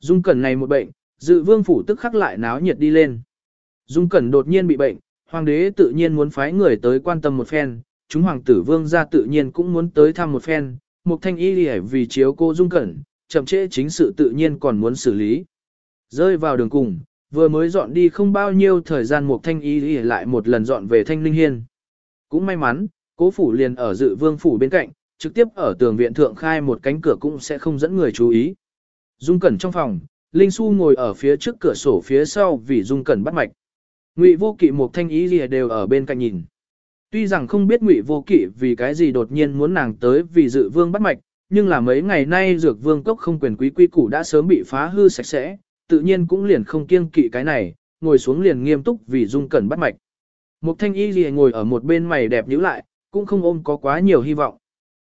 Dung Cẩn này một bệnh, dự vương phủ tức khắc lại náo nhiệt đi lên. Dung Cẩn đột nhiên bị bệnh, hoàng đế tự nhiên muốn phái người tới quan tâm một phen, chúng hoàng tử vương gia tự nhiên cũng muốn tới thăm một phen, Mục Thanh Y lì vì chiếu cô Dung Cẩn, chậm trễ chính sự tự nhiên còn muốn xử lý. Rơi vào đường cùng, vừa mới dọn đi không bao nhiêu thời gian Mục Thanh Y lì lại một lần dọn về Thanh Linh Hiên. Cũng may mắn, cố phủ liền ở dự vương phủ bên cạnh, trực tiếp ở tường viện thượng khai một cánh cửa cũng sẽ không dẫn người chú ý. Dung Cẩn trong phòng, Linh Xu ngồi ở phía trước cửa sổ phía sau vì Dung Cẩn bắt mạch. Ngụy Vô Kỵ một thanh ý gì đều ở bên cạnh nhìn. Tuy rằng không biết Ngụy Vô Kỵ vì cái gì đột nhiên muốn nàng tới vì dự vương bắt mạch, nhưng là mấy ngày nay dược vương cốc không quyền quý quy củ đã sớm bị phá hư sạch sẽ, tự nhiên cũng liền không kiêng kỵ cái này, ngồi xuống liền nghiêm túc vì Dung Cẩn bắt mạch. Một thanh y gì ngồi ở một bên mày đẹp nhíu lại, cũng không ôm có quá nhiều hy vọng.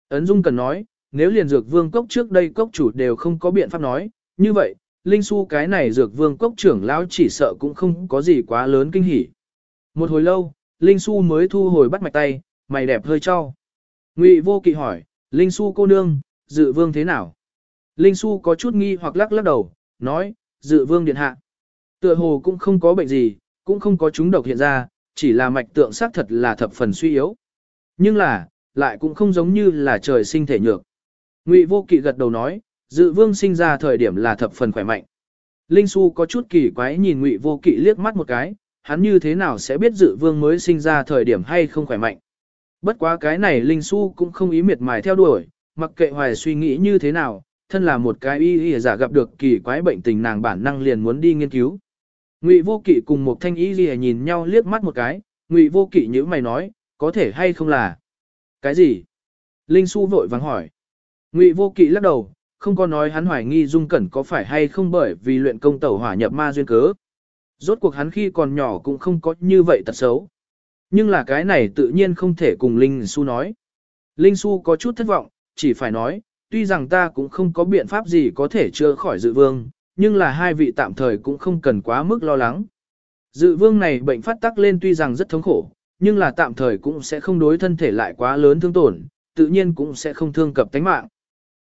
Ấn Dung Cẩn nói, nếu liền dược vương cốc trước đây cốc chủ đều không có biện pháp nói, như vậy, Linh Xu cái này dược vương cốc trưởng lão chỉ sợ cũng không có gì quá lớn kinh hỉ. Một hồi lâu, Linh Xu mới thu hồi bắt mạch tay, mày đẹp hơi cho. Ngụy vô kỵ hỏi, Linh Xu cô nương, dự vương thế nào? Linh Xu có chút nghi hoặc lắc lắc đầu, nói, dự vương điện hạ. Tựa hồ cũng không có bệnh gì, cũng không có chúng độc hiện ra, chỉ là mạch tượng xác thật là thập phần suy yếu. Nhưng là, lại cũng không giống như là trời sinh thể nhược. Ngụy vô kỵ gật đầu nói, dự vương sinh ra thời điểm là thập phần khỏe mạnh. Linh Xu có chút kỳ quái nhìn Ngụy vô kỵ liếc mắt một cái, hắn như thế nào sẽ biết dự vương mới sinh ra thời điểm hay không khỏe mạnh. Bất quá cái này Linh Xu cũng không ý miệt mài theo đuổi, mặc kệ hoài suy nghĩ như thế nào, thân là một cái y y giả gặp được kỳ quái bệnh tình nàng bản năng liền muốn đi nghiên cứu. Ngụy vô kỵ cùng một thanh y y nhìn nhau liếc mắt một cái, Ngụy vô kỵ như mày nói, có thể hay không là. Cái gì? Linh Xu vội vàng hỏi. Ngụy vô kỵ lắc đầu, không có nói hắn hoài nghi dung cẩn có phải hay không bởi vì luyện công tẩu hỏa nhập ma duyên cớ. Rốt cuộc hắn khi còn nhỏ cũng không có như vậy tật xấu. Nhưng là cái này tự nhiên không thể cùng Linh Xu nói. Linh Xu có chút thất vọng, chỉ phải nói, tuy rằng ta cũng không có biện pháp gì có thể chữa khỏi dự vương, nhưng là hai vị tạm thời cũng không cần quá mức lo lắng. Dự vương này bệnh phát tắc lên tuy rằng rất thống khổ, nhưng là tạm thời cũng sẽ không đối thân thể lại quá lớn thương tổn, tự nhiên cũng sẽ không thương cập tánh mạng.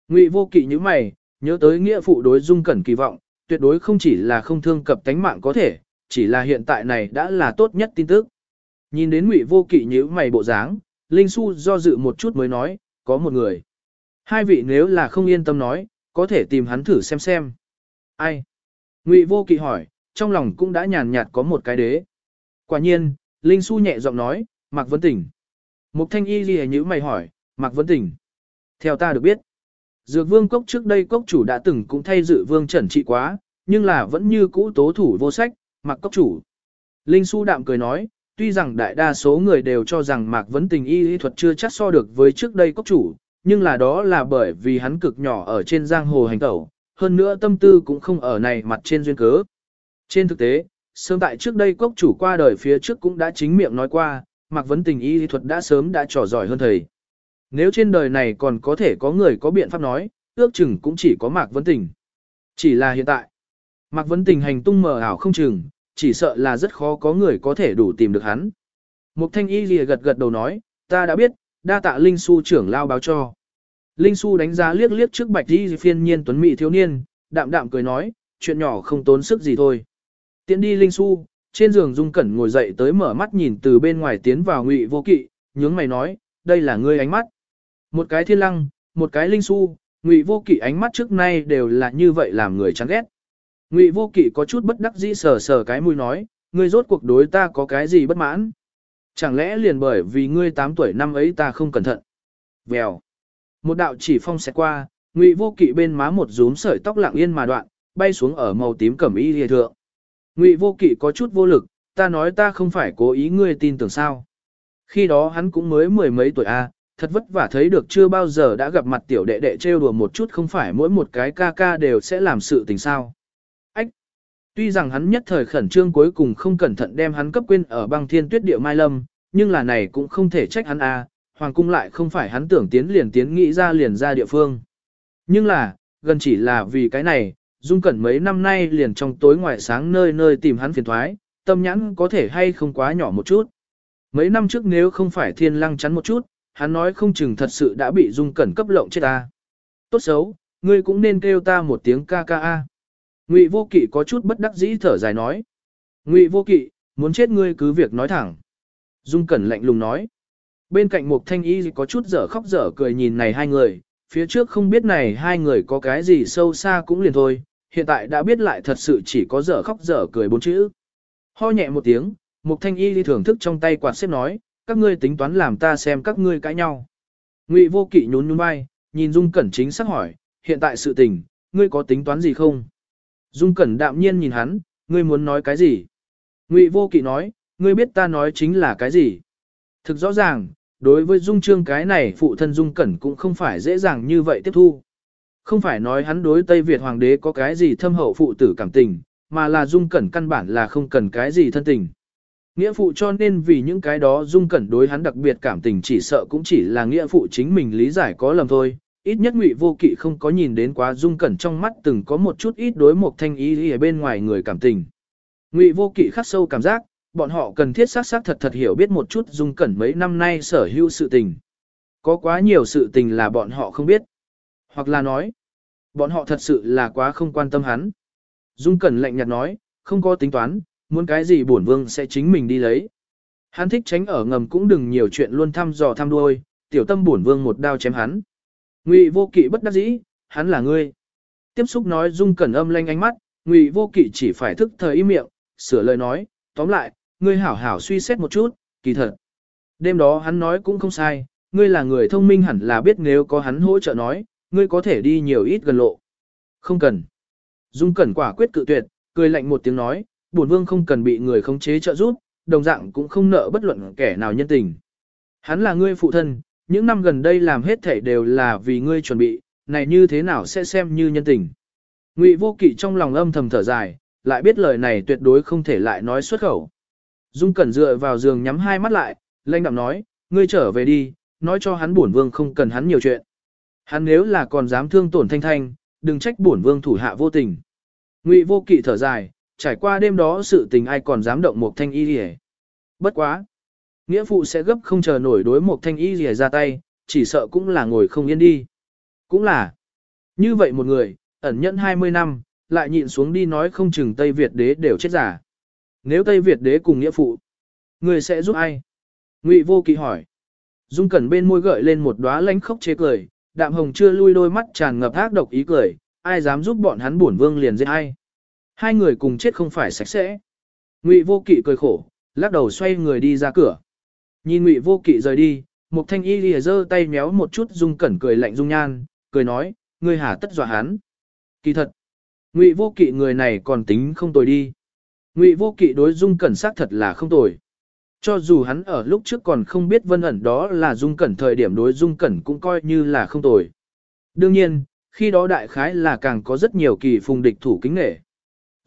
Ngụy vô kỵ như mày, nhớ tới nghĩa phụ đối dung cẩn kỳ vọng, tuyệt đối không chỉ là không thương cập tánh mạng có thể, chỉ là hiện tại này đã là tốt nhất tin tức. Nhìn đến ngụy vô kỵ nhíu mày bộ dáng, Linh Xu do dự một chút mới nói, có một người. Hai vị nếu là không yên tâm nói, có thể tìm hắn thử xem xem. Ai? Ngụy vô kỵ hỏi, trong lòng cũng đã nhàn nhạt có một cái đế. Quả nhiên, Linh Xu nhẹ giọng nói, Mạc Vấn Tỉnh. Mục thanh y ghi như mày hỏi, Mạc Vấn Tỉnh. Theo ta được biết, Dược Vương Cốc trước đây Cốc chủ đã từng cũng thay dự Vương trần trị quá, nhưng là vẫn như cũ tố thủ vô sách, Mạc Cốc chủ. Linh Xu đạm cười nói, tuy rằng đại đa số người đều cho rằng Mạc Vấn Tình y lý thuật chưa chắc so được với trước đây Cốc chủ, nhưng là đó là bởi vì hắn cực nhỏ ở trên giang hồ hành tẩu, hơn nữa tâm tư cũng không ở này mặt trên duyên cớ. Trên thực tế, sớm tại trước đây cốc chủ qua đời phía trước cũng đã chính miệng nói qua, Mạc Vấn Tình y lý thuật đã sớm đã trò giỏi hơn thầy. Nếu trên đời này còn có thể có người có biện pháp nói, ước chừng cũng chỉ có Mạc Vấn Tình. Chỉ là hiện tại, Mạc Vấn Tình hành tung mờ ảo không chừng, chỉ sợ là rất khó có người có thể đủ tìm được hắn. Mục thanh y lìa gật gật đầu nói, ta đã biết, đa tạ Linh Su trưởng lao báo cho. Linh Su đánh giá liếc liếc trước bạch y phiên nhiên tuấn mỹ thiếu niên, đạm đạm cười nói, chuyện nhỏ không tốn sức gì thôi. Tiến đi Linh Su, trên giường Dung Cẩn ngồi dậy tới mở mắt nhìn từ bên ngoài tiến vào ngụy vô kỵ, nhướng mày nói, đây là ngươi ánh mắt. Một cái thiên lăng, một cái Linh Su, ngụy vô kỵ ánh mắt trước nay đều là như vậy làm người chán ghét. Ngụy vô kỵ có chút bất đắc dĩ sờ sờ cái mũi nói, ngươi rốt cuộc đối ta có cái gì bất mãn. Chẳng lẽ liền bởi vì ngươi 8 tuổi năm ấy ta không cẩn thận. Vèo. Một đạo chỉ phong sẽ qua, ngụy vô kỵ bên má một rúm sợi tóc lặng yên mà đoạn, bay xuống ở màu tím cẩm y lìa thượng. Ngụy vô kỵ có chút vô lực, ta nói ta không phải cố ý ngươi tin tưởng sao. Khi đó hắn cũng mới mười mấy tuổi a, thật vất vả thấy được chưa bao giờ đã gặp mặt tiểu đệ đệ trêu đùa một chút không phải mỗi một cái ca ca đều sẽ làm sự tình sao. Ách! Tuy rằng hắn nhất thời khẩn trương cuối cùng không cẩn thận đem hắn cấp quên ở băng thiên tuyết địa Mai Lâm, nhưng là này cũng không thể trách hắn a, hoàng cung lại không phải hắn tưởng tiến liền tiến nghĩ ra liền ra địa phương. Nhưng là, gần chỉ là vì cái này, Dung Cẩn mấy năm nay liền trong tối ngoài sáng nơi nơi tìm hắn phiền thoái, tâm nhãn có thể hay không quá nhỏ một chút. Mấy năm trước nếu không phải thiên lăng chắn một chút, hắn nói không chừng thật sự đã bị Dung Cẩn cấp lộng chết ta. Tốt xấu, ngươi cũng nên kêu ta một tiếng ca ca a. Ngụy Vô Kỵ có chút bất đắc dĩ thở dài nói. Ngụy Vô Kỵ, muốn chết ngươi cứ việc nói thẳng. Dung Cẩn lạnh lùng nói. Bên cạnh một thanh y có chút dở khóc dở cười nhìn này hai người, phía trước không biết này hai người có cái gì sâu xa cũng liền thôi, hiện tại đã biết lại thật sự chỉ có dở khóc dở cười bốn chữ. Ho nhẹ một tiếng, một thanh y thưởng thức trong tay quạt xếp nói, các ngươi tính toán làm ta xem các ngươi cãi nhau. Ngụy vô kỵ nhún nhún vai, nhìn Dung Cẩn chính xác hỏi, hiện tại sự tình, ngươi có tính toán gì không? Dung Cẩn đạm nhiên nhìn hắn, ngươi muốn nói cái gì? Ngụy vô kỵ nói, ngươi biết ta nói chính là cái gì? Thực rõ ràng, đối với Dung Trương cái này phụ thân Dung Cẩn cũng không phải dễ dàng như vậy tiếp thu. Không phải nói hắn đối Tây Việt Hoàng đế có cái gì thâm hậu phụ tử cảm tình, mà là Dung Cẩn căn bản là không cần cái gì thân tình. Nghĩa phụ cho nên vì những cái đó Dung Cẩn đối hắn đặc biệt cảm tình chỉ sợ cũng chỉ là nghĩa phụ chính mình lý giải có lầm thôi. Ít nhất Ngụy Vô Kỵ không có nhìn đến quá Dung Cẩn trong mắt từng có một chút ít đối một thanh ý ở bên ngoài người cảm tình. Ngụy Vô Kỵ khắc sâu cảm giác, bọn họ cần thiết xác xác thật thật hiểu biết một chút Dung Cẩn mấy năm nay sở hữu sự tình. Có quá nhiều sự tình là bọn họ không biết. Hoặc là nói, bọn họ thật sự là quá không quan tâm hắn. Dung Cẩn lạnh nhạt nói, không có tính toán, muốn cái gì bổn vương sẽ chính mình đi lấy. Hắn thích tránh ở ngầm cũng đừng nhiều chuyện luôn thăm dò thăm đuôi, tiểu tâm bổn vương một đao chém hắn. Ngụy vô kỵ bất đắc dĩ, hắn là ngươi. Tiếp xúc nói Dung Cẩn âm lanh ánh mắt, Ngụy vô kỵ chỉ phải thức thời im miệng, sửa lời nói, tóm lại, ngươi hảo hảo suy xét một chút, kỳ thật. Đêm đó hắn nói cũng không sai, ngươi là người thông minh hẳn là biết nếu có hắn hỗ trợ nói, ngươi có thể đi nhiều ít gần lộ. Không cần. Dung Cẩn quả quyết cự tuyệt, cười lạnh một tiếng nói, bổn vương không cần bị người khống chế trợ giúp, đồng dạng cũng không nợ bất luận kẻ nào nhân tình. Hắn là ngươi phụ thân, những năm gần đây làm hết thể đều là vì ngươi chuẩn bị, này như thế nào sẽ xem như nhân tình. Ngụy vô kỵ trong lòng âm thầm thở dài, lại biết lời này tuyệt đối không thể lại nói xuất khẩu. Dung Cẩn dựa vào giường nhắm hai mắt lại, lanh đạm nói, ngươi trở về đi, nói cho hắn bổn vương không cần hắn nhiều chuyện. Hắn nếu là còn dám thương tổn thanh thanh, đừng trách bổn vương thủ hạ vô tình. Ngụy vô kỵ thở dài, trải qua đêm đó sự tình ai còn dám động một thanh y rìa. Bất quá. Nghĩa phụ sẽ gấp không chờ nổi đối một thanh y rìa ra tay, chỉ sợ cũng là ngồi không yên đi. Cũng là. Như vậy một người, ẩn nhẫn 20 năm, lại nhịn xuống đi nói không chừng Tây Việt đế đều chết giả. Nếu Tây Việt đế cùng nghĩa phụ, người sẽ giúp ai? Ngụy vô kỵ hỏi. Dung cẩn bên môi gợi lên một đóa lánh khóc chế cười, đạm hồng chưa lui đôi mắt tràn ngập ác độc ý cười, ai dám giúp bọn hắn bổn vương liền giết ai. Hai người cùng chết không phải sạch sẽ. Ngụy vô kỵ cười khổ, lắc đầu xoay người đi ra cửa. Nhìn Ngụy vô kỵ rời đi, một thanh y lìa giơ tay méo một chút dung cẩn cười lạnh dung nhan, cười nói, ngươi hà tất dọa hắn. Kỳ thật, Ngụy vô kỵ người này còn tính không tồi đi. Ngụy vô kỵ đối dung cẩn xác thật là không tồi. Cho dù hắn ở lúc trước còn không biết vân ẩn đó là dung cẩn thời điểm đối dung cẩn cũng coi như là không tồi. Đương nhiên, khi đó đại khái là càng có rất nhiều kỳ phùng địch thủ kính nghệ.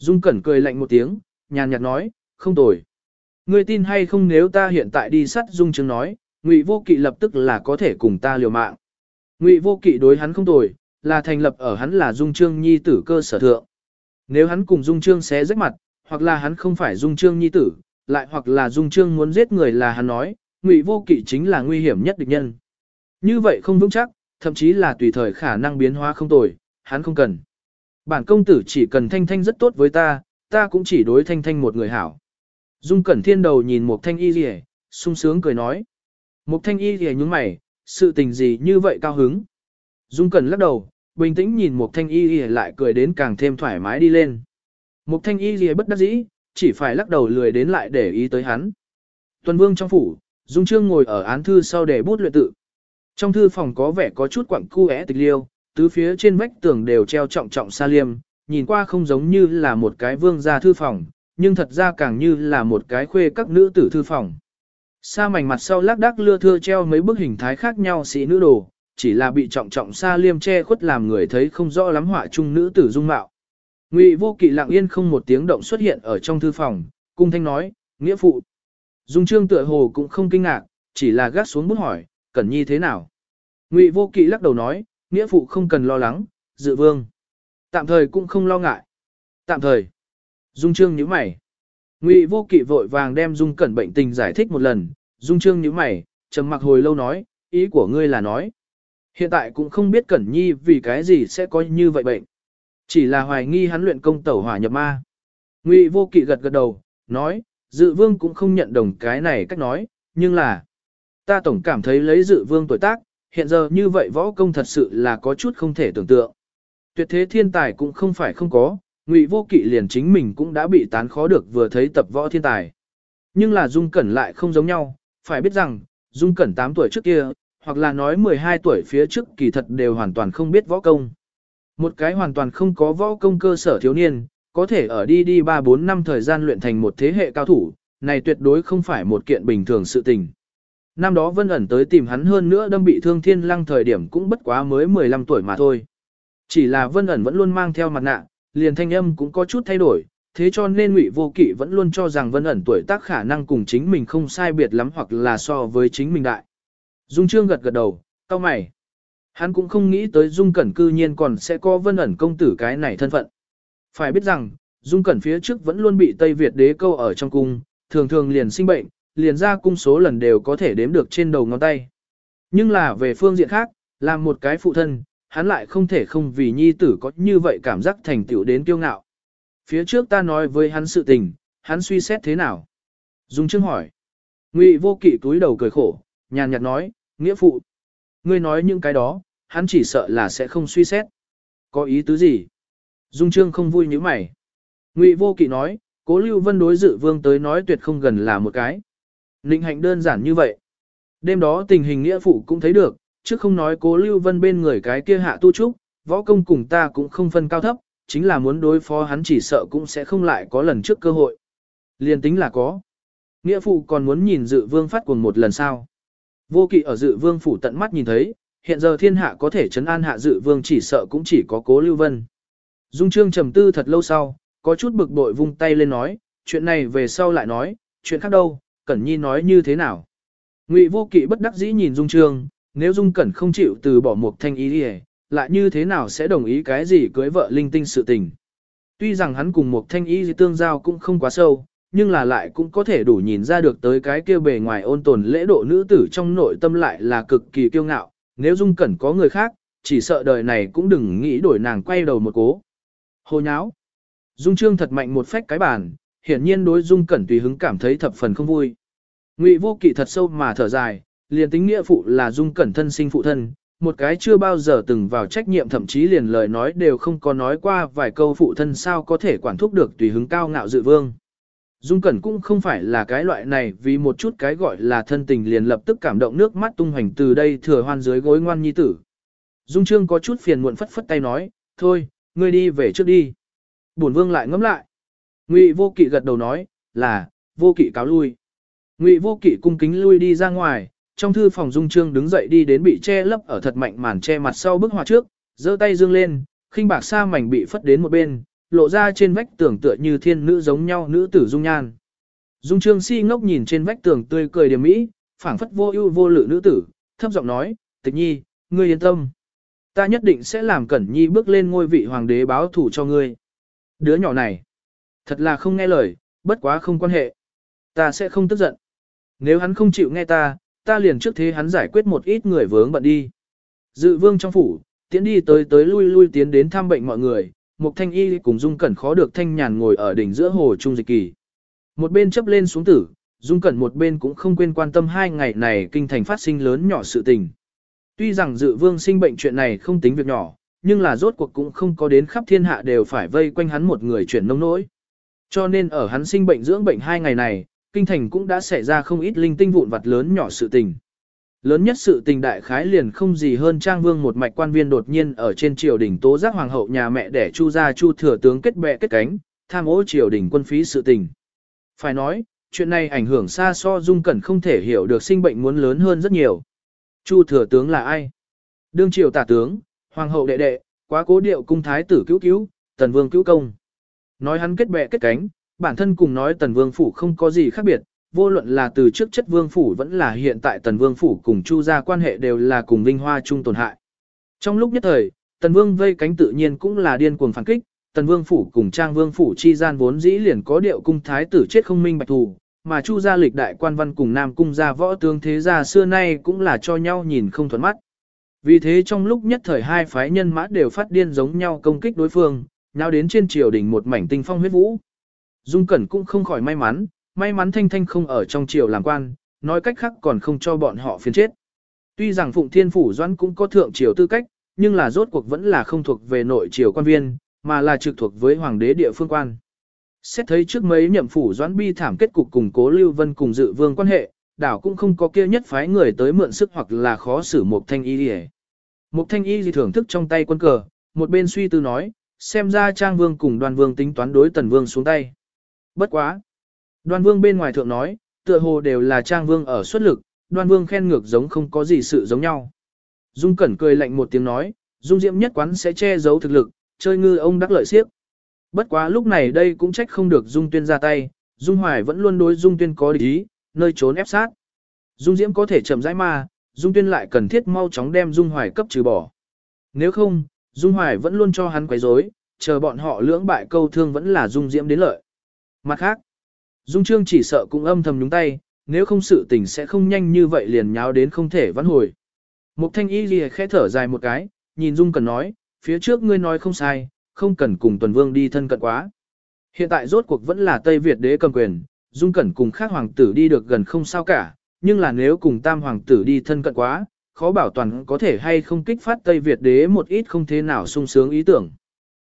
Dung cẩn cười lạnh một tiếng, nhàn nhạt nói, không tồi. Ngươi tin hay không nếu ta hiện tại đi sắt dung Trương nói, ngụy vô kỵ lập tức là có thể cùng ta liều mạng. Ngụy vô kỵ đối hắn không tồi, là thành lập ở hắn là dung trương nhi tử cơ sở thượng. Nếu hắn cùng dung trương xé rách mặt, hoặc là hắn không phải dung trương nhi tử, lại hoặc là dung trương muốn giết người là hắn nói, ngụy vô kỵ chính là nguy hiểm nhất địch nhân. Như vậy không vững chắc, thậm chí là tùy thời khả năng biến hóa không tồi, hắn không cần. Bản công tử chỉ cần thanh thanh rất tốt với ta, ta cũng chỉ đối thanh thanh một người hảo. Dung cẩn thiên đầu nhìn một thanh y rìa, sung sướng cười nói. Một thanh y rìa nhúng mày, sự tình gì như vậy cao hứng. Dung cẩn lắc đầu, bình tĩnh nhìn một thanh y rìa lại cười đến càng thêm thoải mái đi lên. Một thanh y rìa bất đắc dĩ, chỉ phải lắc đầu lười đến lại để ý tới hắn. Tuần vương trong phủ, Dung Trương ngồi ở án thư sau để bút luyện tự. Trong thư phòng có vẻ có chút quặng cu é tịch liêu, tứ phía trên vách tường đều treo trọng trọng sa liêm, nhìn qua không giống như là một cái vương gia thư phòng, nhưng thật ra càng như là một cái khuê các nữ tử thư phòng. Sa mảnh mặt sau lác đác lưa thưa treo mấy bức hình thái khác nhau sĩ nữ đồ, chỉ là bị trọng trọng sa liêm che khuất làm người thấy không rõ lắm họa chung nữ tử dung mạo. Ngụy vô kỵ lặng yên không một tiếng động xuất hiện ở trong thư phòng, cung thanh nói, nghĩa phụ. Dung trương tựa hồ cũng không kinh ngạc, chỉ là gác xuống bút hỏi, cẩn nhi thế nào. Ngụy vô kỵ lắc đầu nói, nghĩa phụ không cần lo lắng, dự vương. Tạm thời cũng không lo ngại. Tạm thời. Dung trương nhíu mày. Ngụy vô kỵ vội vàng đem dung cẩn bệnh tình giải thích một lần, dung trương nhíu mày, trầm mặc hồi lâu nói, ý của ngươi là nói. Hiện tại cũng không biết cẩn nhi vì cái gì sẽ có như vậy bệnh. Chỉ là hoài nghi hắn luyện công tẩu hỏa nhập ma. Ngụy vô kỵ gật gật đầu, nói, dự vương cũng không nhận đồng cái này cách nói, nhưng là, ta tổng cảm thấy lấy dự vương tuổi tác, hiện giờ như vậy võ công thật sự là có chút không thể tưởng tượng. Tuyệt thế thiên tài cũng không phải không có, ngụy vô kỵ liền chính mình cũng đã bị tán khó được vừa thấy tập võ thiên tài. Nhưng là Dung Cẩn lại không giống nhau, phải biết rằng, Dung Cẩn 8 tuổi trước kia, hoặc là nói 12 tuổi phía trước kỳ thật đều hoàn toàn không biết võ công. Một cái hoàn toàn không có võ công cơ sở thiếu niên, có thể ở đi đi 3-4 năm thời gian luyện thành một thế hệ cao thủ, này tuyệt đối không phải một kiện bình thường sự tình. Năm đó Vân ẩn tới tìm hắn hơn nữa đâm bị thương thiên lăng thời điểm cũng bất quá mới 15 tuổi mà thôi. Chỉ là Vân ẩn vẫn luôn mang theo mặt nạ, liền thanh âm cũng có chút thay đổi, thế cho nên Ngụy Vô Kỵ vẫn luôn cho rằng Vân ẩn tuổi tác khả năng cùng chính mình không sai biệt lắm hoặc là so với chính mình đại. Dung Trương gật gật đầu, tao mày. Hắn cũng không nghĩ tới Dung Cẩn cư nhiên còn sẽ có Vân ẩn công tử cái này thân phận. Phải biết rằng, Dung Cẩn phía trước vẫn luôn bị Tây Việt đế câu ở trong cung, thường thường liền sinh bệnh, liền ra cung số lần đều có thể đếm được trên đầu ngón tay. Nhưng là về phương diện khác, làm một cái phụ thân, hắn lại không thể không vì nhi tử có như vậy cảm giác thành tựu đến kiêu ngạo. Phía trước ta nói với hắn sự tình, hắn suy xét thế nào? Dung Trương hỏi. Ngụy vô kỵ túi đầu cười khổ, nhàn nhạt nói, nghĩa phụ. Ngươi nói những cái đó, hắn chỉ sợ là sẽ không suy xét. Có ý tứ gì? Dung Trương không vui như mày. Ngụy vô kỵ nói, cố lưu vân đối dự vương tới nói tuyệt không gần là một cái. Ninh hạnh đơn giản như vậy. Đêm đó tình hình nghĩa phụ cũng thấy được, chứ không nói cố lưu vân bên người cái kia hạ tu trúc, võ công cùng ta cũng không phân cao thấp, chính là muốn đối phó hắn chỉ sợ cũng sẽ không lại có lần trước cơ hội. Liên tính là có. Nghĩa phụ còn muốn nhìn dự vương phát cuồng một lần sau. Vô kỵ ở dự vương phủ tận mắt nhìn thấy, hiện giờ thiên hạ có thể chấn an hạ dự vương chỉ sợ cũng chỉ có cố lưu vân. Dung trương trầm tư thật lâu sau, có chút bực bội vung tay lên nói, chuyện này về sau lại nói, chuyện khác đâu, Cẩn Nhi nói như thế nào. Ngụy vô kỵ bất đắc dĩ nhìn Dung trương, nếu Dung Cẩn không chịu từ bỏ Mục thanh ý đi lại như thế nào sẽ đồng ý cái gì cưới vợ linh tinh sự tình. Tuy rằng hắn cùng Mục thanh ý tương giao cũng không quá sâu, nhưng là lại cũng có thể đủ nhìn ra được tới cái kia bề ngoài ôn tồn lễ độ nữ tử trong nội tâm lại là cực kỳ kiêu ngạo, nếu Dung Cẩn có người khác, chỉ sợ đời này cũng đừng nghĩ đổi nàng quay đầu một cố. Hồ nháo. Dung Trương thật mạnh một phách cái bàn, hiển nhiên đối Dung Cẩn tùy hứng cảm thấy thập phần không vui. Ngụy Vô Kỵ thật sâu mà thở dài, liền tính nghĩa phụ là Dung Cẩn thân sinh phụ thân, một cái chưa bao giờ từng vào trách nhiệm thậm chí liền lời nói đều không có nói qua vài câu phụ thân sao có thể quản thúc được tùy hứng cao ngạo dự vương. Dung Cẩn cũng không phải là cái loại này vì một chút cái gọi là thân tình liền lập tức cảm động nước mắt tung hoành từ đây thừa hoan dưới gối ngoan nhi tử. Dung Trương có chút phiền muộn phất phất tay nói, thôi, ngươi đi về trước đi. Bổn vương lại ngẫm lại. Ngụy vô kỵ gật đầu nói, là, vô kỵ cáo lui. Ngụy vô kỵ cung kính lui đi ra ngoài, trong thư phòng Dung Trương đứng dậy đi đến bị che lấp ở thật mạnh màn che mặt sau bức họa trước, giơ tay dương lên, khinh bạc sa mảnh bị phất đến một bên, lộ ra trên vách tường tựa như thiên nữ giống nhau nữ tử dung nhan. Dung Trương si ngốc nhìn trên vách tường tươi cười điểm mỹ, phảng phất vô ưu vô lự nữ tử, thấp giọng nói, "Tịch Nhi, ngươi yên tâm, ta nhất định sẽ làm Cẩn Nhi bước lên ngôi vị hoàng đế báo thủ cho ngươi." Đứa nhỏ này, thật là không nghe lời, bất quá không quan hệ. Ta sẽ không tức giận. Nếu hắn không chịu nghe ta, ta liền trước thế hắn giải quyết một ít người vướng bận đi. Dự vương trong phủ, tiến đi tới tới lui lui tiến đến thăm bệnh mọi người, một thanh y cùng dung cẩn khó được thanh nhàn ngồi ở đỉnh giữa hồ trung dịch kỳ. Một bên chấp lên xuống tử, dung cẩn một bên cũng không quên quan tâm hai ngày này kinh thành phát sinh lớn nhỏ sự tình. Tuy rằng dự vương sinh bệnh chuyện này không tính việc nhỏ, nhưng là rốt cuộc cũng không có đến khắp thiên hạ đều phải vây quanh hắn một người chuyển nông nỗi. Cho nên ở hắn sinh bệnh dưỡng bệnh hai ngày này, kinh thành cũng đã xảy ra không ít linh tinh vụn vặt lớn nhỏ sự tình. Lớn nhất sự tình đại khái liền không gì hơn Trang Vương một mạch quan viên đột nhiên ở trên triều đình tố giác hoàng hậu nhà mẹ để Chu gia Chu thừa tướng kết bè kết cánh, tham ô triều đình quân phí sự tình. Phải nói, chuyện này ảnh hưởng xa so Dung Cẩn không thể hiểu được sinh bệnh muốn lớn hơn rất nhiều. Chu thừa tướng là ai? Đương triều tả tướng, hoàng hậu đệ đệ, quá cố điệu cung thái tử cứu cứu, tần vương cứu công. Nói hắn kết bè kết cánh, bản thân cùng nói tần vương phủ không có gì khác biệt, vô luận là từ trước chất vương phủ vẫn là hiện tại tần vương phủ cùng chu gia quan hệ đều là cùng vinh hoa chung tổn hại. Trong lúc nhất thời, tần vương vây cánh tự nhiên cũng là điên cuồng phản kích, tần vương phủ cùng trang vương phủ chi gian vốn dĩ liền có điệu cung thái tử chết không minh bạch thù, mà chu gia lịch đại quan văn cùng nam cung gia võ tướng thế gia xưa nay cũng là cho nhau nhìn không thuận mắt. Vì thế trong lúc nhất thời hai phái nhân mã đều phát điên giống nhau công kích đối phương, nháo đến trên triều đình một mảnh tinh phong huyết vũ. Dung Cẩn cũng không khỏi may mắn, may mắn Thanh Thanh không ở trong triều làm quan, nói cách khác còn không cho bọn họ phiền chết. Tuy rằng Phụng Thiên Phủ Doãn cũng có thượng triều tư cách, nhưng là rốt cuộc vẫn là không thuộc về nội triều quan viên, mà là trực thuộc với hoàng đế địa phương quan. Xét thấy trước mấy nhậm phủ Doãn bi thảm kết cục cùng cố Lưu Vân cùng dự vương quan hệ, đảo cũng không có kia nhất phái người tới mượn sức hoặc là khó xử một thanh y gì. Một thanh y gì thưởng thức trong tay quân cờ, một bên suy tư nói, xem ra trang vương cùng đoan vương tính toán đối tần vương xuống tay. Bất quá. Đoan vương bên ngoài thượng nói, tựa hồ đều là trang vương ở xuất lực, đoan vương khen ngược giống không có gì sự giống nhau. Dung Cẩn cười lạnh một tiếng nói, Dung Diễm nhất quán sẽ che giấu thực lực, chơi ngư ông đắc lợi siếc. Bất quá lúc này đây cũng trách không được Dung Tuyên ra tay, Dung Hoài vẫn luôn đối Dung Tuyên có địch ý, nơi trốn ép sát. Dung Diễm có thể chậm rãi mà, Dung Tuyên lại cần thiết mau chóng đem Dung Hoài cấp trừ bỏ. Nếu không, Dung Hoài vẫn luôn cho hắn quấy rối, chờ bọn họ lưỡng bại câu thương vẫn là Dung Diễm đến lợi. Mặt khác, Dung Trương chỉ sợ cũng âm thầm nhúng tay, nếu không sự tình sẽ không nhanh như vậy liền nháo đến không thể vãn hồi. Mục thanh y lìa khẽ thở dài một cái, nhìn Dung Cần nói, phía trước ngươi nói không sai, không cần cùng tuần vương đi thân cận quá. Hiện tại rốt cuộc vẫn là Tây Việt đế cầm quyền, Dung Cẩn cùng khác hoàng tử đi được gần không sao cả, nhưng là nếu cùng tam hoàng tử đi thân cận quá, khó bảo toàn có thể hay không kích phát Tây Việt đế một ít không thế nào sung sướng ý tưởng.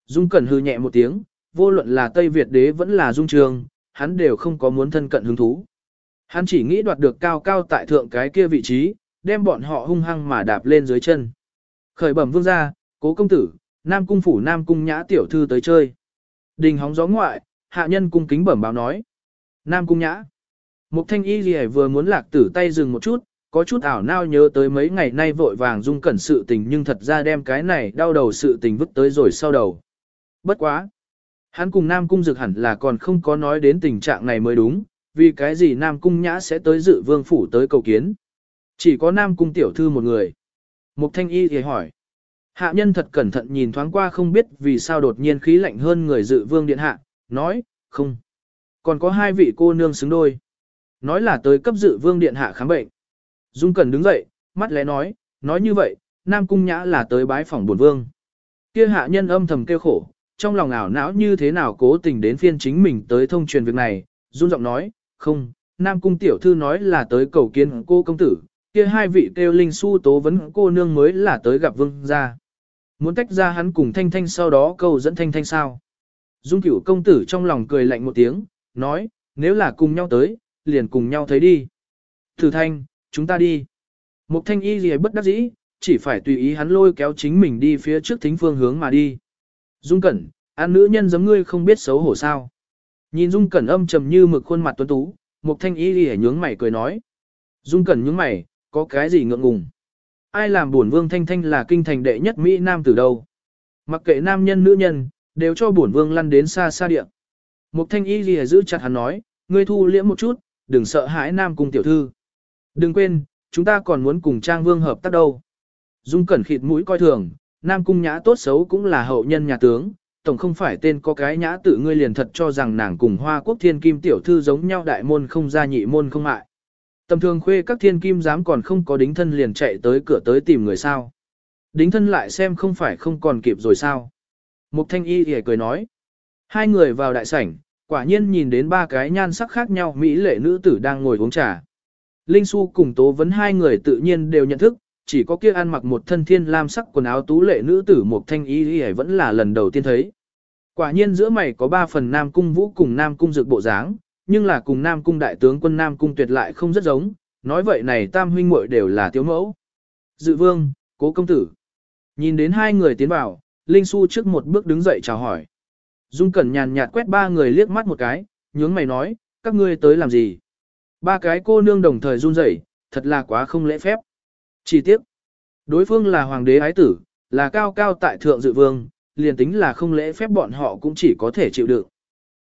Dung Cẩn hư nhẹ một tiếng, vô luận là Tây Việt đế vẫn là Dung Trường, hắn đều không có muốn thân cận hứng thú. Hắn chỉ nghĩ đoạt được cao cao tại thượng cái kia vị trí, đem bọn họ hung hăng mà đạp lên dưới chân. Khởi bẩm vương gia, cố công tử, Nam cung phủ Nam cung nhã tiểu thư tới chơi. Đình hóng gió ngoại, hạ nhân cung kính bẩm báo nói. Nam cung nhã. Mục thanh y gì vừa muốn lạc tử tay dừng một chút, có chút ảo nao nhớ tới mấy ngày nay vội vàng dung cẩn sự tình nhưng thật ra đem cái này đau đầu sự tình vứt tới rồi sau đầu. Bất quá. Hắn cùng Nam cung dực hẳn là còn không có nói đến tình trạng này mới đúng, vì cái gì Nam cung nhã sẽ tới dự vương phủ tới cầu kiến. Chỉ có Nam cung tiểu thư một người. Mục thanh y thì hỏi. Hạ nhân thật cẩn thận nhìn thoáng qua không biết vì sao đột nhiên khí lạnh hơn người dự vương điện hạ, nói, không. Còn có hai vị cô nương xứng đôi. Nói là tới cấp dự vương điện hạ khám bệnh. Dung Cẩn đứng dậy, mắt lẽ nói, nói như vậy, Nam Cung Nhã là tới bái phòng buồn vương. Kia hạ nhân âm thầm kêu khổ, trong lòng ảo não như thế nào cố tình đến phiên chính mình tới thông truyền việc này, run giọng nói, không, Nam Cung Tiểu Thư nói là tới cầu kiến cô công tử, kia hai vị kêu linh su tố vấn cô nương mới là tới gặp vương gia. Muốn tách ra hắn cùng Thanh Thanh sau đó câu dẫn Thanh Thanh sao. Dung cửu công tử trong lòng cười lạnh một tiếng, nói, nếu là cùng nhau tới, liền cùng nhau thấy đi. Thử Thanh, chúng ta đi. Mục Thanh y gì bất đắc dĩ, chỉ phải tùy ý hắn lôi kéo chính mình đi phía trước thính phương hướng mà đi. Dung Cẩn, ăn nữ nhân giống ngươi không biết xấu hổ sao. Nhìn Dung Cẩn âm trầm như mực khuôn mặt tuấn tú, Mục Thanh y gì nhướng mày cười nói. Dung Cẩn nhướng mày, có cái gì ngượng ngùng. Ai làm buồn vương thanh thanh là kinh thành đệ nhất Mỹ Nam từ đâu. Mặc kệ nam nhân nữ nhân, đều cho buồn vương lăn đến xa xa địa. Mục thanh y gì giữ chặt hắn nói, ngươi thu liễm một chút, đừng sợ hãi nam cung tiểu thư. Đừng quên, chúng ta còn muốn cùng trang vương hợp tác đâu. Dung cẩn khịt mũi coi thường, nam cung nhã tốt xấu cũng là hậu nhân nhà tướng, tổng không phải tên có cái nhã tự ngươi liền thật cho rằng nàng cùng hoa quốc thiên kim tiểu thư giống nhau đại môn không gia nhị môn không hại Tầm thường khuê các thiên kim dám còn không có đính thân liền chạy tới cửa tới tìm người sao. Đính thân lại xem không phải không còn kịp rồi sao. Mục thanh y thì cười nói. Hai người vào đại sảnh, quả nhiên nhìn đến ba cái nhan sắc khác nhau Mỹ lệ nữ tử đang ngồi uống trà. Linh Xu cùng tố vấn hai người tự nhiên đều nhận thức, chỉ có kia ăn mặc một thân thiên lam sắc quần áo tú lệ nữ tử một thanh y thì vẫn là lần đầu tiên thấy. Quả nhiên giữa mày có ba phần nam cung vũ cùng nam cung dược bộ dáng, nhưng là cùng Nam Cung đại tướng quân Nam Cung tuyệt lại không rất giống, nói vậy này tam huynh muội đều là tiếu mẫu. Dự vương, cố công tử. Nhìn đến hai người tiến vào, Linh Xu trước một bước đứng dậy chào hỏi. Dung Cẩn nhàn nhạt quét ba người liếc mắt một cái, nhướng mày nói, các ngươi tới làm gì? Ba cái cô nương đồng thời run rẩy, thật là quá không lễ phép. Chỉ tiếc, đối phương là hoàng đế ái tử, là cao cao tại thượng dự vương, liền tính là không lễ phép bọn họ cũng chỉ có thể chịu đựng.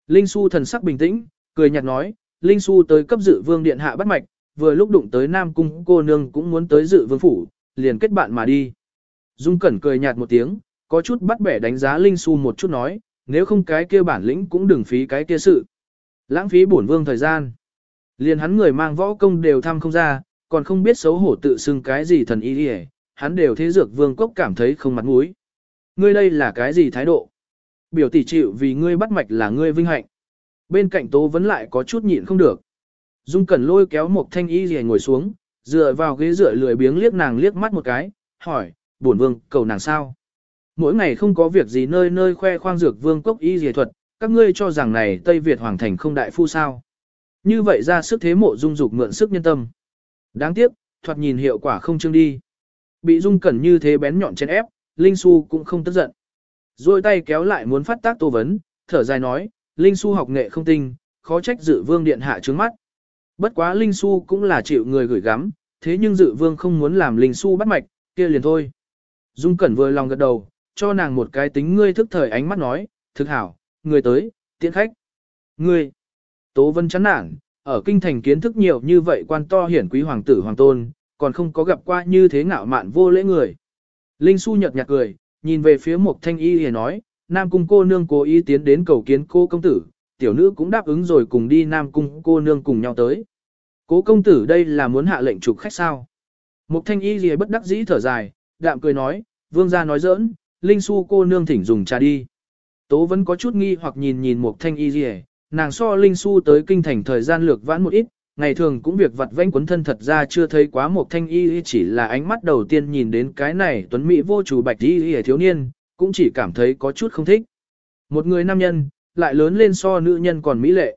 Linh Xu thần sắc bình tĩnh, cười nhạt nói, Linh Xu tới cấp dự vương điện hạ bắt mạch, vừa lúc đụng tới Nam Cung cô nương cũng muốn tới dự vương phủ, liền kết bạn mà đi. Dung Cẩn cười nhạt một tiếng, có chút bắt bẻ đánh giá Linh Xu một chút nói, nếu không cái kia bản lĩnh cũng đừng phí cái kia sự. Lãng phí bổn vương thời gian. Liền hắn người mang võ công đều thăm không ra, còn không biết xấu hổ tự xưng cái gì thần y đi hắn đều thế dược vương cốc cảm thấy không mặt mũi. Ngươi đây là cái gì thái độ? Biểu tỷ chịu vì ngươi bắt mạch là ngươi vinh hạnh. Bên cạnh Tố vẫn lại có chút nhịn không được. Dung Cẩn lôi kéo một thanh y gì ngồi xuống, dựa vào ghế dựa lười biếng liếc nàng liếc mắt một cái, hỏi, bổn vương, cầu nàng sao? Mỗi ngày không có việc gì nơi nơi khoe khoang dược vương cốc y dì thuật, các ngươi cho rằng này Tây Việt Hoàng Thành không đại phu sao? Như vậy ra sức thế mộ dung dục mượn sức nhân tâm. Đáng tiếc, thoạt nhìn hiệu quả không trương đi. Bị dung cẩn như thế bén nhọn trên ép, Linh Xu cũng không tức giận. Rồi tay kéo lại muốn phát tác tô vấn, thở dài nói, Linh Xu học nghệ không tinh, khó trách dự vương điện hạ trướng mắt. Bất quá Linh Xu cũng là chịu người gửi gắm, thế nhưng dự vương không muốn làm Linh Xu bắt mạch, kia liền thôi. Dung Cẩn vừa lòng gật đầu, cho nàng một cái tính ngươi thức thời ánh mắt nói, thực hảo, người tới, tiễn khách. Ngươi, Tố Vân chán nản, ở kinh thành kiến thức nhiều như vậy quan to hiển quý hoàng tử hoàng tôn, còn không có gặp qua như thế ngạo mạn vô lễ người. Linh Xu nhợt nhạt cười, nhìn về phía Mục thanh y thì nói, Nam cung cô nương cố ý tiến đến cầu kiến cô công tử, tiểu nữ cũng đáp ứng rồi cùng đi Nam cung cô nương cùng nhau tới. Cố công tử đây là muốn hạ lệnh trục khách sao? Mục thanh y gì bất đắc dĩ thở dài, đạm cười nói, vương gia nói giỡn, Linh Xu cô nương thỉnh dùng trà đi. Tố vẫn có chút nghi hoặc nhìn nhìn mục thanh y gì nàng so Linh Xu tới kinh thành thời gian lược vãn một ít, ngày thường cũng việc vặt vãnh quấn thân thật ra chưa thấy quá một thanh y chỉ là ánh mắt đầu tiên nhìn đến cái này tuấn mỹ vô chủ bạch y y thiếu niên, cũng chỉ cảm thấy có chút không thích. Một người nam nhân, lại lớn lên so nữ nhân còn mỹ lệ.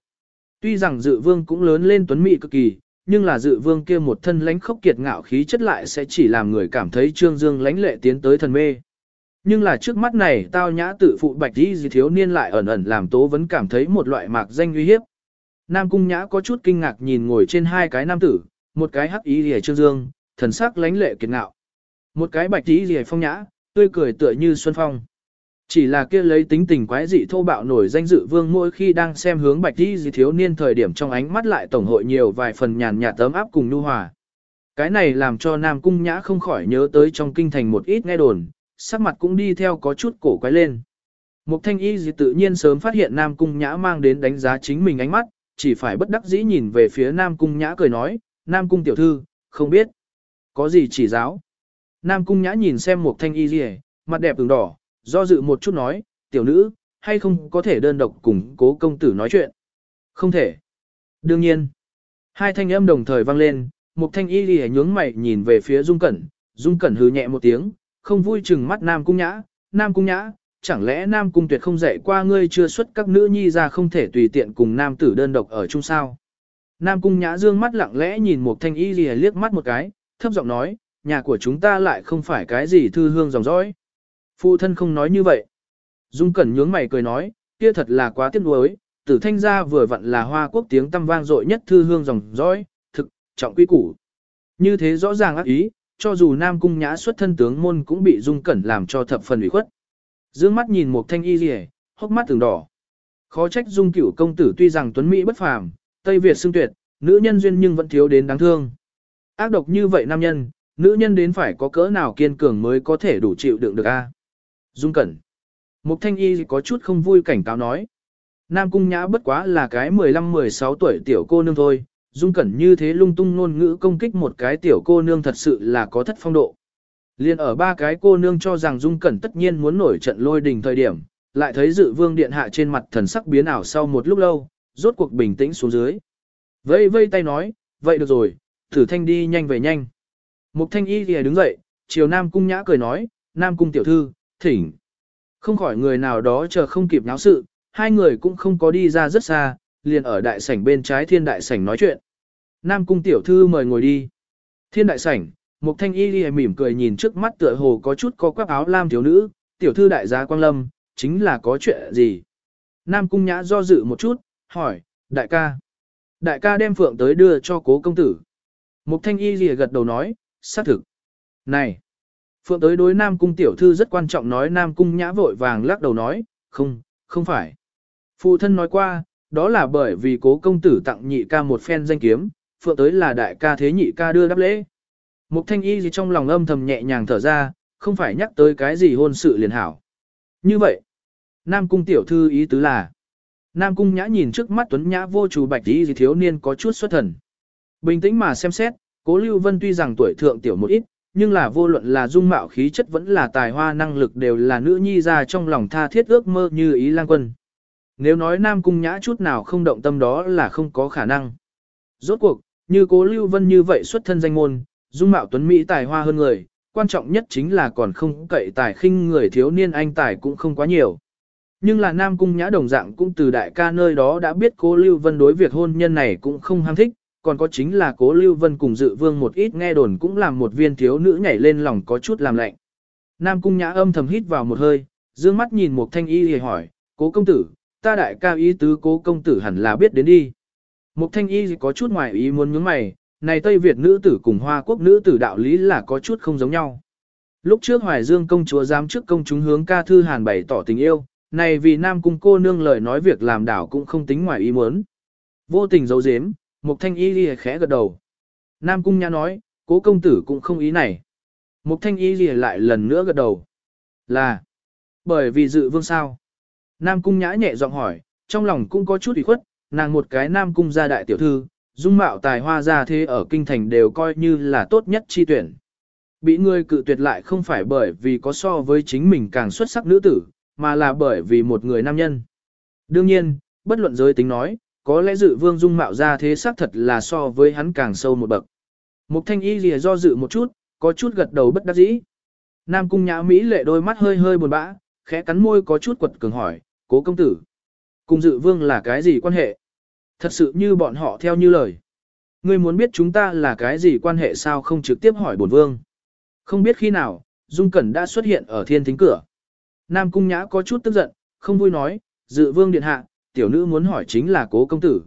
Tuy rằng dự vương cũng lớn lên tuấn mỹ cực kỳ, nhưng là dự vương kia một thân lãnh khốc kiệt ngạo khí chất lại sẽ chỉ làm người cảm thấy trương dương lãnh lệ tiến tới thần mê. Nhưng là trước mắt này tao nhã tự phụ bạch đi gì thiếu niên lại ẩn ẩn làm tố vẫn cảm thấy một loại mạc danh uy hiếp. Nam cung nhã có chút kinh ngạc nhìn ngồi trên hai cái nam tử, một cái hắc ý rìa trương dương, thần sắc lãnh lệ kiệt ngạo. Một cái bạch ý rìa phong nhã, tươi cười tựa như xuân phong. Chỉ là kia lấy tính tình quái dị thô bạo nổi danh dự vương mỗi khi đang xem hướng bạch đi gì thiếu niên thời điểm trong ánh mắt lại tổng hội nhiều vài phần nhàn nhạt tấm áp cùng nhu hòa. Cái này làm cho Nam Cung Nhã không khỏi nhớ tới trong kinh thành một ít nghe đồn, sắc mặt cũng đi theo có chút cổ quái lên. Mục thanh y gì tự nhiên sớm phát hiện Nam Cung Nhã mang đến đánh giá chính mình ánh mắt, chỉ phải bất đắc dĩ nhìn về phía Nam Cung Nhã cười nói, Nam Cung tiểu thư, không biết, có gì chỉ giáo. Nam Cung Nhã nhìn xem Mục thanh y gì, mặt đẹp ửng đỏ, do dự một chút nói, tiểu nữ, hay không có thể đơn độc cùng cố công tử nói chuyện. Không thể. Đương nhiên. Hai thanh âm đồng thời vang lên, Mục thanh y gì nhướng mày nhìn về phía Dung Cẩn, Dung Cẩn hừ nhẹ một tiếng, không vui chừng mắt Nam Cung Nhã, Nam Cung Nhã, chẳng lẽ Nam Cung Tuyệt không dạy qua ngươi chưa xuất các nữ nhi ra không thể tùy tiện cùng nam tử đơn độc ở chung sao? Nam Cung Nhã dương mắt lặng lẽ nhìn một thanh y lìa liếc mắt một cái, thấp giọng nói, nhà của chúng ta lại không phải cái gì thư hương dòng dõi. Phụ thân không nói như vậy. Dung Cẩn nhướng mày cười nói, kia thật là quá tiếc nuối, tử thanh gia vừa vặn là hoa quốc tiếng tăm vang dội nhất thư hương dòng dõi, thực, trọng quy củ. Như thế rõ ràng ác ý, cho dù Nam Cung Nhã xuất thân tướng môn cũng bị Dung Cẩn làm cho thập phần ủy khuất. Dương mắt nhìn một thanh y rìa, hốc mắt từng đỏ. Khó trách Dung Cửu công tử tuy rằng tuấn mỹ bất phàm, Tây Việt xưng tuyệt, nữ nhân duyên nhưng vẫn thiếu đến đáng thương. Ác độc như vậy nam nhân, nữ nhân đến phải có cỡ nào kiên cường mới có thể đủ chịu đựng được a. Dung Cẩn. Mục Thanh Y có chút không vui cảnh cáo nói. Nam Cung Nhã bất quá là cái 15-16 tuổi tiểu cô nương thôi, Dung Cẩn như thế lung tung ngôn ngữ công kích một cái tiểu cô nương thật sự là có thất phong độ. Liên ở ba cái cô nương cho rằng Dung Cẩn tất nhiên muốn nổi trận lôi đình thời điểm, lại thấy dự vương điện hạ trên mặt thần sắc biến ảo sau một lúc lâu, rốt cuộc bình tĩnh xuống dưới. Vây vây tay nói, vậy được rồi, thử thanh đi nhanh về nhanh. Mục thanh y thì đứng dậy, chiều Nam Cung nhã cười nói, Nam Cung tiểu thư, thỉnh. Không khỏi người nào đó chờ không kịp náo sự, hai người cũng không có đi ra rất xa, liền ở đại sảnh bên trái thiên đại sảnh nói chuyện. Nam cung tiểu thư mời ngồi đi. Thiên đại sảnh, Mục thanh y đi mỉm cười nhìn trước mắt tựa hồ có chút có quắc áo lam thiếu nữ, tiểu thư đại gia quang lâm, chính là có chuyện gì. Nam cung nhã do dự một chút, hỏi, đại ca. Đại ca đem phượng tới đưa cho cố công tử. Mục thanh y lìa gật đầu nói, xác thực. Này, phượng tới đối Nam cung tiểu thư rất quan trọng nói Nam cung nhã vội vàng lắc đầu nói, không, không phải. Phụ thân nói qua, đó là bởi vì cố công tử tặng nhị ca một phen danh kiếm, phượng tới là đại ca thế nhị ca đưa đáp lễ. Mục thanh y gì trong lòng âm thầm nhẹ nhàng thở ra, không phải nhắc tới cái gì hôn sự liền hảo. Như vậy, Nam cung tiểu thư ý tứ là, Nam cung nhã nhìn trước mắt tuấn nhã vô chủ bạch y gì thiếu niên có chút xuất thần. Bình tĩnh mà xem xét, cố Lưu Vân tuy rằng tuổi thượng tiểu một ít, nhưng là vô luận là dung mạo khí chất vẫn là tài hoa năng lực đều là nữ nhi ra trong lòng tha thiết ước mơ như ý lang quân. Nếu nói nam cung nhã chút nào không động tâm đó là không có khả năng. Rốt cuộc, như cố Lưu Vân như vậy xuất thân danh môn, dung mạo tuấn Mỹ tài hoa hơn người, quan trọng nhất chính là còn không cậy tài khinh người thiếu niên anh tài cũng không quá nhiều. Nhưng là Nam Cung Nhã đồng dạng cũng từ đại ca nơi đó đã biết cố Lưu Vân đối việc hôn nhân này cũng không ham thích, còn có chính là cố Lưu Vân cùng dự vương một ít nghe đồn cũng làm một viên thiếu nữ nhảy lên lòng có chút làm lạnh. Nam Cung Nhã âm thầm hít vào một hơi, dương mắt nhìn một thanh y hề hỏi, cố công tử, ta đại ca ý tứ cố công tử hẳn là biết đến đi. Một thanh y có chút ngoài ý muốn nhướng mày, này Tây Việt nữ tử cùng Hoa Quốc nữ tử đạo lý là có chút không giống nhau. Lúc trước Hoài Dương công chúa dám trước công chúng hướng ca thư hàn bày tỏ tình yêu, này vì Nam cung cô nương lời nói việc làm đảo cũng không tính ngoài ý muốn. Vô tình giấu giếm, Mục Thanh Y lìa khẽ gật đầu. Nam cung nhã nói, cố công tử cũng không ý này. Mục Thanh Y lìa lại lần nữa gật đầu. Là, bởi vì dự vương sao. Nam cung nhã nhẹ giọng hỏi, trong lòng cũng có chút ủy khuất, nàng một cái Nam cung gia đại tiểu thư, dung mạo tài hoa ra thế ở kinh thành đều coi như là tốt nhất chi tuyển. Bị người cự tuyệt lại không phải bởi vì có so với chính mình càng xuất sắc nữ tử, mà là bởi vì một người nam nhân. Đương nhiên, bất luận giới tính nói, có lẽ dự vương dung mạo ra thế xác thật là so với hắn càng sâu một bậc. Mục thanh y lìa do dự một chút, có chút gật đầu bất đắc dĩ. Nam cung nhã Mỹ lệ đôi mắt hơi hơi buồn bã, khẽ cắn môi có chút quật cường hỏi, cố công tử. Cùng dự vương là cái gì quan hệ? Thật sự như bọn họ theo như lời. Ngươi muốn biết chúng ta là cái gì quan hệ sao không trực tiếp hỏi bổn vương. Không biết khi nào, Dung Cẩn đã xuất hiện ở thiên thính cửa. Nam Cung Nhã có chút tức giận, không vui nói, dự vương điện hạ, tiểu nữ muốn hỏi chính là cố công tử.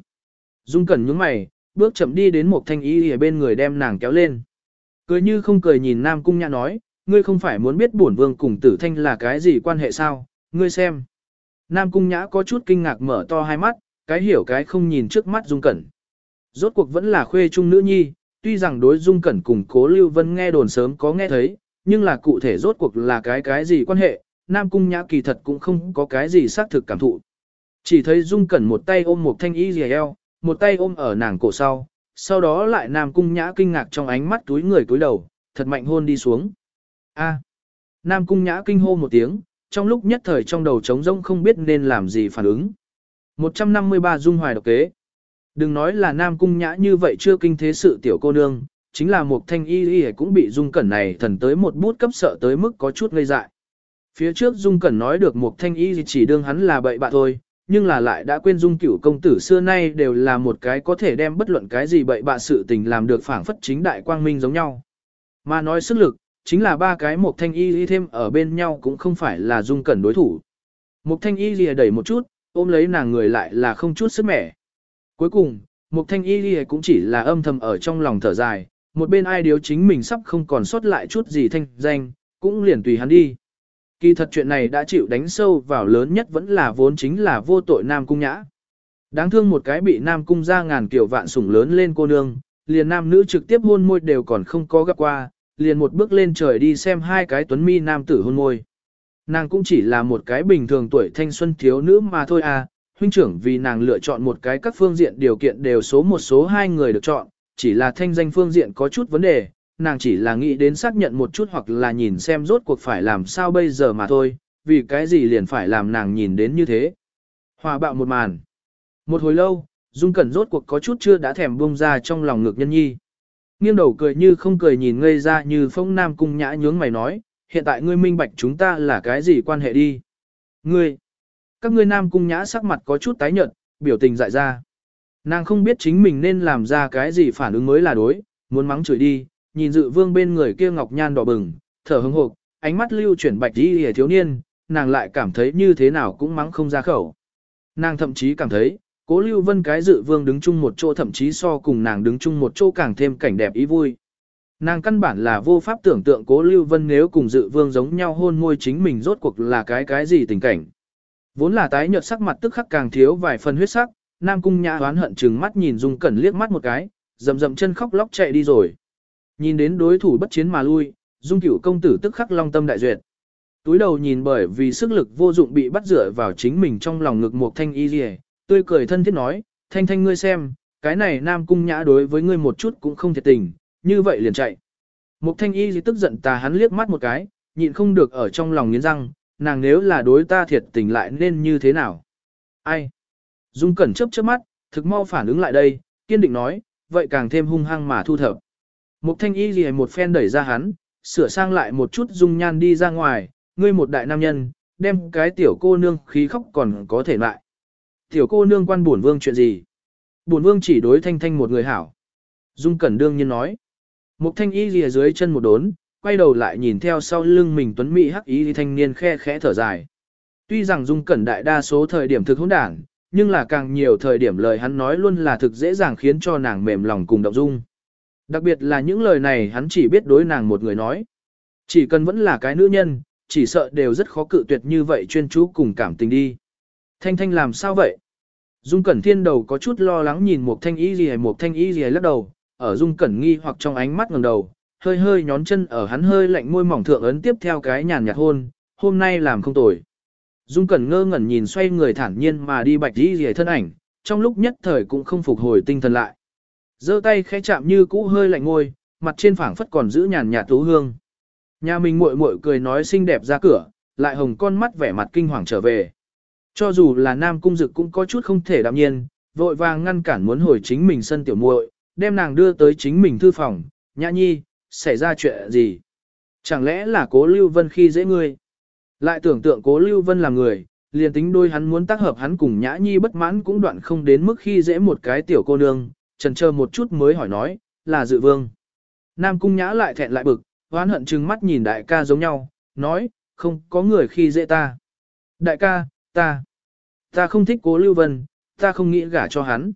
Dung Cẩn nhướng mày, bước chậm đi đến một thanh y ở bên người đem nàng kéo lên. Cười như không cười nhìn Nam Cung Nhã nói, ngươi không phải muốn biết bổn vương cùng tử thanh là cái gì quan hệ sao, ngươi xem. Nam Cung Nhã có chút kinh ngạc mở to hai mắt, cái hiểu cái không nhìn trước mắt Dung Cẩn. Rốt cuộc vẫn là khuê trung nữ nhi, tuy rằng đối Dung Cẩn cùng Cố Lưu Vân nghe đồn sớm có nghe thấy, nhưng là cụ thể rốt cuộc là cái cái gì quan hệ, Nam Cung Nhã kỳ thật cũng không có cái gì xác thực cảm thụ. Chỉ thấy Dung Cẩn một tay ôm một thanh y dì eo, một tay ôm ở nàng cổ sau, sau đó lại Nam Cung Nhã kinh ngạc trong ánh mắt túi người túi đầu, thật mạnh hôn đi xuống. A. Nam Cung Nhã kinh hô một tiếng, trong lúc nhất thời trong đầu trống rỗng không biết nên làm gì phản ứng. 153 Dung Hoài độc kế. Đừng nói là Nam Cung Nhã như vậy chưa kinh thế sự tiểu cô nương, chính là một thanh y y cũng bị Dung Cẩn này thần tới một bút cấp sợ tới mức có chút ngây dại. Phía trước Dung Cẩn nói được một thanh y chỉ đương hắn là bậy bạ thôi, nhưng là lại đã quên Dung cửu công tử xưa nay đều là một cái có thể đem bất luận cái gì bậy bạ sự tình làm được phảng phất chính đại quang minh giống nhau. Mà nói sức lực, chính là ba cái một thanh y thêm ở bên nhau cũng không phải là Dung Cẩn đối thủ. Một thanh y lìa đẩy một chút, ôm lấy nàng người lại là không chút sức mẻ. Cuối cùng, một thanh y lìa cũng chỉ là âm thầm ở trong lòng thở dài, một bên ai điếu chính mình sắp không còn sót lại chút gì thanh danh, cũng liền tùy hắn đi. Kỳ thật chuyện này đã chịu đánh sâu vào lớn nhất vẫn là vốn chính là vô tội Nam Cung Nhã. Đáng thương một cái bị Nam Cung ra ngàn kiểu vạn sủng lớn lên cô nương, liền nam nữ trực tiếp hôn môi đều còn không có gặp qua, liền một bước lên trời đi xem hai cái tuấn mi nam tử hôn môi. Nàng cũng chỉ là một cái bình thường tuổi thanh xuân thiếu nữ mà thôi à, huynh trưởng vì nàng lựa chọn một cái các phương diện điều kiện đều số một số hai người được chọn, chỉ là thanh danh phương diện có chút vấn đề, nàng chỉ là nghĩ đến xác nhận một chút hoặc là nhìn xem rốt cuộc phải làm sao bây giờ mà thôi, vì cái gì liền phải làm nàng nhìn đến như thế. Hòa bạo một màn. Một hồi lâu, Dung Cẩn rốt cuộc có chút chưa đã thèm buông ra trong lòng ngực nhân nhi. Nghiêng đầu cười như không cười nhìn ngây ra như phong nam cung nhã nhướng mày nói, hiện tại ngươi minh bạch chúng ta là cái gì quan hệ đi. Ngươi, các ngươi nam cung nhã sắc mặt có chút tái nhợt, biểu tình dại ra. Nàng không biết chính mình nên làm ra cái gì phản ứng mới là đối, muốn mắng chửi đi, nhìn dự vương bên người kia ngọc nhan đỏ bừng, thở hững hộp, ánh mắt lưu chuyển bạch đi hề thiếu niên, nàng lại cảm thấy như thế nào cũng mắng không ra khẩu. Nàng thậm chí cảm thấy, cố lưu vân cái dự vương đứng chung một chỗ thậm chí so cùng nàng đứng chung một chỗ càng thêm cảnh đẹp ý vui. Nàng căn bản là vô pháp tưởng tượng cố lưu vân nếu cùng dự vương giống nhau hôn môi chính mình rốt cuộc là cái cái gì tình cảnh. Vốn là tái nhợt sắc mặt tức khắc càng thiếu vài phần huyết sắc, Nam Cung Nhã oán hận chừng mắt nhìn Dung Cẩn liếc mắt một cái, rầm rầm chân khóc lóc chạy đi rồi. Nhìn đến đối thủ bất chiến mà lui, Dung Cửu công tử tức khắc long tâm đại duyệt. Túi đầu nhìn bởi vì sức lực vô dụng bị bắt rửa vào chính mình trong lòng ngực một thanh y liề, tươi cười thân thiết nói, thanh thanh ngươi xem, cái này Nam Cung Nhã đối với ngươi một chút cũng không thiệt tình, như vậy liền chạy. Mục thanh y gì tức giận ta hắn liếc mắt một cái, nhịn không được ở trong lòng nghiến răng, nàng nếu là đối ta thiệt tình lại nên như thế nào? Ai? Dung Cẩn chớp chớp mắt, thực mau phản ứng lại đây, kiên định nói, vậy càng thêm hung hăng mà thu thập. Mục thanh y gì một phen đẩy ra hắn, sửa sang lại một chút dung nhan đi ra ngoài, ngươi một đại nam nhân, đem cái tiểu cô nương khí khóc còn có thể lại. Tiểu cô nương quan buồn vương chuyện gì? Buồn vương chỉ đối thanh thanh một người hảo. Dung Cẩn đương nhiên nói. Mục thanh y lìa dưới chân một đốn, quay đầu lại nhìn theo sau lưng mình tuấn mỹ hắc y thanh niên khe khẽ thở dài. Tuy rằng Dung Cẩn đại đa số thời điểm thực hỗn đảng, nhưng là càng nhiều thời điểm lời hắn nói luôn là thực dễ dàng khiến cho nàng mềm lòng cùng động dung. Đặc biệt là những lời này hắn chỉ biết đối nàng một người nói. Chỉ cần vẫn là cái nữ nhân, chỉ sợ đều rất khó cự tuyệt như vậy chuyên chú cùng cảm tình đi. Thanh Thanh làm sao vậy? Dung Cẩn Thiên đầu có chút lo lắng nhìn một thanh y gì hay một thanh y gì lắc đầu, ở Dung Cẩn nghi hoặc trong ánh mắt ngẩng đầu, hơi hơi nhón chân ở hắn hơi lạnh môi mỏng thượng ấn tiếp theo cái nhàn nhạt hôn, hôm nay làm không tồi. Dung Cẩn ngơ ngẩn nhìn xoay người thản nhiên mà đi bạch đi gì thân ảnh, trong lúc nhất thời cũng không phục hồi tinh thần lại. giơ tay khẽ chạm như cũ hơi lạnh ngôi, mặt trên phảng phất còn giữ nhàn nhạt tú hương. Nhà mình muội muội cười nói xinh đẹp ra cửa, lại hồng con mắt vẻ mặt kinh hoàng trở về. Cho dù là nam cung dực cũng có chút không thể đạm nhiên, vội vàng ngăn cản muốn hồi chính mình sân tiểu muội, đem nàng đưa tới chính mình thư phòng, nhã nhi, xảy ra chuyện gì? Chẳng lẽ là cố Lưu Vân khi dễ ngươi? Lại tưởng tượng cố Lưu Vân là người, liền tính đôi hắn muốn tác hợp hắn cùng nhã nhi bất mãn cũng đoạn không đến mức khi dễ một cái tiểu cô nương, trần chờ một chút mới hỏi nói, là dự vương. Nam cung nhã lại thẹn lại bực, hoán hận chừng mắt nhìn đại ca giống nhau, nói, không có người khi dễ ta. Đại ca, ta, ta không thích cố Lưu Vân, ta không nghĩ gả cho hắn.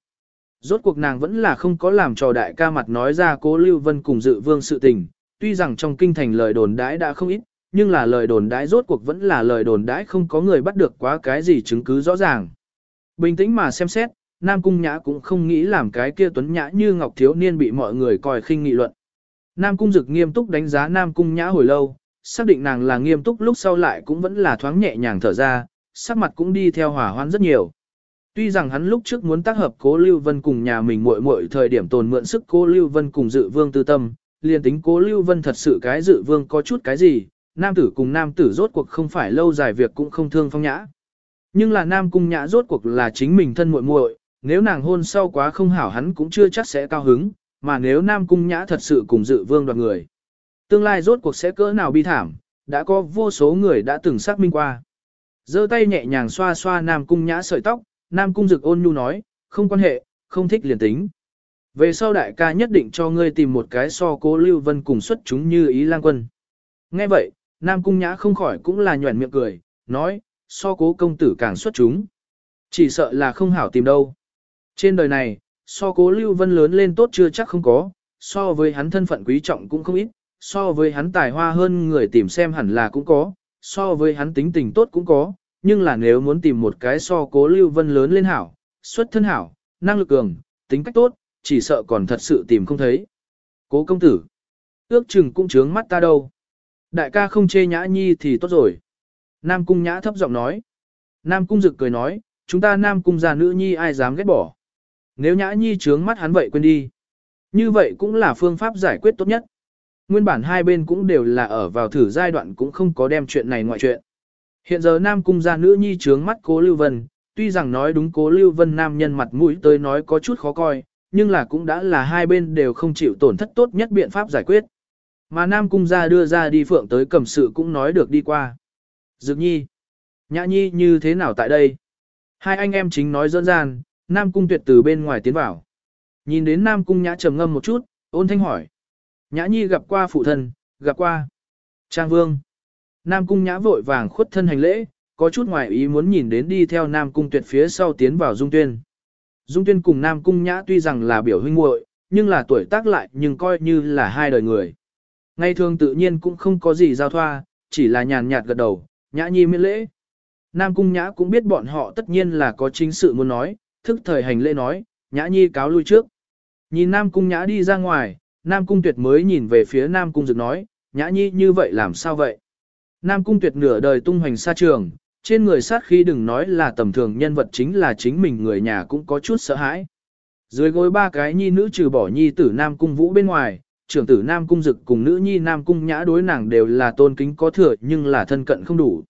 Rốt cuộc nàng vẫn là không có làm trò đại ca mặt nói ra cố Lưu Vân cùng dự vương sự tình, tuy rằng trong kinh thành lời đồn đãi đã không ít, nhưng là lời đồn đãi rốt cuộc vẫn là lời đồn đãi không có người bắt được quá cái gì chứng cứ rõ ràng. Bình tĩnh mà xem xét, Nam Cung Nhã cũng không nghĩ làm cái kia tuấn nhã như ngọc thiếu niên bị mọi người coi khinh nghị luận. Nam Cung Dực nghiêm túc đánh giá Nam Cung Nhã hồi lâu, xác định nàng là nghiêm túc lúc sau lại cũng vẫn là thoáng nhẹ nhàng thở ra, sắc mặt cũng đi theo hỏa hoan rất nhiều. Tuy rằng hắn lúc trước muốn tác hợp Cố Lưu Vân cùng nhà mình muội muội thời điểm tồn mượn sức Cố Lưu Vân cùng Dự Vương tư tâm, liền tính Cố Lưu Vân thật sự cái Dự Vương có chút cái gì, nam tử cùng nam tử rốt cuộc không phải lâu dài việc cũng không thương phong nhã. Nhưng là nam cung nhã rốt cuộc là chính mình thân muội muội, nếu nàng hôn sau quá không hảo hắn cũng chưa chắc sẽ cao hứng, mà nếu nam cung nhã thật sự cùng Dự Vương đoạt người. Tương lai rốt cuộc sẽ cỡ nào bi thảm, đã có vô số người đã từng xác minh qua. giơ tay nhẹ nhàng xoa xoa nam cung nhã sợi tóc, Nam Cung Dực ôn nhu nói, không quan hệ, không thích liền tính. Về sau đại ca nhất định cho ngươi tìm một cái so cố Lưu Vân cùng xuất chúng như ý lang quân. Nghe vậy, Nam Cung Nhã không khỏi cũng là nhuẩn miệng cười, nói, so cố công tử càng xuất chúng. Chỉ sợ là không hảo tìm đâu. Trên đời này, so cố Lưu Vân lớn lên tốt chưa chắc không có, so với hắn thân phận quý trọng cũng không ít, so với hắn tài hoa hơn người tìm xem hẳn là cũng có, so với hắn tính tình tốt cũng có, nhưng là nếu muốn tìm một cái so cố lưu vân lớn lên hảo, xuất thân hảo, năng lực cường, tính cách tốt, chỉ sợ còn thật sự tìm không thấy. Cố công tử, ước chừng cũng trướng mắt ta đâu. Đại ca không chê nhã nhi thì tốt rồi. Nam cung nhã thấp giọng nói. Nam cung rực cười nói, chúng ta nam cung già nữ nhi ai dám ghét bỏ. Nếu nhã nhi trướng mắt hắn vậy quên đi. Như vậy cũng là phương pháp giải quyết tốt nhất. Nguyên bản hai bên cũng đều là ở vào thử giai đoạn cũng không có đem chuyện này ngoại chuyện. Hiện giờ Nam Cung gia nữ nhi trướng mắt cố Lưu Vân, tuy rằng nói đúng cố Lưu Vân nam nhân mặt mũi tới nói có chút khó coi, nhưng là cũng đã là hai bên đều không chịu tổn thất tốt nhất biện pháp giải quyết. Mà Nam Cung gia đưa ra đi phượng tới cầm sự cũng nói được đi qua. Dược nhi, nhã nhi như thế nào tại đây? Hai anh em chính nói dỡn dàn, Nam Cung tuyệt từ bên ngoài tiến vào. Nhìn đến Nam Cung nhã trầm ngâm một chút, ôn thanh hỏi. Nhã nhi gặp qua phụ thân, gặp qua. Trang Vương. Nam Cung Nhã vội vàng khuất thân hành lễ, có chút ngoài ý muốn nhìn đến đi theo Nam Cung Tuyệt phía sau tiến vào Dung Tuyên. Dung Tuyên cùng Nam Cung Nhã tuy rằng là biểu huynh muội, nhưng là tuổi tác lại nhưng coi như là hai đời người. Ngày thường tự nhiên cũng không có gì giao thoa, chỉ là nhàn nhạt gật đầu, Nhã Nhi miễn lễ. Nam Cung Nhã cũng biết bọn họ tất nhiên là có chính sự muốn nói, thức thời hành lễ nói, Nhã Nhi cáo lui trước. Nhìn Nam Cung Nhã đi ra ngoài, Nam Cung Tuyệt mới nhìn về phía Nam Cung Dực nói, Nhã Nhi như vậy làm sao vậy? Nam Cung Tuyệt nửa đời tung hoành xa trường, trên người sát khí đừng nói là tầm thường nhân vật chính là chính mình người nhà cũng có chút sợ hãi. Dưới gối ba cái nhi nữ trừ bỏ nhi tử Nam Cung Vũ bên ngoài, trưởng tử Nam Cung Dực cùng nữ nhi Nam Cung Nhã đối nàng đều là tôn kính có thừa nhưng là thân cận không đủ.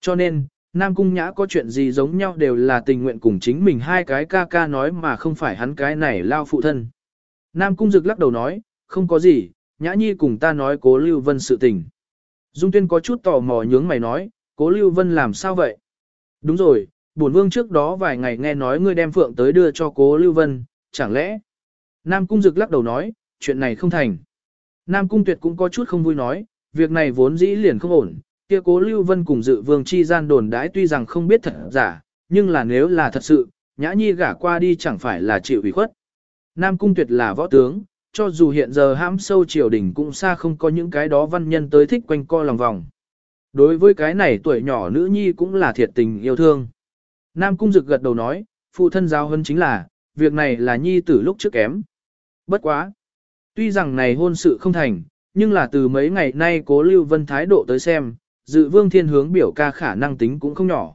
Cho nên, Nam Cung Nhã có chuyện gì giống nhau đều là tình nguyện cùng chính mình hai cái ca ca nói mà không phải hắn cái này lao phụ thân. Nam Cung Dực lắc đầu nói, không có gì, Nhã Nhi cùng ta nói cố Lưu Vân sự tình. Dung Tuyên có chút tò mò nhướng mày nói, cố Lưu Vân làm sao vậy? Đúng rồi, bổn vương trước đó vài ngày nghe nói ngươi đem phượng tới đưa cho cố Lưu Vân, chẳng lẽ? Nam Cung Dực lắc đầu nói, chuyện này không thành. Nam Cung Tuyệt cũng có chút không vui nói, việc này vốn dĩ liền không ổn, kia cố Lưu Vân cùng dự vương chi gian đồn đãi tuy rằng không biết thật giả, nhưng là nếu là thật sự, nhã nhi gả qua đi chẳng phải là chịu ủy khuất. Nam Cung Tuyệt là võ tướng, cho dù hiện giờ hãm sâu triều đình cũng xa không có những cái đó văn nhân tới thích quanh co lòng vòng. Đối với cái này tuổi nhỏ nữ nhi cũng là thiệt tình yêu thương. Nam Cung Dực gật đầu nói, phụ thân giáo hơn chính là, việc này là nhi tử lúc trước kém. Bất quá. Tuy rằng này hôn sự không thành, nhưng là từ mấy ngày nay cố Lưu Vân thái độ tới xem, dự vương thiên hướng biểu ca khả năng tính cũng không nhỏ.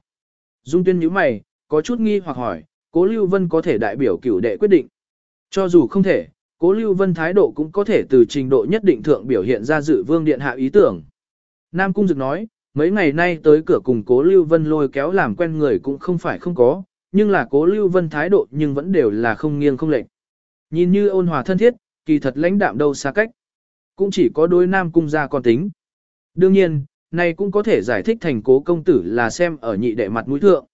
Dung tuyên nhíu mày, có chút nghi hoặc hỏi, cố Lưu Vân có thể đại biểu cửu đệ quyết định. Cho dù không thể, cố Lưu Vân thái độ cũng có thể từ trình độ nhất định thượng biểu hiện ra dự vương điện hạ ý tưởng. Nam Cung Dực nói, mấy ngày nay tới cửa cùng cố Lưu Vân lôi kéo làm quen người cũng không phải không có, nhưng là cố Lưu Vân thái độ nhưng vẫn đều là không nghiêng không lệch. Nhìn như ôn hòa thân thiết, kỳ thật lãnh đạm đâu xa cách. Cũng chỉ có đối Nam Cung gia còn tính. Đương nhiên, này cũng có thể giải thích thành cố công tử là xem ở nhị đệ mặt mũi thượng.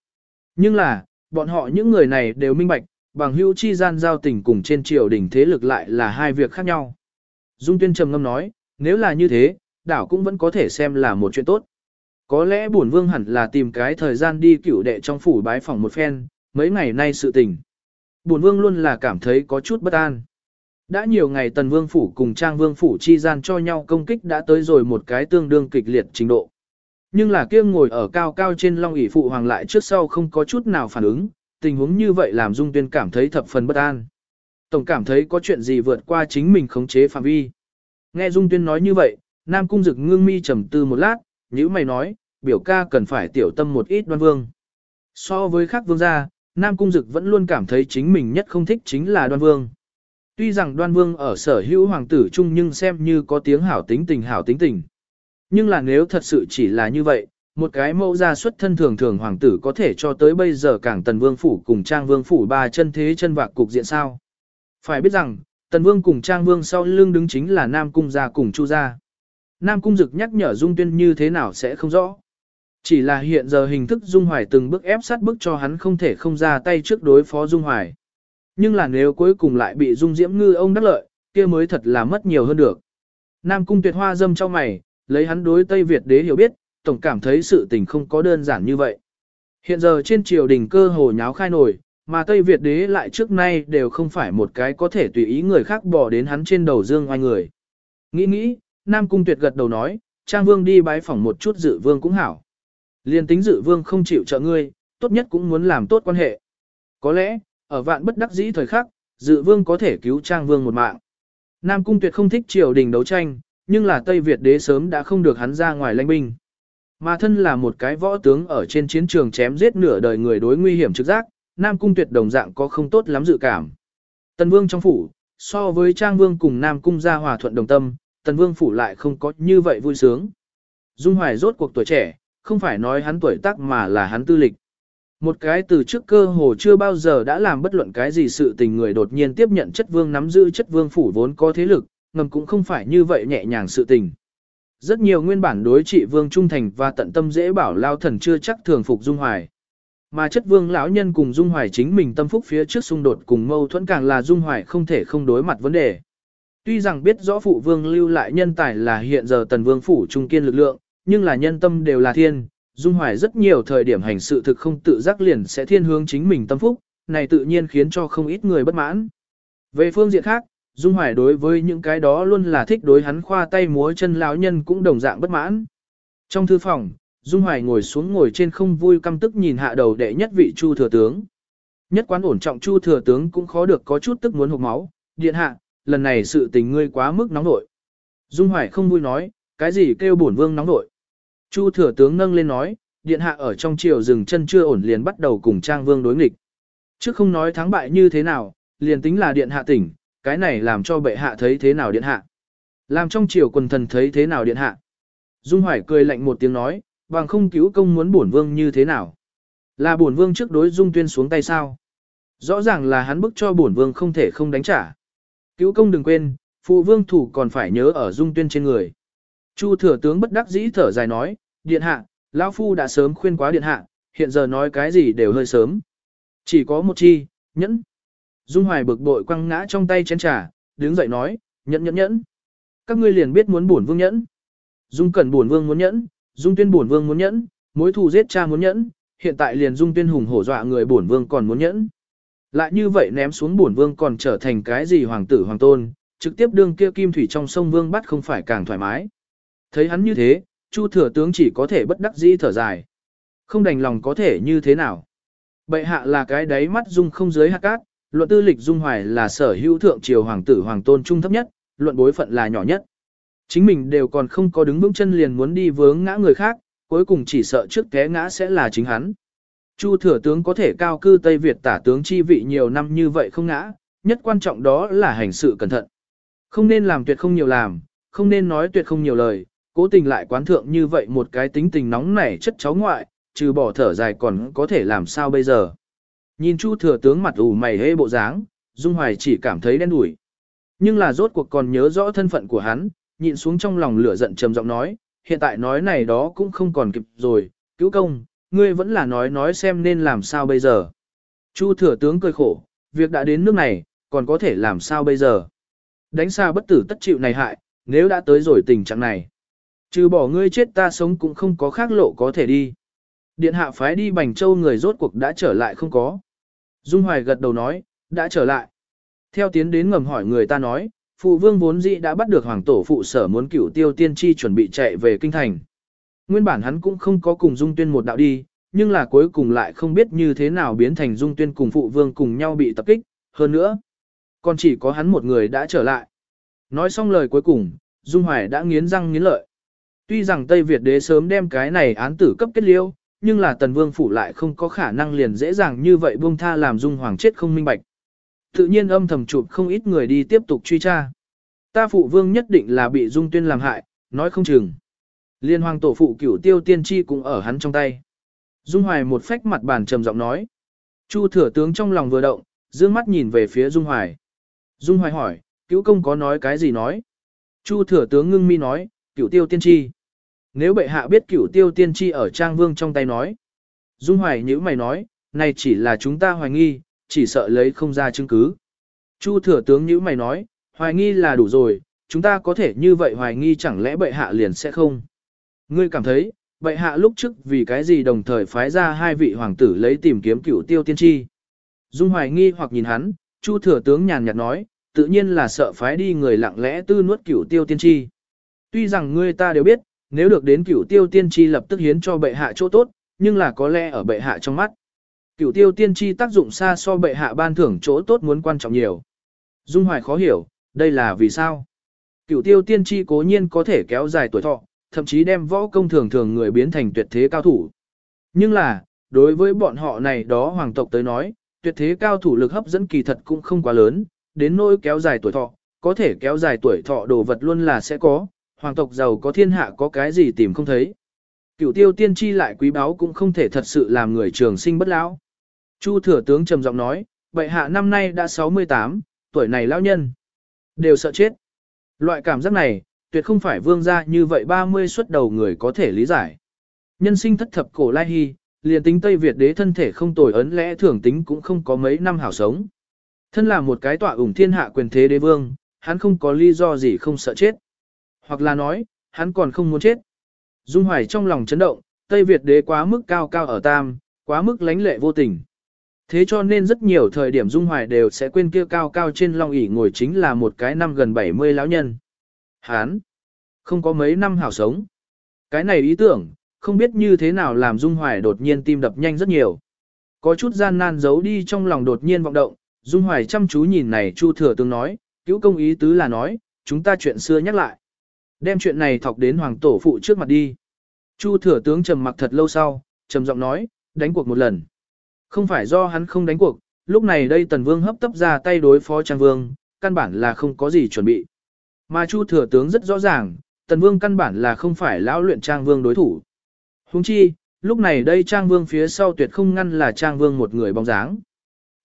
Nhưng là, bọn họ những người này đều minh bạch, bằng hữu chi gian giao tình cùng trên triều đình thế lực lại là hai việc khác nhau. Dung tuyên trầm ngâm nói, nếu là như thế, đảo cũng vẫn có thể xem là một chuyện tốt. Có lẽ bổn vương hẳn là tìm cái thời gian đi cửu đệ trong phủ bái phòng một phen, mấy ngày nay sự tình. Bổn vương luôn là cảm thấy có chút bất an. Đã nhiều ngày tần vương phủ cùng trang vương phủ chi gian cho nhau công kích đã tới rồi một cái tương đương kịch liệt trình độ. Nhưng là kia ngồi ở cao cao trên long ỷ phụ hoàng lại trước sau không có chút nào phản ứng, tình huống như vậy làm Dung Tuyên cảm thấy thập phần bất an. Tổng cảm thấy có chuyện gì vượt qua chính mình khống chế phạm vi. Nghe Dung Tuyên nói như vậy, Nam Cung Dực ngưng mi trầm tư một lát, nhữ mày nói, biểu ca cần phải tiểu tâm một ít đoan vương. So với khác vương gia, Nam Cung Dực vẫn luôn cảm thấy chính mình nhất không thích chính là đoan vương. Tuy rằng đoan vương ở sở hữu hoàng tử chung nhưng xem như có tiếng hảo tính tình hảo tính tình. Nhưng là nếu thật sự chỉ là như vậy, một cái mẫu gia xuất thân thường thường hoàng tử có thể cho tới bây giờ càng tần vương phủ cùng trang vương phủ ba chân thế chân vạc cục diện sao. Phải biết rằng, tần vương cùng trang vương sau lưng đứng chính là nam cung gia cùng chu gia. Nam cung dực nhắc nhở dung tuyên như thế nào sẽ không rõ. Chỉ là hiện giờ hình thức dung hoài từng bước ép sát bức cho hắn không thể không ra tay trước đối phó dung hoài. Nhưng là nếu cuối cùng lại bị dung diễm ngư ông đắc lợi, kia mới thật là mất nhiều hơn được. Nam cung tuyệt hoa dâm cho mày, lấy hắn đối Tây Việt đế hiểu biết, tổng cảm thấy sự tình không có đơn giản như vậy. Hiện giờ trên triều đình cơ hồ nháo khai nổi, mà Tây Việt đế lại trước nay đều không phải một cái có thể tùy ý người khác bỏ đến hắn trên đầu dương oai người. Nghĩ nghĩ, Nam Cung Tuyệt gật đầu nói, Trang Vương đi bái phỏng một chút dự vương cũng hảo. Liên tính dự vương không chịu trợ ngươi, tốt nhất cũng muốn làm tốt quan hệ. Có lẽ, ở vạn bất đắc dĩ thời khắc, dự vương có thể cứu Trang Vương một mạng. Nam Cung Tuyệt không thích triều đình đấu tranh, nhưng là Tây Việt đế sớm đã không được hắn ra ngoài lãnh binh. Mà thân là một cái võ tướng ở trên chiến trường chém giết nửa đời người đối nguy hiểm trực giác, Nam Cung tuyệt đồng dạng có không tốt lắm dự cảm. Tần Vương trong phủ, so với Trang Vương cùng Nam Cung gia hòa thuận đồng tâm, Tần Vương phủ lại không có như vậy vui sướng. Dung Hoài rốt cuộc tuổi trẻ, không phải nói hắn tuổi tác mà là hắn tư lịch. Một cái từ trước cơ hồ chưa bao giờ đã làm bất luận cái gì sự tình người đột nhiên tiếp nhận chất vương nắm giữ chất vương phủ vốn có thế lực, ngầm cũng không phải như vậy nhẹ nhàng sự tình. Rất nhiều nguyên bản đối trị vương trung thành và tận tâm dễ bảo lao thần chưa chắc thường phục Dung Hoài. Mà chất vương lão nhân cùng Dung Hoài chính mình tâm phúc phía trước xung đột cùng mâu thuẫn càng là Dung Hoài không thể không đối mặt vấn đề. Tuy rằng biết rõ phụ vương lưu lại nhân tài là hiện giờ tần vương phủ trung kiên lực lượng, nhưng là nhân tâm đều là thiên, Dung Hoài rất nhiều thời điểm hành sự thực không tự giác liền sẽ thiên hướng chính mình tâm phúc, này tự nhiên khiến cho không ít người bất mãn. Về phương diện khác, Dung Hoài đối với những cái đó luôn là thích đối hắn khoa tay múa chân lão nhân cũng đồng dạng bất mãn. Trong thư phòng, Dung Hoài ngồi xuống ngồi trên không vui căm tức nhìn hạ đầu đệ nhất vị Chu thừa tướng. Nhất quán ổn trọng Chu thừa tướng cũng khó được có chút tức muốn hộc máu, điện hạ, lần này sự tình ngươi quá mức nóng nội. Dung Hoài không vui nói, cái gì kêu bổn vương nóng nội. Chu thừa tướng nâng lên nói, điện hạ ở trong triều rừng chân chưa ổn liền bắt đầu cùng trang vương đối nghịch. Trước không nói thắng bại như thế nào, liền tính là điện hạ tỉnh, cái này làm cho bệ hạ thấy thế nào điện hạ. Làm trong triều quần thần thấy thế nào điện hạ. Dung Hoài cười lạnh một tiếng nói, bằng không cứu công muốn bổn vương như thế nào. Là bổn vương trước đối Dung Tuyên xuống tay sao? Rõ ràng là hắn bức cho bổn vương không thể không đánh trả. Cứu công đừng quên, phụ vương thủ còn phải nhớ ở Dung Tuyên trên người. Chu thừa tướng bất đắc dĩ thở dài nói, điện hạ, lão phu đã sớm khuyên quá điện hạ, hiện giờ nói cái gì đều hơi sớm. Chỉ có một chi, nhẫn. Dung Hoài bực bội quăng ngã trong tay chén trà, đứng dậy nói, nhẫn nhẫn nhẫn. Các ngươi liền biết muốn bổn vương nhẫn. Dung Cẩn bổn vương muốn nhẫn, Dung Tuyên bổn vương muốn nhẫn, mối thù giết cha muốn nhẫn, hiện tại liền Dung Tuyên hùng hổ dọa người bổn vương còn muốn nhẫn. Lại như vậy ném xuống bổn vương còn trở thành cái gì hoàng tử hoàng tôn, trực tiếp đương kia kim thủy trong sông vương bắt không phải càng thoải mái. Thấy hắn như thế, Chu thừa tướng chỉ có thể bất đắc dĩ thở dài. Không đành lòng có thể như thế nào. Bệ hạ là cái đáy mắt dung không dưới hạt cát, luận tư lịch dung hoài là sở hữu thượng triều hoàng tử hoàng tôn trung thấp nhất, luận bối phận là nhỏ nhất. Chính mình đều còn không có đứng vững chân liền muốn đi vướng ngã người khác, cuối cùng chỉ sợ trước té ngã sẽ là chính hắn. Chu thừa tướng có thể cao cư Tây Việt tả tướng chi vị nhiều năm như vậy không ngã, nhất quan trọng đó là hành sự cẩn thận. Không nên làm tuyệt không nhiều làm, không nên nói tuyệt không nhiều lời, cố tình lại quán thượng như vậy một cái tính tình nóng nảy chất cháu ngoại, trừ bỏ thở dài còn có thể làm sao bây giờ. Nhìn Chu thừa tướng mặt ủ mày hê bộ dáng, Dung Hoài chỉ cảm thấy đen đủi. Nhưng là rốt cuộc còn nhớ rõ thân phận của hắn, nhịn xuống trong lòng lửa giận trầm giọng nói, hiện tại nói này đó cũng không còn kịp rồi, cứu công, ngươi vẫn là nói nói xem nên làm sao bây giờ. Chu thừa tướng cười khổ, việc đã đến nước này, còn có thể làm sao bây giờ. Đánh xa bất tử tất chịu này hại, nếu đã tới rồi tình trạng này. Trừ bỏ ngươi chết ta sống cũng không có khác lộ có thể đi. Điện hạ phái đi Bành Châu người rốt cuộc đã trở lại không có. Dung Hoài gật đầu nói, đã trở lại. Theo tiến đến ngầm hỏi người ta nói, phụ vương vốn dĩ đã bắt được hoàng tổ phụ sở muốn cửu tiêu tiên tri chuẩn bị chạy về kinh thành. Nguyên bản hắn cũng không có cùng dung tuyên một đạo đi, nhưng là cuối cùng lại không biết như thế nào biến thành dung tuyên cùng phụ vương cùng nhau bị tập kích, hơn nữa. Còn chỉ có hắn một người đã trở lại. Nói xong lời cuối cùng, Dung Hoài đã nghiến răng nghiến lợi. Tuy rằng Tây Việt đế sớm đem cái này án tử cấp kết liêu, nhưng là tần vương phủ lại không có khả năng liền dễ dàng như vậy buông tha làm Dung Hoàng chết không minh bạch. Tự nhiên âm thầm chụp không ít người đi tiếp tục truy tra. Ta phụ vương nhất định là bị Dung Tuyên làm hại, nói không chừng. Liên hoàng tổ phụ cửu tiêu tiên tri cũng ở hắn trong tay. Dung Hoài một phách mặt bàn trầm giọng nói. Chu thừa tướng trong lòng vừa động, dương mắt nhìn về phía Dung Hoài. Dung Hoài hỏi, cứu công có nói cái gì nói? Chu thừa tướng ngưng mi nói, cửu tiêu tiên tri. Nếu bệ hạ biết cửu tiêu tiên tri ở trang vương trong tay nói. Dung Hoài nhữ mày nói, này chỉ là chúng ta hoài nghi, chỉ sợ lấy không ra chứng cứ. Chu thừa tướng nhữ mày nói, hoài nghi là đủ rồi, chúng ta có thể như vậy hoài nghi chẳng lẽ bệ hạ liền sẽ không. Ngươi cảm thấy, bệ hạ lúc trước vì cái gì đồng thời phái ra hai vị hoàng tử lấy tìm kiếm cửu tiêu tiên tri. Dung hoài nghi hoặc nhìn hắn, Chu thừa tướng nhàn nhạt nói, tự nhiên là sợ phái đi người lặng lẽ tư nuốt cửu tiêu tiên tri. Tuy rằng ngươi ta đều biết, nếu được đến cửu tiêu tiên tri lập tức hiến cho bệ hạ chỗ tốt, nhưng là có lẽ ở bệ hạ trong mắt. Cửu tiêu tiên tri tác dụng xa so bệ hạ ban thưởng chỗ tốt muốn quan trọng nhiều. Dung Hoài khó hiểu, đây là vì sao? Cửu tiêu tiên tri cố nhiên có thể kéo dài tuổi thọ, thậm chí đem võ công thường thường người biến thành tuyệt thế cao thủ. Nhưng là, đối với bọn họ này đó hoàng tộc tới nói, tuyệt thế cao thủ lực hấp dẫn kỳ thật cũng không quá lớn, đến nỗi kéo dài tuổi thọ, có thể kéo dài tuổi thọ đồ vật luôn là sẽ có, hoàng tộc giàu có thiên hạ có cái gì tìm không thấy. Cửu tiêu tiên tri lại quý báu cũng không thể thật sự làm người trường sinh bất lão. Chu thừa tướng trầm giọng nói, bệ hạ năm nay đã 68, tuổi này lão nhân. Đều sợ chết. Loại cảm giác này, tuyệt không phải vương gia như vậy 30 xuất đầu người có thể lý giải. Nhân sinh thất thập cổ lai hy, liền tính Tây Việt đế thân thể không tồi ấn lẽ thường tính cũng không có mấy năm hảo sống. Thân là một cái tọa ủng thiên hạ quyền thế đế vương, hắn không có lý do gì không sợ chết. Hoặc là nói, hắn còn không muốn chết. Dung Hoài trong lòng chấn động, Tây Việt đế quá mức cao cao ở tam, quá mức lánh lệ vô tình. Thế cho nên rất nhiều thời điểm Dung Hoài đều sẽ quên kia cao cao trên long ỷ ngồi chính là một cái năm gần 70 lão nhân. Hán, không có mấy năm hảo sống. Cái này ý tưởng, không biết như thế nào làm Dung Hoài đột nhiên tim đập nhanh rất nhiều. Có chút gian nan giấu đi trong lòng đột nhiên vọng động, Dung Hoài chăm chú nhìn này Chu Thừa Tướng nói, cứu công ý tứ là nói, chúng ta chuyện xưa nhắc lại. Đem chuyện này thọc đến Hoàng Tổ Phụ trước mặt đi. Chu Thừa Tướng trầm mặc thật lâu sau, trầm giọng nói, đánh cuộc một lần. Không phải do hắn không đánh cuộc, lúc này đây Tần Vương hấp tấp ra tay đối phó Trang Vương, căn bản là không có gì chuẩn bị. Mà Chu thừa tướng rất rõ ràng, Tần Vương căn bản là không phải lão luyện Trang Vương đối thủ. Huống chi, lúc này đây Trang Vương phía sau tuyệt không ngăn là Trang Vương một người bóng dáng.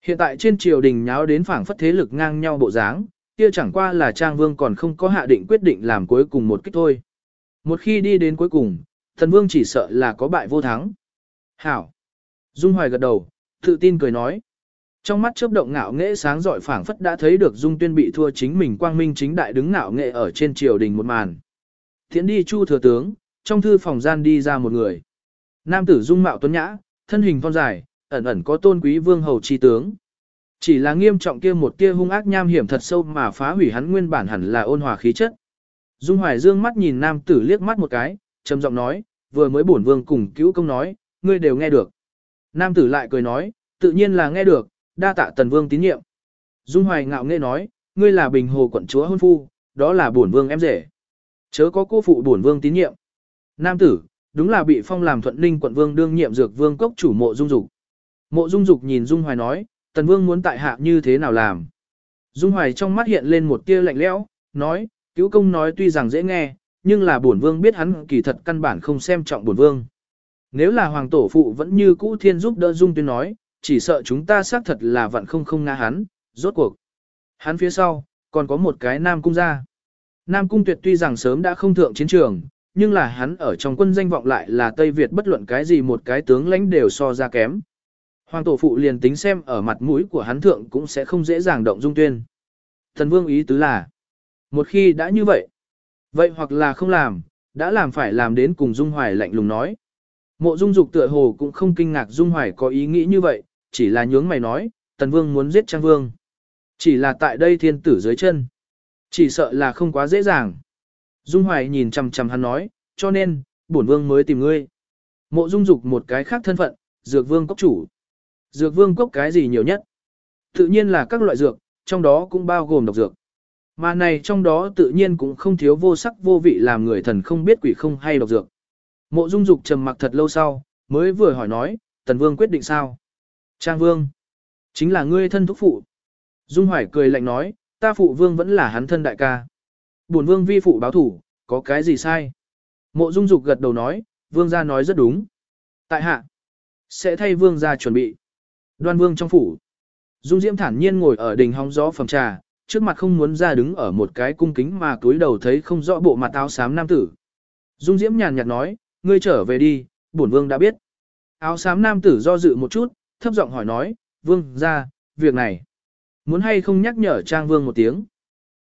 Hiện tại trên triều đình nháo đến phảng phất thế lực ngang nhau bộ dáng, kia chẳng qua là Trang Vương còn không có hạ định quyết định làm cuối cùng một kích thôi. Một khi đi đến cuối cùng, thần Vương chỉ sợ là có bại vô thắng. Hảo! Dung Hoài gật đầu, tự tin cười nói. Trong mắt chớp động ngạo nghệ sáng giỏi phảng phất đã thấy được Dung Tuyên bị thua chính mình quang minh chính đại đứng ngạo nghệ ở trên triều đình một màn. Thiện đi chu thừa tướng, trong thư phòng gian đi ra một người. Nam tử dung mạo tuấn nhã, thân hình thon dài, ẩn ẩn có tôn quý vương hầu chi tướng. Chỉ là nghiêm trọng kia một tia hung ác nham hiểm thật sâu mà phá hủy hắn nguyên bản hẳn là ôn hòa khí chất. Dung Hoài Dương mắt nhìn nam tử liếc mắt một cái, trầm giọng nói, vừa mới bổn vương cùng cứu công nói, ngươi đều nghe được. Nam tử lại cười nói, tự nhiên là nghe được, đa tạ tần vương tín nhiệm. Dung Hoài ngạo nghễ nói, ngươi là bình hồ quận chúa hôn phu, đó là bổn vương em rể. Chớ có cô phụ bổn vương tín nhiệm. Nam tử, đúng là bị phong làm thuận ninh quận vương đương nhiệm dược vương cốc chủ mộ dung dục. Mộ dung dục nhìn Dung Hoài nói, tần vương muốn tại hạ như thế nào làm. Dung Hoài trong mắt hiện lên một tia lạnh lẽo, nói, cứu công nói tuy rằng dễ nghe, nhưng là bổn vương biết hắn kỳ thật căn bản không xem trọng bổn vương. Nếu là hoàng tổ phụ vẫn như cũ thiên giúp đỡ Dung Tuyên nói, chỉ sợ chúng ta xác thật là vận không không ngã hắn, rốt cuộc. Hắn phía sau, còn có một cái Nam Cung gia. Nam Cung tuyệt tuy rằng sớm đã không thượng chiến trường, nhưng là hắn ở trong quân danh vọng lại là Tây Việt bất luận cái gì một cái tướng lãnh đều so ra kém. Hoàng tổ phụ liền tính xem ở mặt mũi của hắn thượng cũng sẽ không dễ dàng động dung tuyên. Thần vương ý tứ là, một khi đã như vậy, vậy hoặc là không làm, đã làm phải làm đến cùng Dung Hoài lạnh lùng nói. Mộ Dung Dục tựa hồ cũng không kinh ngạc Dung Hoài có ý nghĩ như vậy, chỉ là nhướng mày nói, Tần Vương muốn giết Trang Vương. Chỉ là tại đây thiên tử dưới chân. Chỉ sợ là không quá dễ dàng. Dung Hoài nhìn chằm chằm hắn nói, cho nên, bổn vương mới tìm ngươi. Mộ Dung Dục một cái khác thân phận, Dược Vương cốc chủ. Dược Vương cốc cái gì nhiều nhất? Tự nhiên là các loại dược, trong đó cũng bao gồm độc dược. Mà này trong đó tự nhiên cũng không thiếu vô sắc vô vị làm người thần không biết quỷ không hay độc dược. Mộ Dung Dục trầm mặc thật lâu sau, mới vừa hỏi nói, Tần Vương quyết định sao? Trang Vương, chính là ngươi thân thúc phụ. Dung Hoài cười lạnh nói, ta phụ Vương vẫn là hắn thân đại ca. Bổn Vương vi phụ báo thủ, có cái gì sai? Mộ Dung Dục gật đầu nói, Vương gia nói rất đúng. Tại hạ, sẽ thay Vương gia chuẩn bị. Đoan Vương trong phủ. Dung Diễm thản nhiên ngồi ở đỉnh hóng gió phòng trà, trước mặt không muốn ra đứng ở một cái cung kính mà túi đầu thấy không rõ bộ mặt áo xám nam tử. Dung Diễm nhàn nhạt nói, ngươi trở về đi, bổn vương đã biết. Áo xám nam tử do dự một chút, thấp giọng hỏi nói, vương ra, việc này. Muốn hay không nhắc nhở trang vương một tiếng.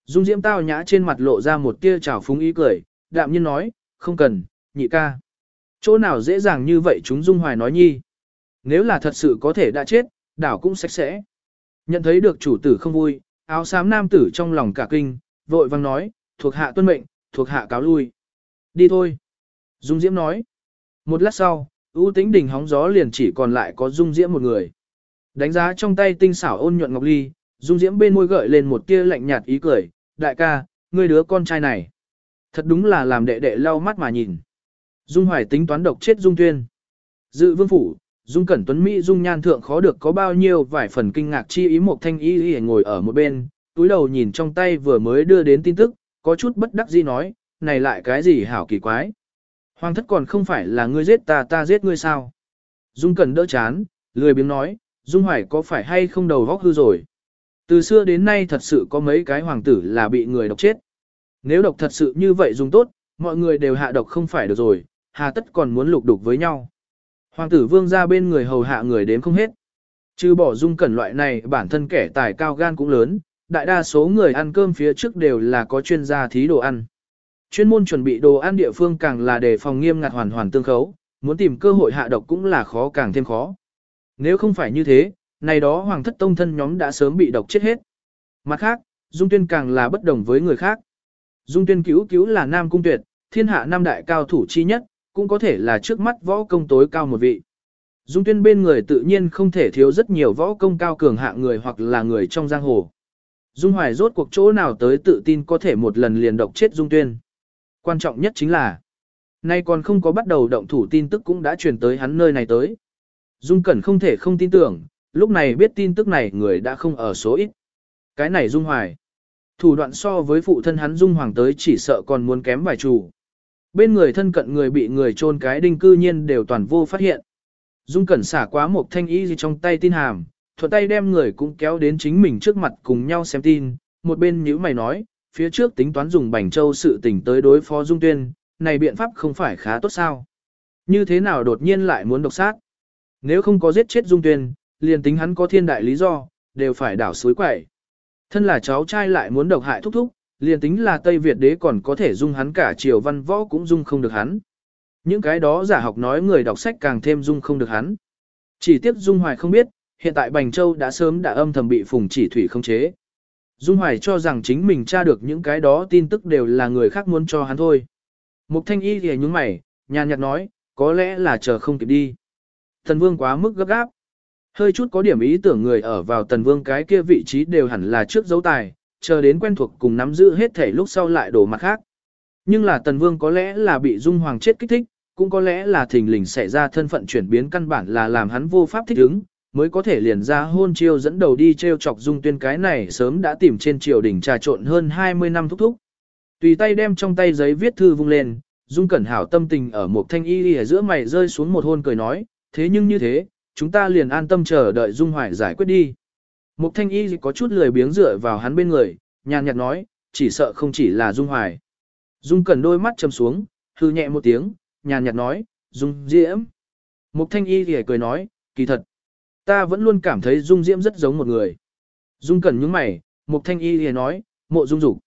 Dung diễm tao nhã trên mặt lộ ra một tia trào phúng ý cười, đạm nhiên nói, không cần, nhị ca. Chỗ nào dễ dàng như vậy chúng dung hoài nói nhi. Nếu là thật sự có thể đã chết, đảo cũng sạch sẽ. Nhận thấy được chủ tử không vui, áo xám nam tử trong lòng cả kinh, vội vang nói, thuộc hạ tuân mệnh, thuộc hạ cáo lui. Đi thôi. Dung Diễm nói. Một lát sau, ưu tĩnh đỉnh hóng gió liền chỉ còn lại có Dung Diễm một người. Đánh giá trong tay tinh xảo ôn nhuận ngọc ly, Dung Diễm bên môi gợi lên một tia lạnh nhạt ý cười, đại ca, ngươi đứa con trai này. Thật đúng là làm đệ đệ lau mắt mà nhìn. Dung Hoài tính toán độc chết Dung Tuyên. Dự vương phủ, Dung Cẩn Tuấn Mỹ Dung Nhan Thượng khó được có bao nhiêu vài phần kinh ngạc chi ý một thanh y y ngồi ở một bên, túi đầu nhìn trong tay vừa mới đưa đến tin tức, có chút bất đắc dĩ nói, này lại cái gì hảo kỳ quái. Hoàng thất còn không phải là ngươi giết ta ta giết ngươi sao. Dung Cẩn đỡ chán, lười biếng nói, Dung Hoài có phải hay không đầu góc hư rồi. Từ xưa đến nay thật sự có mấy cái hoàng tử là bị người độc chết. Nếu độc thật sự như vậy dùng tốt, mọi người đều hạ độc không phải được rồi, hà tất còn muốn lục đục với nhau. Hoàng tử vương ra bên người hầu hạ người đếm không hết. Chứ bỏ dung cẩn loại này bản thân kẻ tài cao gan cũng lớn, đại đa số người ăn cơm phía trước đều là có chuyên gia thí đồ ăn. Chuyên môn chuẩn bị đồ ăn địa phương càng là để phòng nghiêm ngặt hoàn hoàn tương khấu, muốn tìm cơ hội hạ độc cũng là khó càng thêm khó. Nếu không phải như thế, này đó hoàng thất tông thân nhóm đã sớm bị độc chết hết. Mặt khác, Dung Tuyên càng là bất đồng với người khác. Dung Tuyên cứu cứu là nam cung tuyệt, thiên hạ nam đại cao thủ chi nhất, cũng có thể là trước mắt võ công tối cao một vị. Dung Tuyên bên người tự nhiên không thể thiếu rất nhiều võ công cao cường hạng người hoặc là người trong giang hồ. Dung Hoài rốt cuộc chỗ nào tới tự tin có thể một lần liền độc chết Dung Tuyên. Quan trọng nhất chính là, nay còn không có bắt đầu động thủ tin tức cũng đã truyền tới hắn nơi này tới. Dung Cẩn không thể không tin tưởng, lúc này biết tin tức này người đã không ở số ít. Cái này Dung Hoài. Thủ đoạn so với phụ thân hắn Dung Hoàng tới chỉ sợ còn muốn kém vài chủ. Bên người thân cận người bị người trôn cái đinh cư nhiên đều toàn vô phát hiện. Dung Cẩn xả quá một thanh y gì trong tay tin hàm, thuận tay đem người cũng kéo đến chính mình trước mặt cùng nhau xem tin, một bên nhữ mày nói, phía trước tính toán dùng Bành Châu sự tình tới đối phó Dung Tuyên, này biện pháp không phải khá tốt sao? Như thế nào đột nhiên lại muốn độc sát? Nếu không có giết chết Dung Tuyên, liền tính hắn có thiên đại lý do, đều phải đảo suối quẩy. Thân là cháu trai lại muốn độc hại thúc thúc, liền tính là Tây Việt đế còn có thể dung hắn cả triều văn võ cũng dung không được hắn. Những cái đó giả học nói người đọc sách càng thêm dung không được hắn. Chỉ tiếc Dung Hoài không biết, hiện tại Bành Châu đã sớm đã âm thầm bị Phùng Chỉ Thủy không chế. Dung Hoài cho rằng chính mình tra được những cái đó tin tức đều là người khác muốn cho hắn thôi. Mục Thanh Y thì nhúng mày, nhàn nhạt nói, có lẽ là chờ không kịp đi. thần Vương quá mức gấp gáp. Hơi chút có điểm ý tưởng người ở vào Tần Vương cái kia vị trí đều hẳn là trước dấu tài, chờ đến quen thuộc cùng nắm giữ hết thể lúc sau lại đổ mặt khác. Nhưng là Tần Vương có lẽ là bị Dung Hoàng chết kích thích, cũng có lẽ là thình lình xảy ra thân phận chuyển biến căn bản là làm hắn vô pháp thích ứng, mới có thể liền ra hôn chiêu dẫn đầu đi treo chọc Dung Tuyên cái này sớm đã tìm trên triều đình trà trộn hơn 20 năm thúc thúc. Tùy tay đem trong tay giấy viết thư vung lên, Dung Cẩn Hảo tâm tình ở một thanh y ở giữa mày rơi xuống một hôn cười nói, thế nhưng như thế, chúng ta liền an tâm chờ đợi Dung Hoài giải quyết đi. Mục thanh y có chút lười biếng dựa vào hắn bên người, nhàn nhạt nói, chỉ sợ không chỉ là Dung Hoài. Dung Cẩn đôi mắt chầm xuống, hư nhẹ một tiếng, nhàn nhạt nói, Dung Diễm. Mục thanh y thì cười nói, kỳ thật. Ta vẫn luôn cảm thấy Dung Diễm rất giống một người. Dung Cẩn nhướng mày, Mục thanh y thì nói, mộ Dung Dục.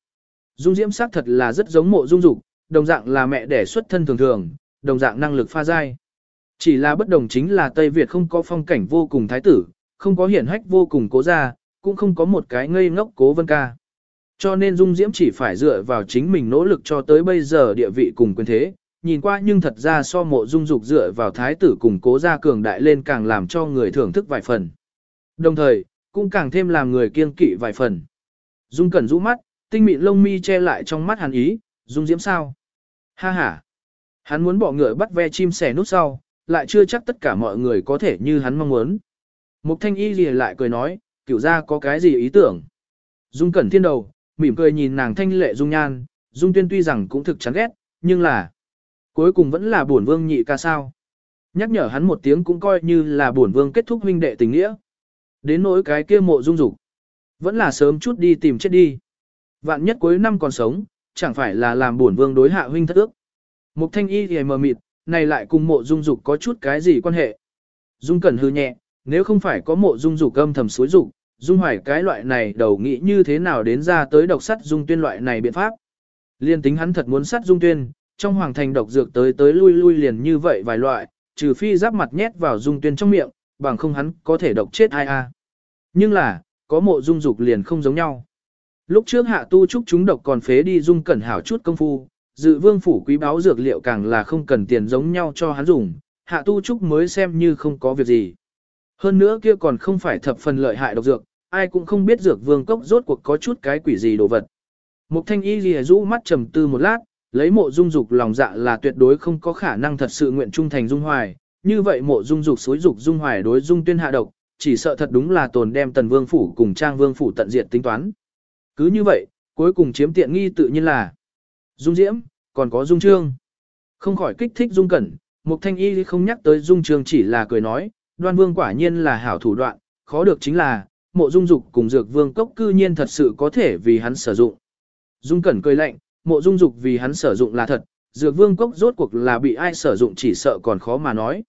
Dung Diễm xác thật là rất giống mộ Dung Dục, đồng dạng là mẹ đẻ xuất thân thường thường, đồng dạng năng lực pha dai, Chỉ là bất đồng chính là Tây Việt không có phong cảnh vô cùng thái tử, không có hiển hách vô cùng cố gia, cũng không có một cái ngây ngốc cố vân ca. Cho nên Dung Diễm chỉ phải dựa vào chính mình nỗ lực cho tới bây giờ địa vị cùng quyền thế, nhìn qua nhưng thật ra so mộ Dung Dục dựa vào thái tử cùng cố gia cường đại lên càng làm cho người thưởng thức vài phần. Đồng thời, cũng càng thêm làm người kiên kỵ vài phần. Dung Cẩn rũ mắt, tinh mịn lông mi che lại trong mắt hắn ý, Dung Diễm sao? Ha ha! Hắn muốn bỏ ngựa bắt ve chim sẻ nút sau, lại chưa chắc tất cả mọi người có thể như hắn mong muốn. Mục thanh y gì lại cười nói, cửu ra có cái gì ý tưởng. Dung cẩn thiên đầu, mỉm cười nhìn nàng thanh lệ dung nhan, dung tuyên tuy rằng cũng thực chán ghét, nhưng là, cuối cùng vẫn là bổn vương nhị ca sao. Nhắc nhở hắn một tiếng cũng coi như là bổn vương kết thúc huynh đệ tình nghĩa. Đến nỗi cái kia mộ dung dục vẫn là sớm chút đi tìm chết đi. Vạn nhất cuối năm còn sống, chẳng phải là làm bổn vương đối hạ huynh thất ước. Mục thanh y thì mờ mịt, này lại cùng mộ dung dục có chút cái gì quan hệ. Dung cẩn hư nhẹ, nếu không phải có mộ dung dục âm thầm suối dục, dung hoài cái loại này đầu nghĩ như thế nào đến ra tới độc sắt dung tuyên loại này biện pháp. Liên tính hắn thật muốn sắt dung tuyên, trong hoàng thành độc dược tới tới lui lui liền như vậy vài loại, trừ phi giáp mặt nhét vào dung tuyên trong miệng, bằng không hắn có thể độc chết ai a. Nhưng là, có mộ dung dục liền không giống nhau. Lúc trước hạ tu trúc chúng độc còn phế đi dung cẩn hảo chút công phu, dự vương phủ quý báo dược liệu càng là không cần tiền giống nhau cho hắn dùng, hạ tu trúc mới xem như không có việc gì. Hơn nữa kia còn không phải thập phần lợi hại độc dược, ai cũng không biết dược vương cốc rốt cuộc có chút cái quỷ gì đồ vật. Mục thanh y ghi rũ mắt trầm tư một lát, lấy mộ dung dục lòng dạ là tuyệt đối không có khả năng thật sự nguyện trung thành dung hoài, như vậy mộ dung dục xối dục dung hoài đối dung tuyên hạ độc, chỉ sợ thật đúng là tồn đem tần vương phủ cùng trang vương phủ tận diệt tính toán. Cứ như vậy, cuối cùng chiếm tiện nghi tự nhiên là Dung Diễm, còn có Dung Trương. Không khỏi kích thích Dung Cẩn, Mục Thanh Y không nhắc tới Dung Trương chỉ là cười nói, đoan vương quả nhiên là hảo thủ đoạn, khó được chính là, mộ dung dục cùng dược vương cốc cư nhiên thật sự có thể vì hắn sử dụng. Dung Cẩn cười lạnh, mộ dung dục vì hắn sử dụng là thật, dược vương cốc rốt cuộc là bị ai sử dụng chỉ sợ còn khó mà nói.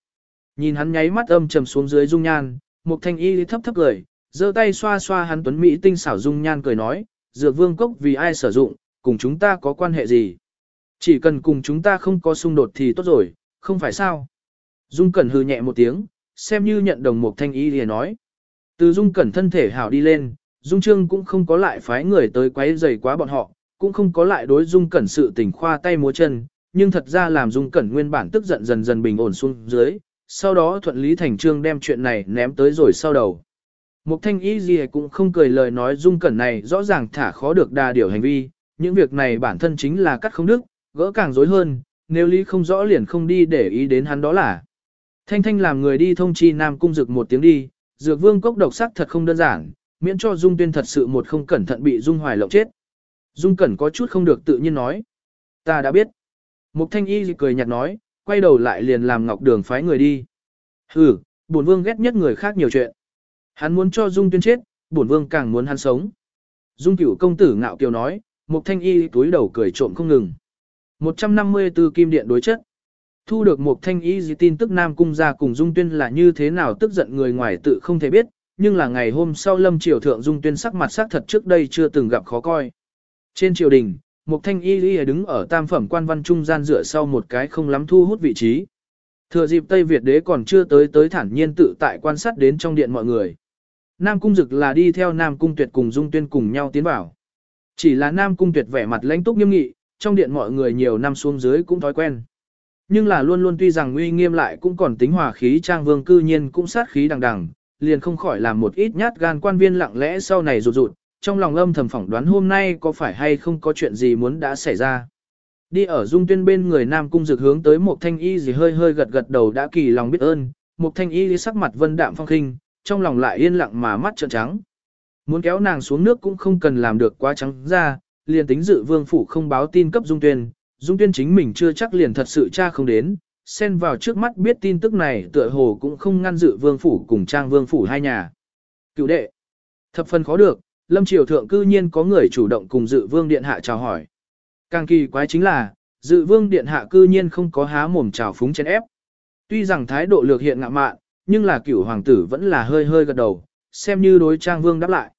Nhìn hắn nháy mắt âm trầm xuống dưới dung nhan, Mục Thanh Y thấp thấp cười, giơ tay xoa xoa hắn tuấn mỹ tinh xảo dung nhan cười nói, dược vương cốc vì ai sử dụng, cùng chúng ta có quan hệ gì? Chỉ cần cùng chúng ta không có xung đột thì tốt rồi, không phải sao? Dung Cẩn hừ nhẹ một tiếng, xem như nhận đồng một thanh ý liền nói. Từ Dung Cẩn thân thể hảo đi lên, Dung Trương cũng không có lại phái người tới quấy rầy quá bọn họ, cũng không có lại đối Dung Cẩn sự tình khoa tay múa chân, nhưng thật ra làm Dung Cẩn nguyên bản tức giận dần dần bình ổn xuống dưới, sau đó thuận lý thành trương đem chuyện này ném tới rồi sau đầu. Mục thanh ý gì cũng không cười lời nói Dung Cẩn này rõ ràng thả khó được đa điều hành vi, những việc này bản thân chính là cắt không đức, gỡ càng rối hơn, nếu lý không rõ liền không đi để ý đến hắn đó là. Thanh Thanh làm người đi thông chi Nam Cung Dược một tiếng đi, Dược Vương cốc độc sắc thật không đơn giản, miễn cho Dung Tuyên thật sự một không cẩn thận bị Dung Hoài lộng chết. Dung Cẩn có chút không được tự nhiên nói. Ta đã biết. Mục thanh y cười nhạt nói, quay đầu lại liền làm ngọc đường phái người đi. Hừ, bổn vương ghét nhất người khác nhiều chuyện. Hắn muốn cho Dung tuyên chết, bổn vương càng muốn hắn sống. Dung cửu công tử ngạo kiều nói, mục thanh y túi đầu cười trộm không ngừng. 154 kim điện đối chất. Thu được một thanh y gì tin tức Nam Cung ra cùng Dung Tuyên là như thế nào tức giận người ngoài tự không thể biết, nhưng là ngày hôm sau lâm triều thượng Dung Tuyên sắc mặt sắc thật trước đây chưa từng gặp khó coi. Trên triều đình, một thanh y y đứng ở tam phẩm quan văn trung gian dựa sau một cái không lắm thu hút vị trí. Thừa dịp Tây Việt đế còn chưa tới tới thản nhiên tự tại quan sát đến trong điện mọi người. Nam Cung Dực là đi theo Nam Cung Tuyệt cùng Dung Tuyên cùng nhau tiến vào. Chỉ là Nam Cung Tuyệt vẻ mặt lãnh túc nghiêm nghị, trong điện mọi người nhiều năm xuống dưới cũng thói quen. Nhưng là luôn luôn tuy rằng uy nghiêm lại cũng còn tính hòa khí trang vương cư nhiên cũng sát khí đằng đằng, liền không khỏi làm một ít nhát gan quan viên lặng lẽ sau này rụt rụt, trong lòng âm thầm phỏng đoán hôm nay có phải hay không có chuyện gì muốn đã xảy ra. Đi ở dung tuyên bên người nam cung dược hướng tới một thanh y gì hơi hơi gật gật đầu đã kỳ lòng biết ơn, một thanh y sắc mặt vân đạm phong khinh, trong lòng lại yên lặng mà mắt trợn trắng. Muốn kéo nàng xuống nước cũng không cần làm được quá trắng ra, liền tính dự vương phủ không báo tin cấp dung tuyên, dung tuyên chính mình chưa chắc liền thật sự cha không đến, xen vào trước mắt biết tin tức này tựa hồ cũng không ngăn dự vương phủ cùng trang vương phủ hai nhà. Cựu đệ, thập phần khó được, lâm triều thượng cư nhiên có người chủ động cùng dự vương điện hạ chào hỏi. Càng kỳ quái chính là, dự vương điện hạ cư nhiên không có há mồm chào phúng chén ép. Tuy rằng thái độ lược hiện ngạ mạn, nhưng là cửu hoàng tử vẫn là hơi hơi gật đầu, xem như đối trang vương đáp lại.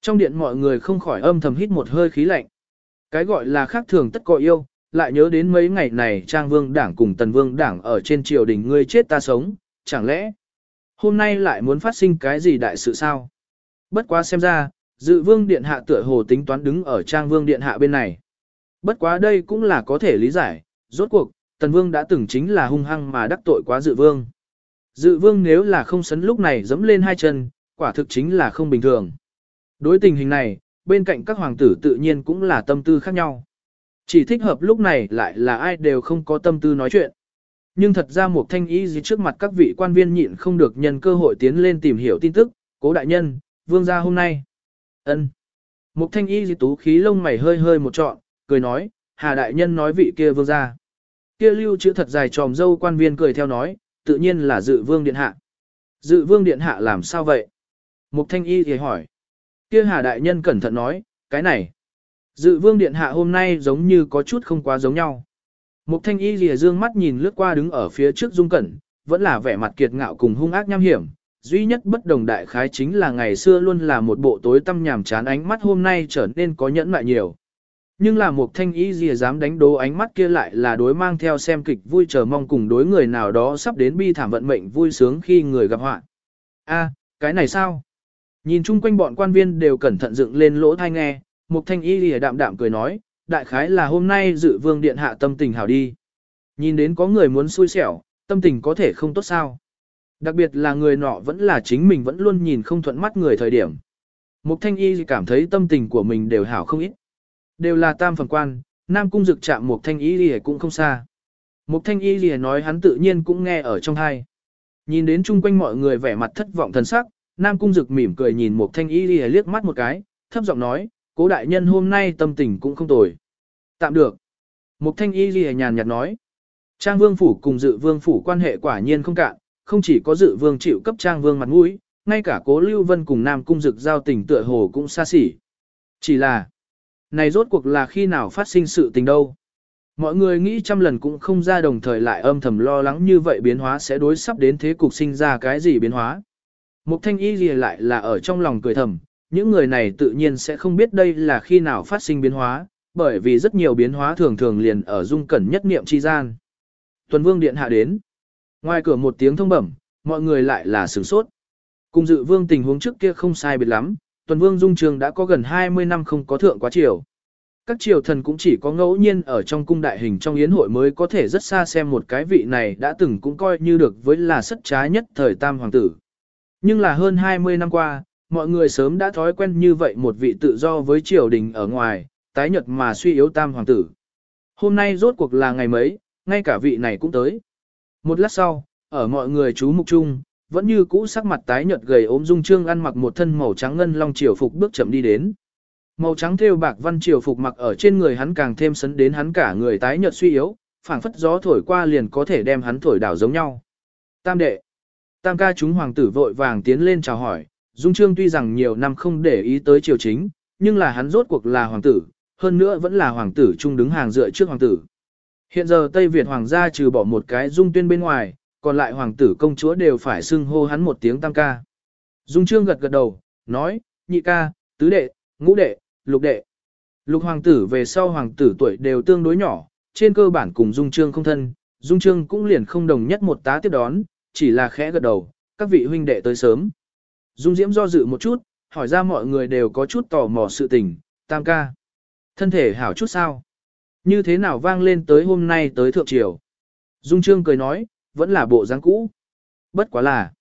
Trong điện mọi người không khỏi âm thầm hít một hơi khí lạnh. Cái gọi là khác thường tất có yêu, lại nhớ đến mấy ngày này trang vương đảng cùng tần vương đảng ở trên triều đình ngươi chết ta sống, chẳng lẽ hôm nay lại muốn phát sinh cái gì đại sự sao? Bất quá xem ra, dự vương điện hạ tựa hồ tính toán đứng ở trang vương điện hạ bên này. Bất quá đây cũng là có thể lý giải, rốt cuộc, tần vương đã từng chính là hung hăng mà đắc tội quá dự vương. Dự vương nếu là không sấn lúc này dẫm lên hai chân, quả thực chính là không bình thường. Đối tình hình này, bên cạnh các hoàng tử tự nhiên cũng là tâm tư khác nhau. Chỉ thích hợp lúc này lại là ai đều không có tâm tư nói chuyện. Nhưng thật ra một thanh ý gì trước mặt các vị quan viên nhịn không được nhân cơ hội tiến lên tìm hiểu tin tức, cố đại nhân, vương gia hôm nay. ân Một thanh ý gì tú khí lông mày hơi hơi một trọn, cười nói, hà đại nhân nói vị kia vương gia. Kia lưu chữ thật dài tròm dâu quan viên cười theo nói, tự nhiên là dự vương điện hạ. Dự vương điện hạ làm sao vậy? Mục thanh y thì hỏi. Kia hà đại nhân cẩn thận nói, cái này. Dự vương điện hạ hôm nay giống như có chút không quá giống nhau. Mục thanh y lìa dương mắt nhìn lướt qua đứng ở phía trước dung cẩn, vẫn là vẻ mặt kiệt ngạo cùng hung ác nham hiểm. Duy nhất bất đồng đại khái chính là ngày xưa luôn là một bộ tối tâm nhàm chán ánh mắt hôm nay trở nên có nhẫn lại nhiều. Nhưng là một thanh ý gì dám đánh đố ánh mắt kia lại là đối mang theo xem kịch vui chờ mong cùng đối người nào đó sắp đến bi thảm vận mệnh vui sướng khi người gặp họa. A, cái này sao? Nhìn chung quanh bọn quan viên đều cẩn thận dựng lên lỗ thai nghe, Mục thanh Y lìa đạm đạm cười nói, đại khái là hôm nay dự vương điện hạ tâm tình hảo đi. Nhìn đến có người muốn xui xẻo, tâm tình có thể không tốt sao. Đặc biệt là người nọ vẫn là chính mình vẫn luôn nhìn không thuận mắt người thời điểm. Mục thanh y cảm thấy tâm tình của mình đều hảo không ít. Đều là tam phần quan, Nam Cung Dực chạm Mục thanh y lìa cũng không xa. Mục thanh y lìa nói hắn tự nhiên cũng nghe ở trong hai. Nhìn đến chung quanh mọi người vẻ mặt thất vọng thần sắc, Nam Cung Dực mỉm cười nhìn Mục thanh y lìa liếc mắt một cái, thấp giọng nói, cố đại nhân hôm nay tâm tình cũng không tồi. Tạm được. Mục thanh y lìa nhàn nhạt nói. Trang vương phủ cùng dự vương phủ quan hệ quả nhiên không cạn, không chỉ có dự vương chịu cấp trang vương mặt mũi, ngay cả cố lưu vân cùng Nam Cung Dực giao tình tựa hồ cũng xa xỉ. Chỉ là, này rốt cuộc là khi nào phát sinh sự tình đâu. Mọi người nghĩ trăm lần cũng không ra đồng thời lại âm thầm lo lắng như vậy biến hóa sẽ đối sắp đến thế cục sinh ra cái gì biến hóa. Mục thanh y gì lại là ở trong lòng cười thầm, những người này tự nhiên sẽ không biết đây là khi nào phát sinh biến hóa, bởi vì rất nhiều biến hóa thường thường liền ở dung cẩn nhất niệm chi gian. Tuần vương điện hạ đến. Ngoài cửa một tiếng thông bẩm, mọi người lại là sửng sốt. Cùng dự vương tình huống trước kia không sai biệt lắm, Tuần Vương Dung Trường đã có gần 20 năm không có thượng quá triều. Các triều thần cũng chỉ có ngẫu nhiên ở trong cung đại hình trong yến hội mới có thể rất xa xem một cái vị này đã từng cũng coi như được với là sất trái nhất thời tam hoàng tử. Nhưng là hơn 20 năm qua, mọi người sớm đã thói quen như vậy một vị tự do với triều đình ở ngoài, tái nhật mà suy yếu tam hoàng tử. Hôm nay rốt cuộc là ngày mấy, ngay cả vị này cũng tới. Một lát sau, ở mọi người chú mục chung, vẫn như cũ sắc mặt tái nhợt gầy ốm dung trương ăn mặc một thân màu trắng ngân long triều phục bước chậm đi đến. Màu trắng thêu bạc văn triều phục mặc ở trên người hắn càng thêm sấn đến hắn cả người tái nhợt suy yếu, phảng phất gió thổi qua liền có thể đem hắn thổi đảo giống nhau. Tam đệ. Tam ca chúng hoàng tử vội vàng tiến lên chào hỏi, Dung Trương tuy rằng nhiều năm không để ý tới triều chính, nhưng là hắn rốt cuộc là hoàng tử, hơn nữa vẫn là hoàng tử trung đứng hàng dựa trước hoàng tử. Hiện giờ Tây Việt hoàng gia trừ bỏ một cái dung tuyên bên ngoài, còn lại hoàng tử công chúa đều phải xưng hô hắn một tiếng tam ca. Dung Trương gật gật đầu, nói, nhị ca, tứ đệ, ngũ đệ, lục đệ. Lục hoàng tử về sau hoàng tử tuổi đều tương đối nhỏ, trên cơ bản cùng Dung Trương không thân, Dung Trương cũng liền không đồng nhất một tá tiếp đón, chỉ là khẽ gật đầu, các vị huynh đệ tới sớm. Dung Diễm do dự một chút, hỏi ra mọi người đều có chút tò mò sự tình, tam ca. Thân thể hảo chút sao? Như thế nào vang lên tới hôm nay tới thượng triều? Dung Trương cười nói, vẫn là bộ dáng cũ. Bất quá là.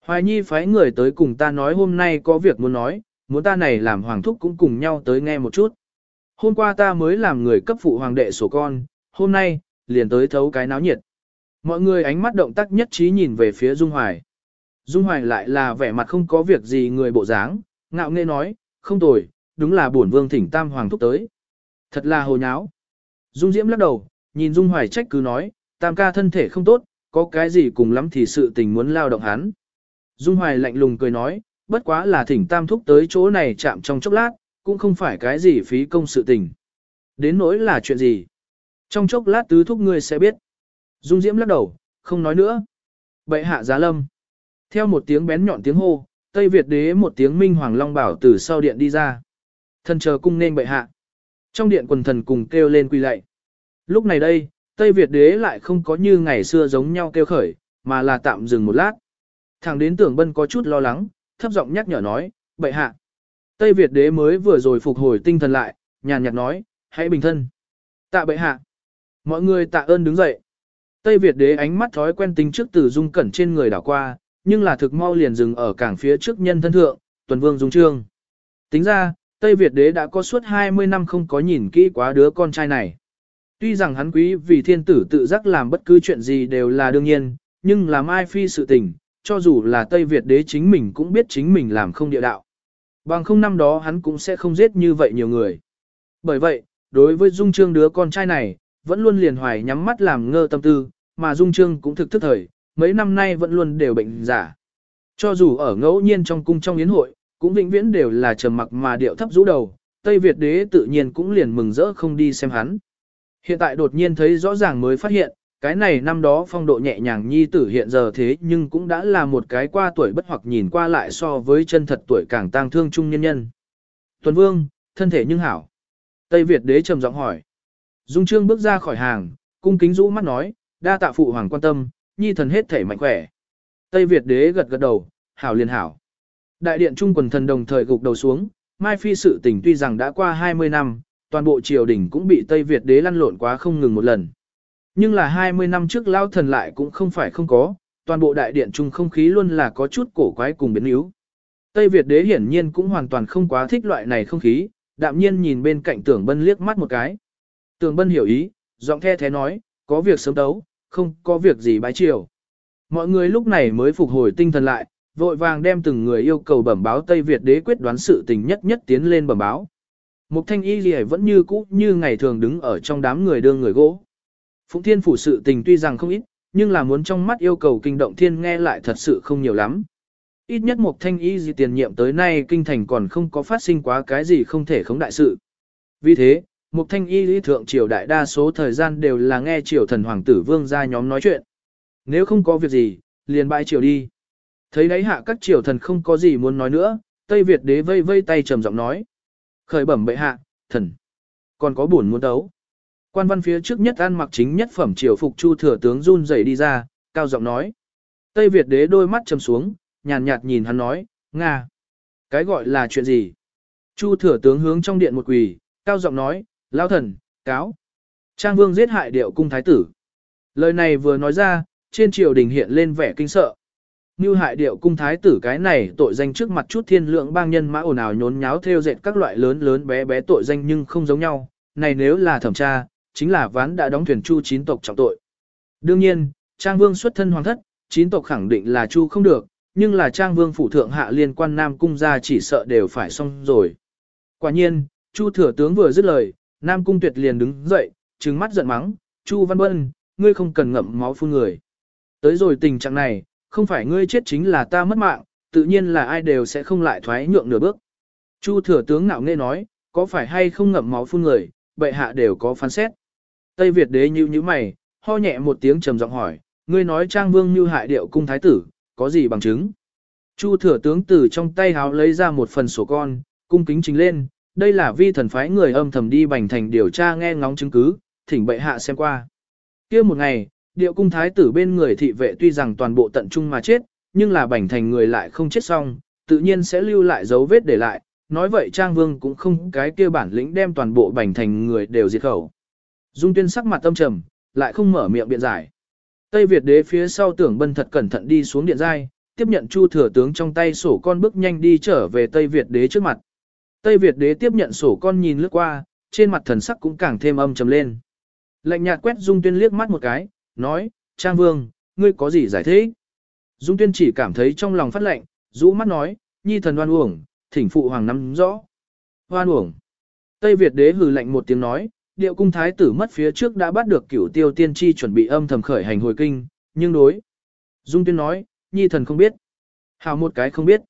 Hoài Nhi phái người tới cùng ta nói hôm nay có việc muốn nói, muốn ta này làm hoàng thúc cũng cùng nhau tới nghe một chút. Hôm qua ta mới làm người cấp phụ hoàng đệ sổ con, hôm nay, liền tới thấu cái náo nhiệt. Mọi người ánh mắt động tác nhất trí nhìn về phía Dung Hoài. Dung Hoài lại là vẻ mặt không có việc gì người bộ dáng, ngạo nghễ nói, không tồi, đúng là bổn vương thỉnh tam hoàng thúc tới. Thật là hồ nháo. Dung Diễm lắc đầu, nhìn Dung Hoài trách cứ nói, tam ca thân thể không tốt, có cái gì cùng lắm thì sự tình muốn lao động hắn. Dung Hoài lạnh lùng cười nói, bất quá là thỉnh tam thúc tới chỗ này chạm trong chốc lát, cũng không phải cái gì phí công sự tình. Đến nỗi là chuyện gì? Trong chốc lát tứ thúc ngươi sẽ biết. Dung Diễm lắc đầu, không nói nữa. Bệ hạ giá lâm. Theo một tiếng bén nhọn tiếng hô, Tây Việt đế một tiếng minh hoàng long bảo từ sau điện đi ra. Thần chờ cung nên bệ hạ. Trong điện quần thần cùng kêu lên quy lạy. Lúc này đây, Tây Việt đế lại không có như ngày xưa giống nhau kêu khởi, mà là tạm dừng một lát. thằng đến tưởng bân có chút lo lắng, thấp giọng nhắc nhở nói, bệ hạ. Tây Việt đế mới vừa rồi phục hồi tinh thần lại, nhàn nhạt nói, hãy bình thân. Tạ bệ hạ. Mọi người tạ ơn đứng dậy. Tây Việt đế ánh mắt thói quen tính trước từ dung cẩn trên người đảo qua, nhưng là thực mau liền dừng ở cảng phía trước nhân thân thượng, tuần vương dung trương. Tính ra, Tây Việt đế đã có suốt 20 năm không có nhìn kỹ quá đứa con trai này. Tuy rằng hắn quý vì thiên tử tự giác làm bất cứ chuyện gì đều là đương nhiên, nhưng làm ai phi sự tình, cho dù là Tây Việt đế chính mình cũng biết chính mình làm không địa đạo. Bằng không năm đó hắn cũng sẽ không giết như vậy nhiều người. Bởi vậy, đối với Dung Trương đứa con trai này, vẫn luôn liền hoài nhắm mắt làm ngơ tâm tư, mà Dung Trương cũng thực thức thời, mấy năm nay vẫn luôn đều bệnh giả. Cho dù ở ngẫu nhiên trong cung trong yến hội, cũng vĩnh viễn đều là trầm mặc mà điệu thấp rũ đầu, Tây Việt đế tự nhiên cũng liền mừng rỡ không đi xem hắn. Hiện tại đột nhiên thấy rõ ràng mới phát hiện, cái này năm đó phong độ nhẹ nhàng nhi tử hiện giờ thế nhưng cũng đã là một cái qua tuổi bất hoặc nhìn qua lại so với chân thật tuổi càng tang thương trung nhân nhân. Tuần Vương, thân thể nhưng hảo. Tây Việt đế trầm giọng hỏi. Dung Trương bước ra khỏi hàng, cung kính rũ mắt nói, đa tạ phụ hoàng quan tâm, nhi thần hết thể mạnh khỏe. Tây Việt đế gật gật đầu, hảo liền hảo. Đại điện trung quần thần đồng thời gục đầu xuống, Mai Phi sự tình tuy rằng đã qua 20 năm, toàn bộ triều đình cũng bị Tây Việt đế lăn lộn quá không ngừng một lần. Nhưng là 20 năm trước lao thần lại cũng không phải không có, toàn bộ đại điện trung không khí luôn là có chút cổ quái cùng biến yếu. Tây Việt đế hiển nhiên cũng hoàn toàn không quá thích loại này không khí, đạm nhiên nhìn bên cạnh tưởng bân liếc mắt một cái. Tưởng bân hiểu ý, giọng the thế nói, có việc sớm đấu, không có việc gì bái chiều. Mọi người lúc này mới phục hồi tinh thần lại, vội vàng đem từng người yêu cầu bẩm báo Tây Việt đế quyết đoán sự tình nhất nhất tiến lên bẩm báo. Mục thanh y gì vẫn như cũ như ngày thường đứng ở trong đám người đương người gỗ. Phụng thiên phủ sự tình tuy rằng không ít, nhưng là muốn trong mắt yêu cầu kinh động thiên nghe lại thật sự không nhiều lắm. Ít nhất một thanh y gì tiền nhiệm tới nay kinh thành còn không có phát sinh quá cái gì không thể khống đại sự. Vì thế, một thanh y lý thượng triều đại đa số thời gian đều là nghe triều thần hoàng tử vương ra nhóm nói chuyện. Nếu không có việc gì, liền bãi triều đi. Thấy đấy hạ các triều thần không có gì muốn nói nữa, Tây Việt đế vây vây tay trầm giọng nói. Khởi bẩm bệ hạ, thần. Còn có buồn muốn đấu. Quan văn phía trước nhất ăn mặc chính nhất phẩm triều phục chu thừa tướng run rẩy đi ra, cao giọng nói. Tây Việt đế đôi mắt trầm xuống, nhàn nhạt nhìn hắn nói, Nga. Cái gọi là chuyện gì? Chu thừa tướng hướng trong điện một quỳ, cao giọng nói, lão thần, cáo. Trang vương giết hại điệu cung thái tử. Lời này vừa nói ra, trên triều đình hiện lên vẻ kinh sợ. Như hại điệu cung thái tử cái này tội danh trước mặt chút thiên lượng bang nhân mã ồn ào nhốn nháo theo dệt các loại lớn lớn bé bé tội danh nhưng không giống nhau. Này nếu là thẩm tra, chính là ván đã đóng thuyền chu chín tộc trọng tội. Đương nhiên, Trang Vương xuất thân hoàng thất, chín tộc khẳng định là chu không được, nhưng là Trang Vương phủ thượng hạ liên quan Nam cung gia chỉ sợ đều phải xong rồi. Quả nhiên, Chu thừa tướng vừa dứt lời, Nam Cung Tuyệt liền đứng dậy, trừng mắt giận mắng, Chu Văn Bân, ngươi không cần ngậm máu phun người. Tới rồi tình trạng này, không phải ngươi chết chính là ta mất mạng, tự nhiên là ai đều sẽ không lại thoái nhượng nửa bước. Chu thừa tướng ngạo nghe nói, có phải hay không ngậm máu phun người, bệ hạ đều có phán xét. Tây Việt đế như như mày, ho nhẹ một tiếng trầm giọng hỏi, ngươi nói trang vương như hại điệu cung thái tử, có gì bằng chứng? Chu thừa tướng từ trong tay háo lấy ra một phần sổ con, cung kính trình lên, đây là vi thần phái người âm thầm đi bành thành điều tra nghe ngóng chứng cứ, thỉnh bệ hạ xem qua. kia một ngày, điệu cung thái tử bên người thị vệ tuy rằng toàn bộ tận trung mà chết, nhưng là bành thành người lại không chết xong, tự nhiên sẽ lưu lại dấu vết để lại, nói vậy Trang Vương cũng không cái kia bản lĩnh đem toàn bộ bành thành người đều diệt khẩu. Dung tuyên sắc mặt tâm trầm, lại không mở miệng biện giải. Tây Việt đế phía sau tưởng bân thật cẩn thận đi xuống điện giai, tiếp nhận Chu thừa tướng trong tay sổ con bước nhanh đi trở về Tây Việt đế trước mặt. Tây Việt đế tiếp nhận sổ con nhìn lướt qua, trên mặt thần sắc cũng càng thêm âm trầm lên. Lệnh nhạt quét Dung Tuyên liếc mắt một cái, nói, Trang Vương, ngươi có gì giải thích? Dung Tuyên chỉ cảm thấy trong lòng phát lệnh, rũ mắt nói, nhi thần oan uổng, thỉnh phụ hoàng nắm rõ. Oan uổng. Tây Việt đế hừ lạnh một tiếng nói, điệu cung thái tử mất phía trước đã bắt được cửu tiêu tiên tri chuẩn bị âm thầm khởi hành hồi kinh, nhưng đối. Dung Tuyên nói, nhi thần không biết. Hào một cái không biết.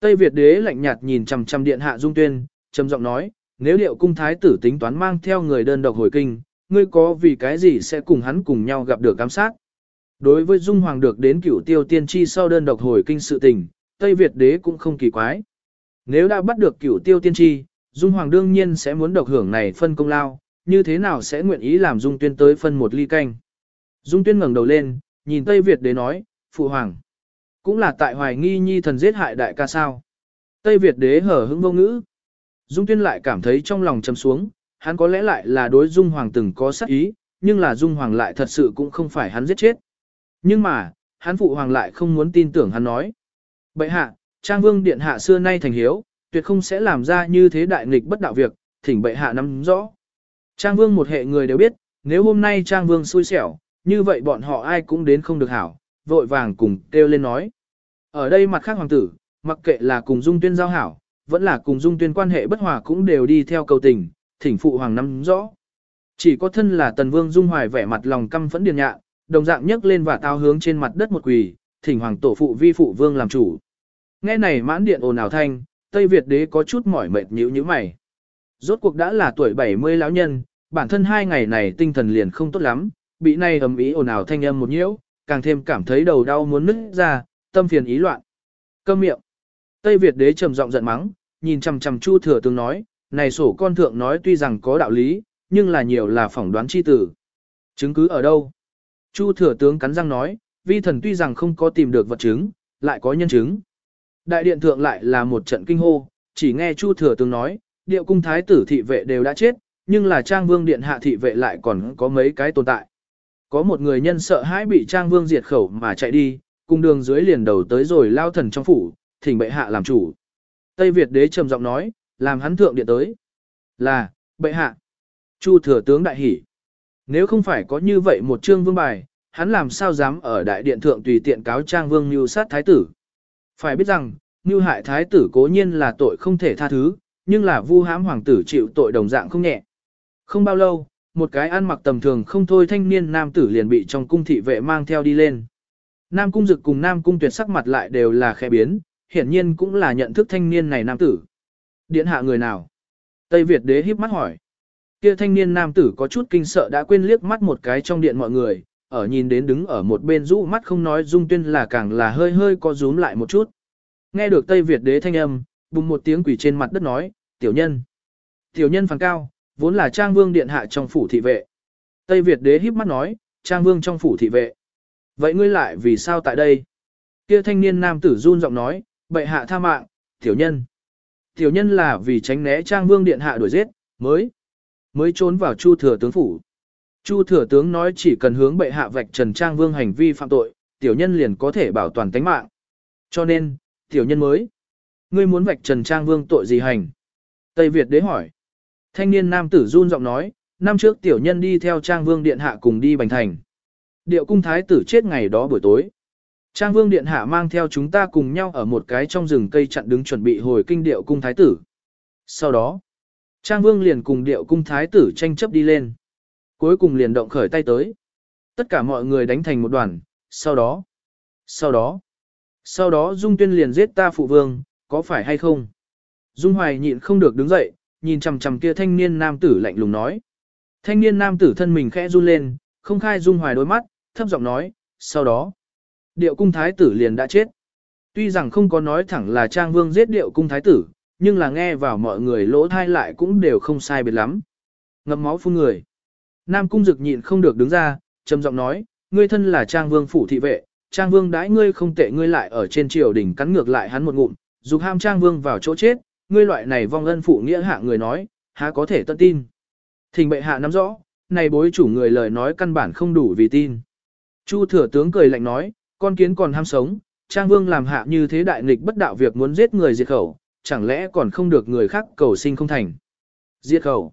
Tây Việt đế lạnh nhạt nhìn chằm chằm điện hạ Dung Tuyên, trầm giọng nói, nếu điệu cung thái tử tính toán mang theo người đơn độc hồi kinh, ngươi có vì cái gì sẽ cùng hắn cùng nhau gặp được giám sát. Đối với Dung Hoàng được đến cửu tiêu tiên tri sau đơn độc hồi kinh sự tình, Tây Việt đế cũng không kỳ quái. Nếu đã bắt được cửu tiêu tiên tri, Dung Hoàng đương nhiên sẽ muốn độc hưởng này phân công lao, như thế nào sẽ nguyện ý làm Dung Tuyên tới phân một ly canh. Dung Tuyên ngẩng đầu lên, nhìn Tây Việt đế nói, Phụ Hoàng. Cũng là tại hoài nghi nhi thần giết hại đại ca sao. Tây Việt đế hở hững vô ngữ. Dung Tuyên lại cảm thấy trong lòng trầm xuống, hắn có lẽ lại là đối Dung Hoàng từng có sát ý, nhưng là Dung Hoàng lại thật sự cũng không phải hắn giết chết. Nhưng mà, hắn phụ hoàng lại không muốn tin tưởng hắn nói. Bệ hạ, Trang Vương Điện Hạ xưa nay thành hiếu, tuyệt không sẽ làm ra như thế đại nghịch bất đạo việc, thỉnh bệ hạ nắm rõ. Trang Vương một hệ người đều biết, nếu hôm nay Trang Vương xui xẻo, như vậy bọn họ ai cũng đến không được hảo, vội vàng cùng kêu lên nói. Ở đây mặt khác hoàng tử, mặc kệ là cùng dung tuyên giao hảo, vẫn là cùng dung tuyên quan hệ bất hòa cũng đều đi theo cầu tình, thỉnh phụ hoàng nắm rõ. Chỉ có thân là tần vương dung hoài vẻ mặt lòng căm phẫn điền nhạ, đồng dạng nhấc lên và tao hướng trên mặt đất một quỳ, thỉnh hoàng tổ phụ vi phụ vương làm chủ. Nghe này mãn điện ồn ào thanh, Tây Việt đế có chút mỏi mệt nhíu như mày. Rốt cuộc đã là tuổi 70 lão nhân, bản thân hai ngày này tinh thần liền không tốt lắm, bị này ầm ý ồn ào thanh âm một nhiễu, càng thêm cảm thấy đầu đau muốn nứt ra, tâm phiền ý loạn. Câm miệng. Tây Việt đế trầm giọng giận mắng, nhìn chằm chằm Chu thừa tướng nói, này sổ con thượng nói tuy rằng có đạo lý, nhưng là nhiều là phỏng đoán chi tử. Chứng cứ ở đâu? Chu thừa tướng cắn răng nói, vi thần tuy rằng không có tìm được vật chứng, lại có nhân chứng. Đại điện thượng lại là một trận kinh hô, chỉ nghe Chu thừa tướng nói, điệu cung thái tử thị vệ đều đã chết, nhưng là trang vương điện hạ thị vệ lại còn có mấy cái tồn tại. Có một người nhân sợ hãi bị trang vương diệt khẩu mà chạy đi, cùng đường dưới liền đầu tới rồi lao thần trong phủ, thỉnh bệ hạ làm chủ. Tây Việt đế trầm giọng nói, làm hắn thượng điện tới. Là, bệ hạ. Chu thừa tướng đại hỉ. Nếu không phải có như vậy một chương vương bài, hắn làm sao dám ở đại điện thượng tùy tiện cáo trang vương mưu sát thái tử. Phải biết rằng, mưu hại thái tử cố nhiên là tội không thể tha thứ, nhưng là vu hãm hoàng tử chịu tội đồng dạng không nhẹ. Không bao lâu, một cái ăn mặc tầm thường không thôi thanh niên nam tử liền bị trong cung thị vệ mang theo đi lên. Nam cung dực cùng nam cung tuyệt sắc mặt lại đều là khẽ biến, hiển nhiên cũng là nhận thức thanh niên này nam tử. Điện hạ người nào? Tây Việt đế híp mắt hỏi. Kia thanh niên nam tử có chút kinh sợ đã quên liếc mắt một cái trong điện mọi người, ở nhìn đến đứng ở một bên rũ mắt không nói dung tuyên là càng là hơi hơi có rúm lại một chút. Nghe được Tây Việt đế thanh âm, bùng một tiếng quỷ trên mặt đất nói, tiểu nhân. Tiểu nhân phản cao, vốn là trang vương điện hạ trong phủ thị vệ. Tây Việt đế híp mắt nói, trang vương trong phủ thị vệ. Vậy ngươi lại vì sao tại đây? Kia thanh niên nam tử run giọng nói, bệ hạ tha mạng, tiểu nhân. Tiểu nhân là vì tránh né trang vương điện hạ đuổi giết, mới, mới trốn vào chu thừa tướng phủ. Chu thừa tướng nói chỉ cần hướng bệ hạ vạch trần trang vương hành vi phạm tội, tiểu nhân liền có thể bảo toàn tính mạng. Cho nên, tiểu nhân mới. Ngươi muốn vạch trần trang vương tội gì hành? Tây Việt đế hỏi. Thanh niên nam tử run giọng nói, năm trước tiểu nhân đi theo trang vương điện hạ cùng đi bành thành. Điệu cung thái tử chết ngày đó buổi tối. Trang vương điện hạ mang theo chúng ta cùng nhau ở một cái trong rừng cây chặn đứng chuẩn bị hồi kinh điệu cung thái tử. Sau đó, Trang vương liền cùng điệu cung thái tử tranh chấp đi lên. Cuối cùng liền động khởi tay tới. Tất cả mọi người đánh thành một đoàn, sau đó, sau đó, sau đó Dung Tuyên liền giết ta phụ vương, có phải hay không? Dung Hoài nhịn không được đứng dậy, nhìn chằm chằm kia thanh niên nam tử lạnh lùng nói. Thanh niên nam tử thân mình khẽ run lên, không khai Dung Hoài đôi mắt, thấp giọng nói, sau đó, điệu cung thái tử liền đã chết. Tuy rằng không có nói thẳng là Trang Vương giết điệu cung thái tử, nhưng là nghe vào mọi người lỗ thai lại cũng đều không sai biệt lắm. Ngậm máu phun người. Nam cung dực nhịn không được đứng ra, trầm giọng nói, ngươi thân là Trang Vương phủ thị vệ, Trang Vương đãi ngươi không tệ ngươi lại ở trên triều đình cắn ngược lại hắn một ngụm, dục ham Trang Vương vào chỗ chết, ngươi loại này vong ân phụ nghĩa hạ người nói, há có thể tận tin. Thình bệ hạ nắm rõ, này bối chủ người lời nói căn bản không đủ vì tin. Chu thừa tướng cười lạnh nói, con kiến còn ham sống, Trang Vương làm hạ như thế đại nghịch bất đạo việc muốn giết người diệt khẩu, chẳng lẽ còn không được người khác cầu sinh không thành. Diệt khẩu.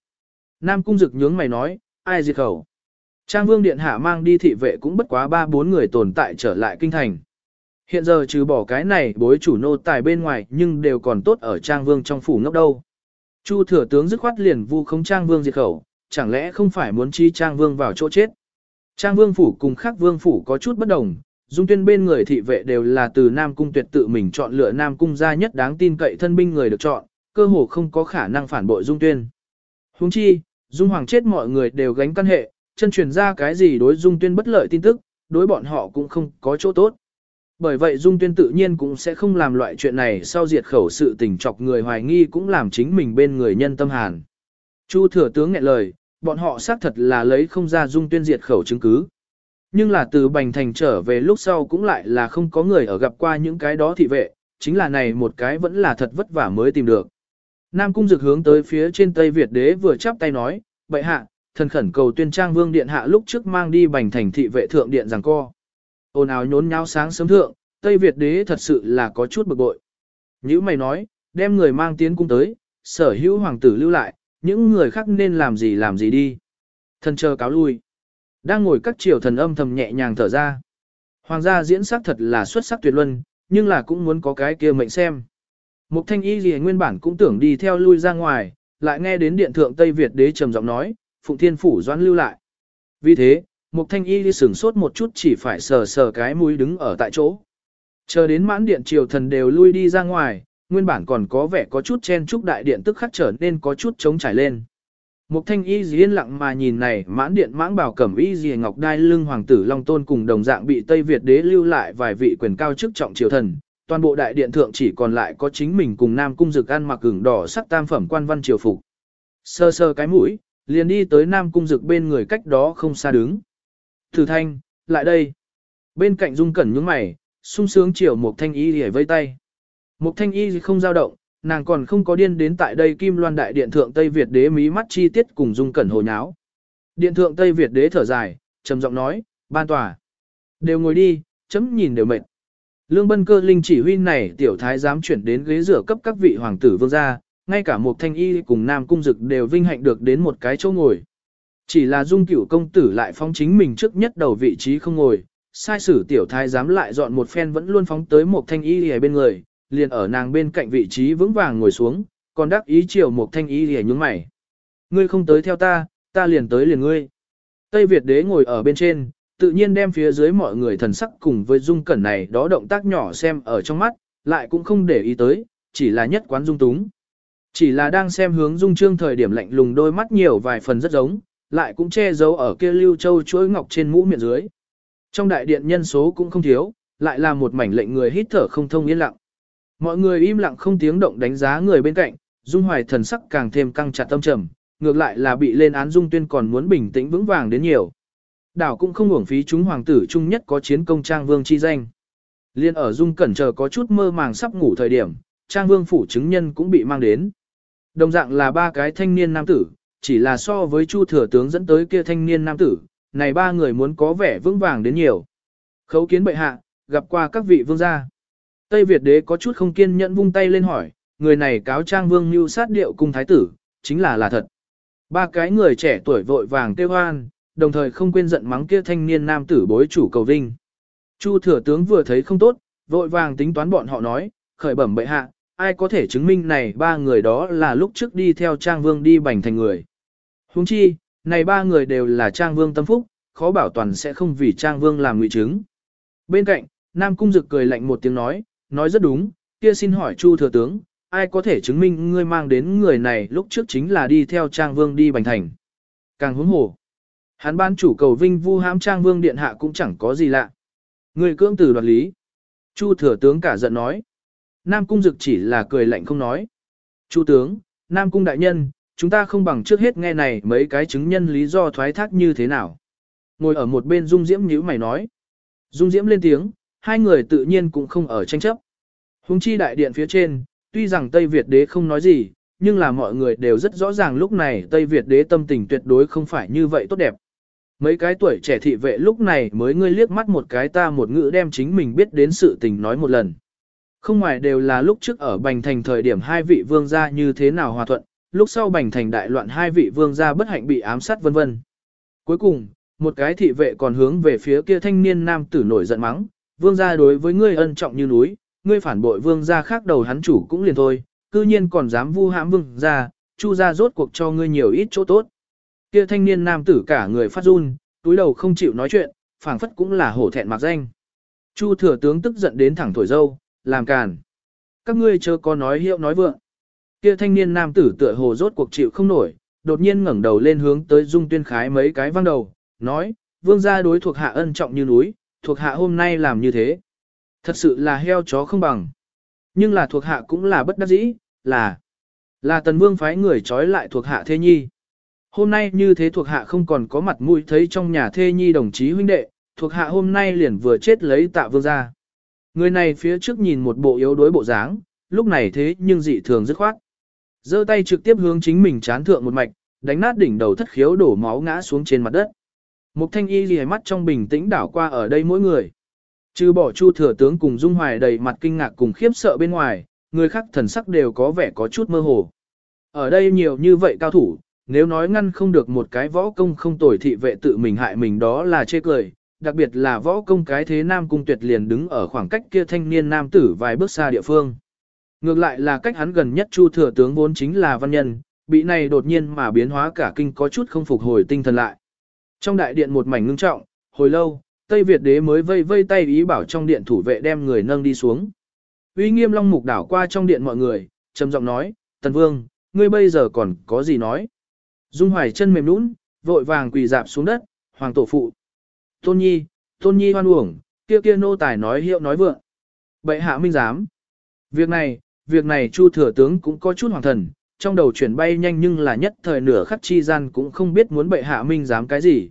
Nam cung dực nhướng mày nói, ai diệt khẩu. Trang Vương Điện Hạ mang đi thị vệ cũng bất quá ba bốn người tồn tại trở lại kinh thành. Hiện giờ trừ bỏ cái này bối chủ nô tài bên ngoài nhưng đều còn tốt ở Trang Vương trong phủ ngốc đâu. Chu thừa tướng dứt khoát liền vu không Trang Vương diệt khẩu, chẳng lẽ không phải muốn chi Trang Vương vào chỗ chết. Trang Vương phủ cùng khác Vương phủ có chút bất đồng, dung tuyên bên người thị vệ đều là từ Nam Cung tuyệt tự mình chọn lựa Nam Cung gia nhất đáng tin cậy thân binh người được chọn, cơ hồ không có khả năng phản bội dung tuyên. Huống chi, dung hoàng chết mọi người đều gánh căn hệ, chân truyền ra cái gì đối dung tuyên bất lợi tin tức, đối bọn họ cũng không có chỗ tốt. Bởi vậy Dung Tuyên tự nhiên cũng sẽ không làm loại chuyện này sau diệt khẩu sự tình chọc người hoài nghi cũng làm chính mình bên người nhân tâm hàn. Chu thừa tướng nghẹn lời, bọn họ xác thật là lấy không ra Dung Tuyên diệt khẩu chứng cứ. Nhưng là từ Bành Thành trở về lúc sau cũng lại là không có người ở gặp qua những cái đó thị vệ, chính là này một cái vẫn là thật vất vả mới tìm được. Nam Cung Dực hướng tới phía trên Tây Việt đế vừa chắp tay nói, bệ hạ, thần khẩn cầu tuyên trang vương điện hạ lúc trước mang đi Bành Thành thị vệ thượng điện rằng co ồn ào nhốn nháo sáng sớm thượng, Tây Việt đế thật sự là có chút bực bội. Như mày nói, đem người mang tiến cung tới, sở hữu hoàng tử lưu lại, những người khác nên làm gì làm gì đi. Thần chờ cáo lui. Đang ngồi các triều thần âm thầm nhẹ nhàng thở ra. Hoàng gia diễn sắc thật là xuất sắc tuyệt luân, nhưng là cũng muốn có cái kia mệnh xem. Mục thanh y gì nguyên bản cũng tưởng đi theo lui ra ngoài, lại nghe đến điện thượng Tây Việt đế trầm giọng nói, Phụng Thiên Phủ doãn lưu lại. Vì thế, Mục thanh y đi sửng sốt một chút chỉ phải sờ sờ cái mũi đứng ở tại chỗ. Chờ đến mãn điện triều thần đều lui đi ra ngoài, nguyên bản còn có vẻ có chút chen chúc đại điện tức khắc trở nên có chút trống trải lên. Mục thanh y dì yên lặng mà nhìn này mãn điện mãng bảo cẩm y dì ngọc đai lưng hoàng tử Long Tôn cùng đồng dạng bị Tây Việt đế lưu lại vài vị quyền cao chức trọng triều thần. Toàn bộ đại điện thượng chỉ còn lại có chính mình cùng Nam Cung Dực ăn mặc gừng đỏ sắc tam phẩm quan văn triều phục. Sơ sơ cái mũi, liền đi tới Nam Cung Dực bên người cách đó không xa đứng. Thử thanh, lại đây. Bên cạnh dung cẩn nhướng mày, sung sướng chiều một thanh y để vây tay. Một thanh y không dao động, nàng còn không có điên đến tại đây kim loan đại điện thượng Tây Việt đế mí mắt chi tiết cùng dung cẩn hồ nháo. Điện thượng Tây Việt đế thở dài, trầm giọng nói, ban tòa. Đều ngồi đi, chấm nhìn đều mệt. Lương Bân Cơ Linh chỉ huy này tiểu thái dám chuyển đến ghế rửa cấp các vị hoàng tử vương gia, ngay cả một thanh y cùng nam cung dực đều vinh hạnh được đến một cái chỗ ngồi. Chỉ là dung cửu công tử lại phóng chính mình trước nhất đầu vị trí không ngồi, sai sử tiểu thái dám lại dọn một phen vẫn luôn phóng tới một thanh y lìa bên người, liền ở nàng bên cạnh vị trí vững vàng ngồi xuống, còn đắc ý chiều một thanh y lìa nhúng mày. Ngươi không tới theo ta, ta liền tới liền ngươi. Tây Việt đế ngồi ở bên trên, tự nhiên đem phía dưới mọi người thần sắc cùng với dung cẩn này đó động tác nhỏ xem ở trong mắt, lại cũng không để ý tới, chỉ là nhất quán dung túng. Chỉ là đang xem hướng dung trương thời điểm lạnh lùng đôi mắt nhiều vài phần rất giống, lại cũng che giấu ở kia lưu châu chuỗi ngọc trên mũ miệng dưới. Trong đại điện nhân số cũng không thiếu, lại là một mảnh lệnh người hít thở không thông yên lặng. Mọi người im lặng không tiếng động đánh giá người bên cạnh, Dung Hoài thần sắc càng thêm căng chặt tâm trầm, ngược lại là bị lên án Dung Tuyên còn muốn bình tĩnh vững vàng đến nhiều. Đảo cũng không uổng phí chúng hoàng tử chung nhất có chiến công trang vương chi danh. Liên ở Dung Cẩn chờ có chút mơ màng sắp ngủ thời điểm, trang vương phủ chứng nhân cũng bị mang đến. Đồng dạng là ba cái thanh niên nam tử, chỉ là so với Chu thừa tướng dẫn tới kia thanh niên nam tử, này ba người muốn có vẻ vững vàng đến nhiều. Khấu kiến bệ hạ, gặp qua các vị vương gia. Tây Việt đế có chút không kiên nhẫn vung tay lên hỏi, người này cáo trang vương mưu sát điệu cung thái tử, chính là là thật. Ba cái người trẻ tuổi vội vàng kêu hoan, đồng thời không quên giận mắng kia thanh niên nam tử bối chủ cầu vinh. Chu thừa tướng vừa thấy không tốt, vội vàng tính toán bọn họ nói, khởi bẩm bệ hạ, ai có thể chứng minh này ba người đó là lúc trước đi theo Trang Vương đi bành thành người. Huống chi, này ba người đều là Trang Vương tâm phúc, khó bảo toàn sẽ không vì Trang Vương làm ngụy chứng. Bên cạnh, Nam Cung Dực cười lạnh một tiếng nói, nói rất đúng, kia xin hỏi Chu Thừa Tướng, ai có thể chứng minh ngươi mang đến người này lúc trước chính là đi theo Trang Vương đi bành thành. Càng huống hồ. Hắn ban chủ cầu vinh vu hãm Trang Vương Điện Hạ cũng chẳng có gì lạ. Người cưỡng tử đoạt lý. Chu Thừa Tướng cả giận nói. Nam Cung Dực chỉ là cười lạnh không nói. Chu Tướng, Nam Cung Đại Nhân, chúng ta không bằng trước hết nghe này mấy cái chứng nhân lý do thoái thác như thế nào. Ngồi ở một bên Dung Diễm nhíu mày nói. Dung Diễm lên tiếng, hai người tự nhiên cũng không ở tranh chấp. Hùng chi đại điện phía trên, tuy rằng Tây Việt đế không nói gì, nhưng là mọi người đều rất rõ ràng lúc này Tây Việt đế tâm tình tuyệt đối không phải như vậy tốt đẹp. Mấy cái tuổi trẻ thị vệ lúc này mới ngươi liếc mắt một cái ta một ngữ đem chính mình biết đến sự tình nói một lần. Không ngoài đều là lúc trước ở Bành Thành thời điểm hai vị vương gia như thế nào hòa thuận, lúc sau Bành Thành đại loạn hai vị vương gia bất hạnh bị ám sát vân vân. Cuối cùng, một cái thị vệ còn hướng về phía kia thanh niên nam tử nổi giận mắng, vương gia đối với ngươi ân trọng như núi, ngươi phản bội vương gia khác đầu hắn chủ cũng liền thôi, cư nhiên còn dám vu hãm vương gia, chu gia rốt cuộc cho ngươi nhiều ít chỗ tốt. Kia thanh niên nam tử cả người phát run, túi đầu không chịu nói chuyện, phảng phất cũng là hổ thẹn mặc danh. Chu thừa tướng tức giận đến thẳng thổi dâu, làm càn. Các ngươi chớ có nói hiệu nói vượng. Kia thanh niên nam tử tựa hồ rốt cuộc chịu không nổi, đột nhiên ngẩng đầu lên hướng tới Dung Tuyên Khái mấy cái văng đầu, nói, vương gia đối thuộc hạ ân trọng như núi, thuộc hạ hôm nay làm như thế. Thật sự là heo chó không bằng. Nhưng là thuộc hạ cũng là bất đắc dĩ, là là tần vương phái người trói lại thuộc hạ thê nhi. Hôm nay như thế thuộc hạ không còn có mặt mũi thấy trong nhà thê nhi đồng chí huynh đệ, thuộc hạ hôm nay liền vừa chết lấy tạ vương gia. Người này phía trước nhìn một bộ yếu đuối bộ dáng, lúc này thế nhưng dị thường dứt khoát giơ tay trực tiếp hướng chính mình chán thượng một mạch, đánh nát đỉnh đầu thất khiếu đổ máu ngã xuống trên mặt đất. Mục thanh y lìa mắt trong bình tĩnh đảo qua ở đây mỗi người. Trừ bỏ chu thừa tướng cùng dung hoài đầy mặt kinh ngạc cùng khiếp sợ bên ngoài, người khác thần sắc đều có vẻ có chút mơ hồ. Ở đây nhiều như vậy cao thủ, nếu nói ngăn không được một cái võ công không tồi thị vệ tự mình hại mình đó là chê cười, đặc biệt là võ công cái thế nam cung tuyệt liền đứng ở khoảng cách kia thanh niên nam tử vài bước xa địa phương. Ngược lại là cách hắn gần nhất chu thừa tướng vốn chính là văn nhân, bị này đột nhiên mà biến hóa cả kinh có chút không phục hồi tinh thần lại. Trong đại điện một mảnh ngưng trọng, hồi lâu, Tây Việt đế mới vây vây tay ý bảo trong điện thủ vệ đem người nâng đi xuống. Uy nghiêm long mục đảo qua trong điện mọi người, trầm giọng nói, Tần Vương, ngươi bây giờ còn có gì nói? Dung hoài chân mềm nũng, vội vàng quỳ dạp xuống đất, hoàng tổ phụ. Tôn nhi, tôn nhi hoan uổng, kia kia nô tài nói hiệu nói vượng. Bệ hạ minh giám. Việc này, việc này chu thừa tướng cũng có chút hoàng thần, trong đầu chuyển bay nhanh nhưng là nhất thời nửa khắc chi gian cũng không biết muốn bệ hạ minh giám cái gì.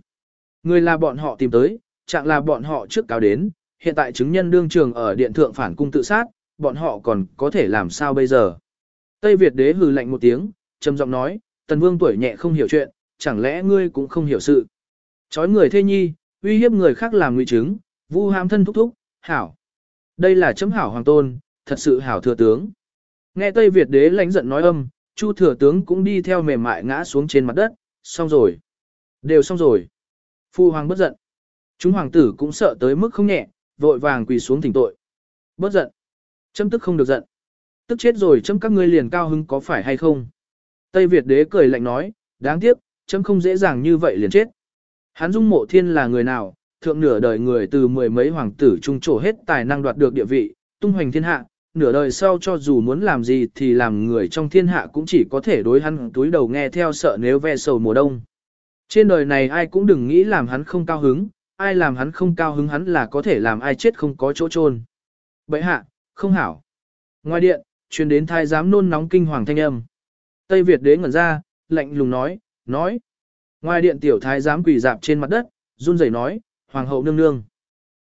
Người là bọn họ tìm tới, chẳng là bọn họ trước cáo đến, hiện tại chứng nhân đương trường ở điện thượng phản cung tự sát, bọn họ còn có thể làm sao bây giờ. Tây Việt đế hừ lạnh một tiếng, trầm giọng nói, tần vương tuổi nhẹ không hiểu chuyện, chẳng lẽ ngươi cũng không hiểu sự. Chói người thê nhi, uy hiếp người khác làm nguy chứng, vu ham thân thúc thúc, hảo. Đây là chấm hảo hoàng tôn, thật sự hảo thừa tướng. Nghe Tây Việt đế lãnh giận nói âm, Chu thừa tướng cũng đi theo mềm mại ngã xuống trên mặt đất, xong rồi. Đều xong rồi. Phu hoàng bất giận. Chúng hoàng tử cũng sợ tới mức không nhẹ, vội vàng quỳ xuống thỉnh tội. Bất giận. Châm tức không được giận. Tức chết rồi châm các ngươi liền cao hứng có phải hay không? Tây Việt đế cười lạnh nói, đáng tiếc, châm không dễ dàng như vậy liền chết. Hắn dung mộ thiên là người nào, thượng nửa đời người từ mười mấy hoàng tử trung trổ hết tài năng đoạt được địa vị, tung hoành thiên hạ, nửa đời sau cho dù muốn làm gì thì làm người trong thiên hạ cũng chỉ có thể đối hắn túi đầu nghe theo sợ nếu ve sầu mùa đông. Trên đời này ai cũng đừng nghĩ làm hắn không cao hứng, ai làm hắn không cao hứng hắn là có thể làm ai chết không có chỗ chôn. Bậy hạ, không hảo. Ngoài điện, truyền đến thái giám nôn nóng kinh hoàng thanh âm. Tây Việt đế ngẩn ra, lạnh lùng nói, nói. Ngoài điện tiểu thái giám quỳ dạp trên mặt đất, run rẩy nói, hoàng hậu nương nương.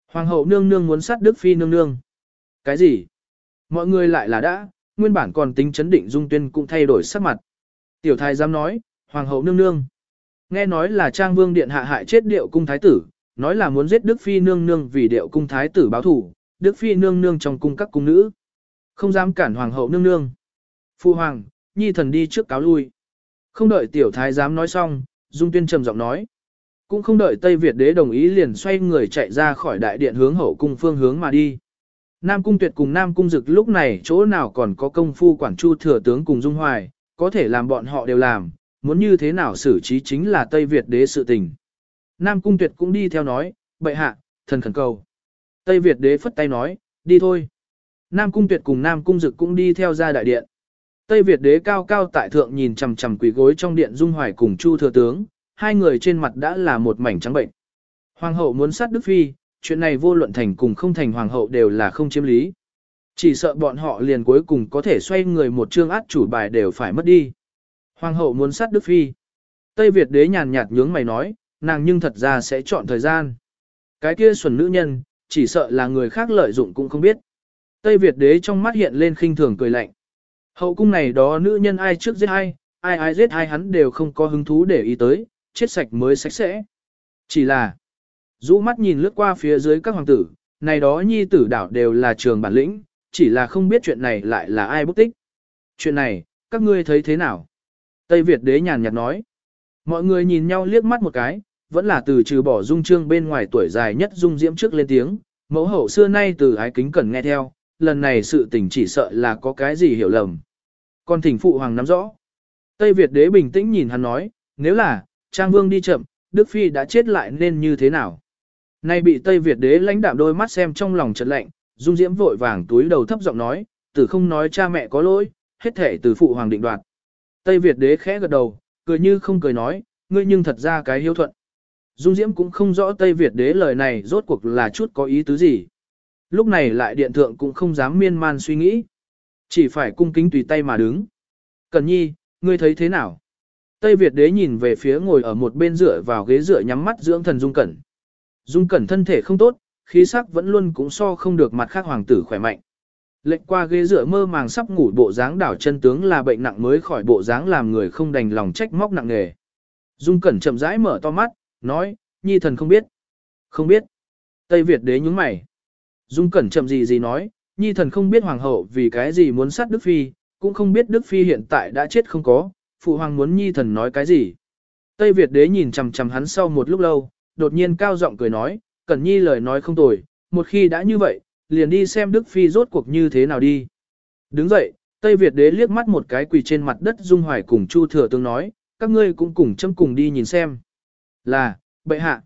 Hoàng hậu nương nương muốn sát Đức Phi nương nương. Cái gì? Mọi người lại là đã, nguyên bản còn tính chấn định dung tuyên cũng thay đổi sắc mặt. Tiểu thái giám nói, hoàng hậu nương nương. Nghe nói là trang vương điện hạ hại chết điệu cung thái tử, nói là muốn giết Đức Phi nương nương vì điệu cung thái tử báo thủ, Đức Phi nương nương trong cung các cung nữ. Không dám cản hoàng hậu nương nương. Phu hoàng, nhi thần đi trước cáo lui. Không đợi tiểu thái giám nói xong, Dung Tuyên trầm giọng nói. Cũng không đợi Tây Việt đế đồng ý liền xoay người chạy ra khỏi đại điện hướng hậu cung phương hướng mà đi. Nam Cung Tuyệt cùng Nam Cung Dực lúc này chỗ nào còn có công phu quản chu thừa tướng cùng Dung Hoài, có thể làm bọn họ đều làm, muốn như thế nào xử trí chính là Tây Việt đế sự tình. Nam Cung Tuyệt cũng đi theo nói, bệ hạ, thần khẩn cầu. Tây Việt đế phất tay nói, đi thôi. Nam Cung Tuyệt cùng Nam Cung Dực cũng đi theo ra đại điện. Tây Việt đế cao cao tại thượng nhìn chằm chằm quỷ gối trong điện Dung Hoài cùng Chu thừa tướng, hai người trên mặt đã là một mảnh trắng bệnh. Hoàng hậu muốn sát Đức Phi, chuyện này vô luận thành cùng không thành hoàng hậu đều là không chiếm lý. Chỉ sợ bọn họ liền cuối cùng có thể xoay người một chương át chủ bài đều phải mất đi. Hoàng hậu muốn sát Đức Phi. Tây Việt đế nhàn nhạt nhướng mày nói, nàng nhưng thật ra sẽ chọn thời gian. Cái kia xuẩn nữ nhân, chỉ sợ là người khác lợi dụng cũng không biết. Tây Việt đế trong mắt hiện lên khinh thường cười lạnh. Hậu cung này đó nữ nhân ai trước giết ai, ai ai giết ai hắn đều không có hứng thú để ý tới, chết sạch mới sạch sẽ. Chỉ là, rũ mắt nhìn lướt qua phía dưới các hoàng tử, này đó nhi tử đảo đều là trường bản lĩnh, chỉ là không biết chuyện này lại là ai bút tích. Chuyện này, các ngươi thấy thế nào? Tây Việt đế nhàn nhạt nói. Mọi người nhìn nhau liếc mắt một cái, vẫn là từ trừ bỏ dung trương bên ngoài tuổi dài nhất dung diễm trước lên tiếng, mẫu hậu xưa nay từ ái kính cần nghe theo, lần này sự tình chỉ sợ là có cái gì hiểu lầm. Còn thỉnh phụ hoàng nắm rõ. Tây Việt đế bình tĩnh nhìn hắn nói, nếu là, Trang Vương đi chậm, Đức Phi đã chết lại nên như thế nào? Nay bị Tây Việt đế lãnh đạm đôi mắt xem trong lòng chợt lạnh, Dung Diễm vội vàng túi đầu thấp giọng nói, tử không nói cha mẹ có lỗi, hết thể từ phụ hoàng định đoạt. Tây Việt đế khẽ gật đầu, cười như không cười nói, ngươi nhưng thật ra cái hiếu thuận. Dung Diễm cũng không rõ Tây Việt đế lời này rốt cuộc là chút có ý tứ gì. Lúc này lại điện thượng cũng không dám miên man suy nghĩ. Chỉ phải cung kính tùy tay mà đứng. Cần nhi, ngươi thấy thế nào? Tây Việt đế nhìn về phía ngồi ở một bên dựa vào ghế dựa nhắm mắt dưỡng thần Dung Cẩn. Dung Cẩn thân thể không tốt, khí sắc vẫn luôn cũng so không được mặt khác hoàng tử khỏe mạnh. Lệnh qua ghế dựa mơ màng sắp ngủ bộ dáng đảo chân tướng là bệnh nặng mới khỏi bộ dáng làm người không đành lòng trách móc nặng nề. Dung Cẩn chậm rãi mở to mắt, nói, nhi thần không biết. Không biết. Tây Việt đế nhúng mày. Dung Cẩn chậm gì gì nói, nhi thần không biết hoàng hậu vì cái gì muốn sát Đức Phi, cũng không biết Đức Phi hiện tại đã chết không có, phụ hoàng muốn nhi thần nói cái gì. Tây Việt đế nhìn chằm chằm hắn sau một lúc lâu, đột nhiên cao giọng cười nói, Cẩn Nhi lời nói không tồi, một khi đã như vậy, liền đi xem Đức Phi rốt cuộc như thế nào đi. Đứng dậy, Tây Việt đế liếc mắt một cái quỳ trên mặt đất Dung Hoài cùng Chu Thừa Tướng nói, các ngươi cũng cùng châm cùng đi nhìn xem. Là, bệ hạ.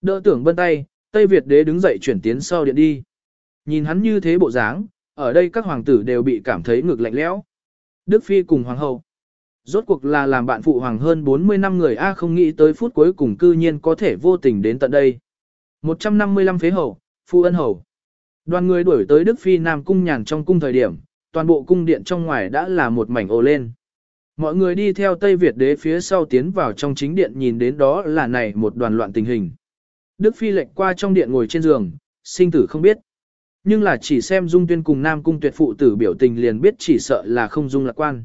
Đỡ tưởng bân tay, Tây Việt đế đứng dậy chuyển tiến sau điện đi. Nhìn hắn như thế bộ dáng, ở đây các hoàng tử đều bị cảm thấy ngược lạnh lẽo. Đức Phi cùng hoàng hậu. Rốt cuộc là làm bạn phụ hoàng hơn 40 năm người A không nghĩ tới phút cuối cùng cư nhiên có thể vô tình đến tận đây. 155 phế hậu, phu ân hầu. Đoàn người đuổi tới Đức Phi Nam cung nhàn trong cung thời điểm, toàn bộ cung điện trong ngoài đã là một mảnh ồ lên. Mọi người đi theo Tây Việt đế phía sau tiến vào trong chính điện nhìn đến đó là này một đoàn loạn tình hình. Đức Phi lệnh qua trong điện ngồi trên giường, sinh tử không biết. Nhưng là chỉ xem Dung Tuyên cùng Nam Cung tuyệt phụ tử biểu tình liền biết chỉ sợ là không dung lạc quan.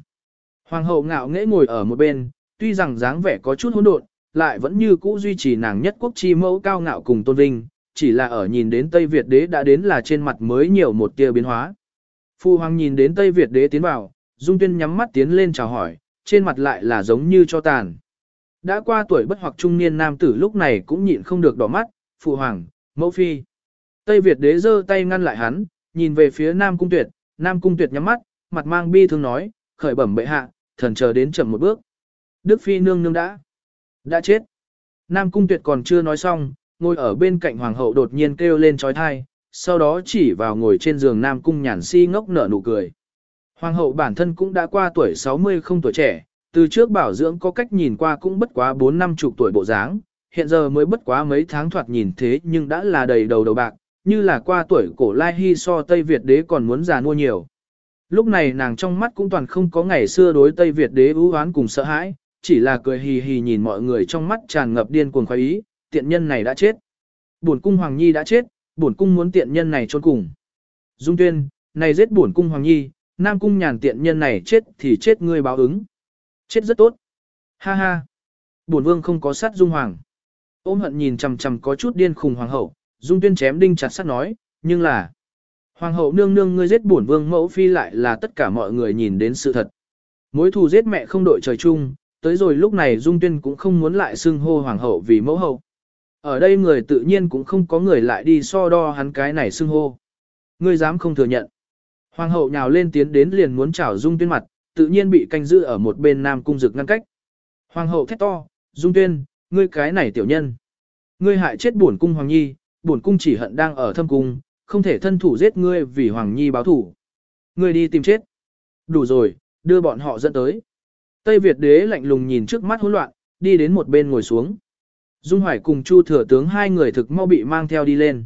Hoàng hậu ngạo nghễ ngồi ở một bên, tuy rằng dáng vẻ có chút hỗn độn, lại vẫn như cũ duy trì nàng nhất quốc chi mẫu cao ngạo cùng tôn vinh, chỉ là ở nhìn đến Tây Việt đế đã đến là trên mặt mới nhiều một tia biến hóa. Phu hoàng nhìn đến Tây Việt đế tiến vào, Dung Tuyên nhắm mắt tiến lên chào hỏi, trên mặt lại là giống như cho tàn. Đã qua tuổi bất hoặc trung niên nam tử lúc này cũng nhịn không được đỏ mắt, phụ hoàng, mẫu phi. Tây Việt đế giơ tay ngăn lại hắn, nhìn về phía Nam Cung Tuyệt, Nam Cung Tuyệt nhắm mắt, mặt mang bi thương nói, khởi bẩm bệ hạ, thần chờ đến chậm một bước. Đức Phi nương nương đã, đã chết. Nam Cung Tuyệt còn chưa nói xong, ngồi ở bên cạnh Hoàng hậu đột nhiên kêu lên trói thai, sau đó chỉ vào ngồi trên giường Nam Cung nhàn si ngốc nở nụ cười. Hoàng hậu bản thân cũng đã qua tuổi 60 không tuổi trẻ, từ trước bảo dưỡng có cách nhìn qua cũng bất quá 4 năm chục tuổi bộ dáng, hiện giờ mới bất quá mấy tháng thoạt nhìn thế nhưng đã là đầy đầu đầu bạc, như là qua tuổi cổ lai hy so Tây Việt đế còn muốn già nua nhiều. Lúc này nàng trong mắt cũng toàn không có ngày xưa đối Tây Việt đế ưu oán cùng sợ hãi, chỉ là cười hì hì nhìn mọi người trong mắt tràn ngập điên cuồng khoái ý, tiện nhân này đã chết. Bổn cung Hoàng Nhi đã chết, bổn cung muốn tiện nhân này trốn cùng. Dung Tuyên, này giết bổn cung Hoàng Nhi, Nam cung nhàn tiện nhân này chết thì chết ngươi báo ứng. Chết rất tốt. Ha ha. Bổn vương không có sát Dung Hoàng. Ôm hận nhìn chằm chằm có chút điên khùng hoàng hậu, Dung Tuyên chém đinh chặt sắt nói, nhưng là Hoàng hậu nương nương ngươi giết bổn vương mẫu phi lại là tất cả mọi người nhìn đến sự thật. Mối thù giết mẹ không đội trời chung, tới rồi lúc này Dung Tuyên cũng không muốn lại xưng hô hoàng hậu vì mẫu hậu. Ở đây người tự nhiên cũng không có người lại đi so đo hắn cái này xưng hô. Ngươi dám không thừa nhận. Hoàng hậu nhào lên tiến đến liền muốn chảo Dung Tuyên mặt, tự nhiên bị canh giữ ở một bên Nam Cung Dực ngăn cách. Hoàng hậu thét to, Dung Tuyên, ngươi cái này tiểu nhân. Ngươi hại chết bổn cung Hoàng Nhi, bổn cung chỉ hận đang ở thâm cung, không thể thân thủ giết ngươi vì Hoàng Nhi báo thủ. Ngươi đi tìm chết. Đủ rồi, đưa bọn họ dẫn tới. Tây Việt đế lạnh lùng nhìn trước mắt hỗn loạn, đi đến một bên ngồi xuống. Dung Hoài cùng Chu thừa tướng hai người thực mau bị mang theo đi lên.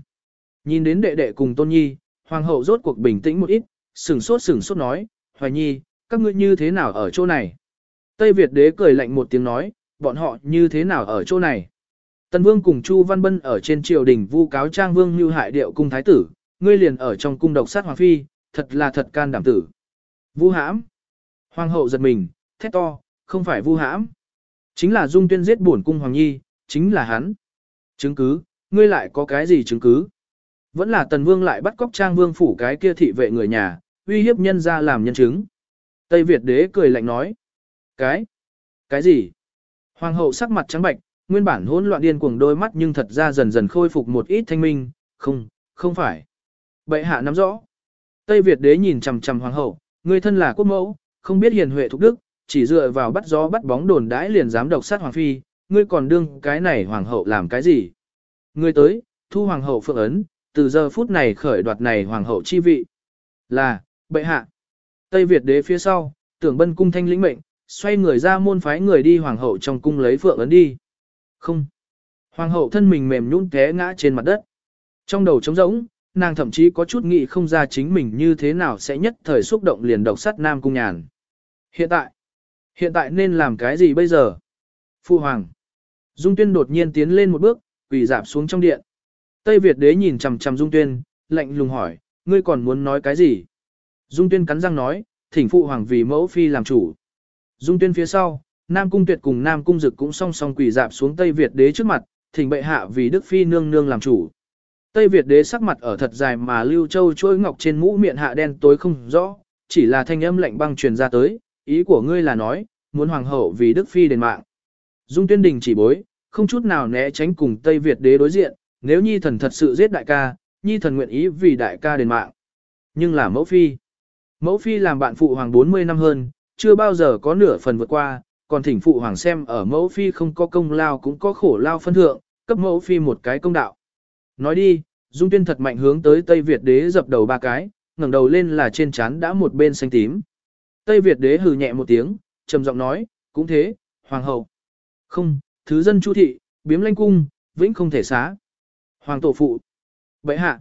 Nhìn đến đệ đệ cùng Tôn Nhi, hoàng hậu rốt cuộc bình tĩnh một ít, sửng sốt sửng sốt nói, Hoài Nhi, các ngươi như thế nào ở chỗ này? Tây Việt đế cười lạnh một tiếng nói, bọn họ như thế nào ở chỗ này? Tần Vương cùng Chu Văn Bân ở trên triều đình vu cáo Trang Vương như hại điệu cung thái tử, ngươi liền ở trong cung độc sát hoàng phi, thật là thật can đảm tử. Vu hãm. Hoàng hậu giật mình, thét to, không phải vu hãm. Chính là dung tuyên giết bổn cung hoàng nhi, chính là hắn. Chứng cứ, ngươi lại có cái gì chứng cứ? Vẫn là tần vương lại bắt cóc trang vương phủ cái kia thị vệ người nhà, uy hiếp nhân ra làm nhân chứng. Tây Việt đế cười lạnh nói. Cái? Cái gì? Hoàng hậu sắc mặt trắng bạch, nguyên bản hỗn loạn điên cuồng đôi mắt nhưng thật ra dần dần khôi phục một ít thanh minh, không, không phải. Bệ hạ nắm rõ. Tây Việt đế nhìn chằm chằm hoàng hậu, người thân là quốc mẫu, không biết hiền huệ thục đức, chỉ dựa vào bắt gió bắt bóng đồn đãi liền dám độc sát hoàng phi, ngươi còn đương cái này hoàng hậu làm cái gì? Ngươi tới, thu hoàng hậu phượng ấn, từ giờ phút này khởi đoạt này hoàng hậu chi vị. Là, bệ hạ. Tây Việt đế phía sau, tưởng bân cung thanh lĩnh mệnh, xoay người ra môn phái người đi hoàng hậu trong cung lấy phượng ấn đi. Không. Hoàng hậu thân mình mềm nhũn té ngã trên mặt đất. Trong đầu trống rỗng, nàng thậm chí có chút nghĩ không ra chính mình như thế nào sẽ nhất thời xúc động liền độc sát nam cung nhàn. Hiện tại, hiện tại nên làm cái gì bây giờ? Phu hoàng. Dung Tuyên đột nhiên tiến lên một bước, quỳ dạp xuống trong điện. Tây Việt đế nhìn chằm chằm Dung Tuyên, lạnh lùng hỏi, ngươi còn muốn nói cái gì? Dung Tuyên cắn răng nói, thỉnh phụ hoàng vì mẫu phi làm chủ. Dung Tuyên phía sau, Nam Cung Tuyệt cùng Nam Cung Dực cũng song song quỳ dạp xuống Tây Việt đế trước mặt, thỉnh bệ hạ vì Đức phi nương nương làm chủ. Tây Việt đế sắc mặt ở thật dài mà Lưu Châu trôi ngọc trên mũ miệng hạ đen tối không rõ, chỉ là thanh âm lạnh băng truyền ra tới, ý của ngươi là nói, muốn hoàng hậu vì Đức phi đền mạng. Dung Tuyên Đình chỉ bối, không chút nào né tránh cùng Tây Việt đế đối diện, nếu Nhi thần thật sự giết đại ca, Nhi thần nguyện ý vì đại ca đền mạng. Nhưng là mẫu phi. Mẫu phi làm bạn phụ hoàng 40 năm hơn, chưa bao giờ có nửa phần vượt qua, còn thỉnh phụ hoàng xem ở mẫu phi không có công lao cũng có khổ lao phân thượng, cấp mẫu phi một cái công đạo. Nói đi, Dung Tuyên thật mạnh hướng tới Tây Việt đế dập đầu ba cái, ngẩng đầu lên là trên trán đã một bên xanh tím. Tây Việt đế hừ nhẹ một tiếng, trầm giọng nói, cũng thế, hoàng hậu. Không, thứ dân chu thị, biếm lanh cung, vĩnh không thể xá. Hoàng tổ phụ. Bệ hạ.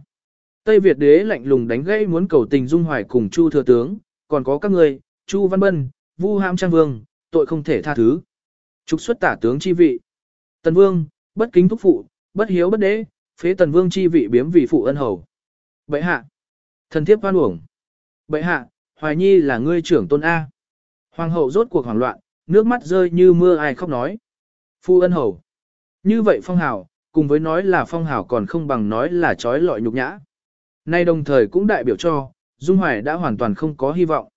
Tây Việt đế lạnh lùng đánh gãy muốn cầu tình dung hoài cùng chu thừa tướng, còn có các người, chu văn bân, vu ham trang vương, tội không thể tha thứ. Trục xuất tả tướng chi vị. Tần vương, bất kính thúc phụ, bất hiếu bất đế, phế tần vương chi vị biếm vì phụ ân hầu. Bệ hạ. Thần thiếp hoan uổng. Bệ hạ, hoài nhi là ngươi trưởng tôn A. Hoàng hậu rốt cuộc hoảng loạn, nước mắt rơi như mưa ai khóc nói. Phu ân hầu. Như vậy phong hào, cùng với nói là phong hào còn không bằng nói là trói lọi nhục nhã. Nay đồng thời cũng đại biểu cho, Dung Hoài đã hoàn toàn không có hy vọng.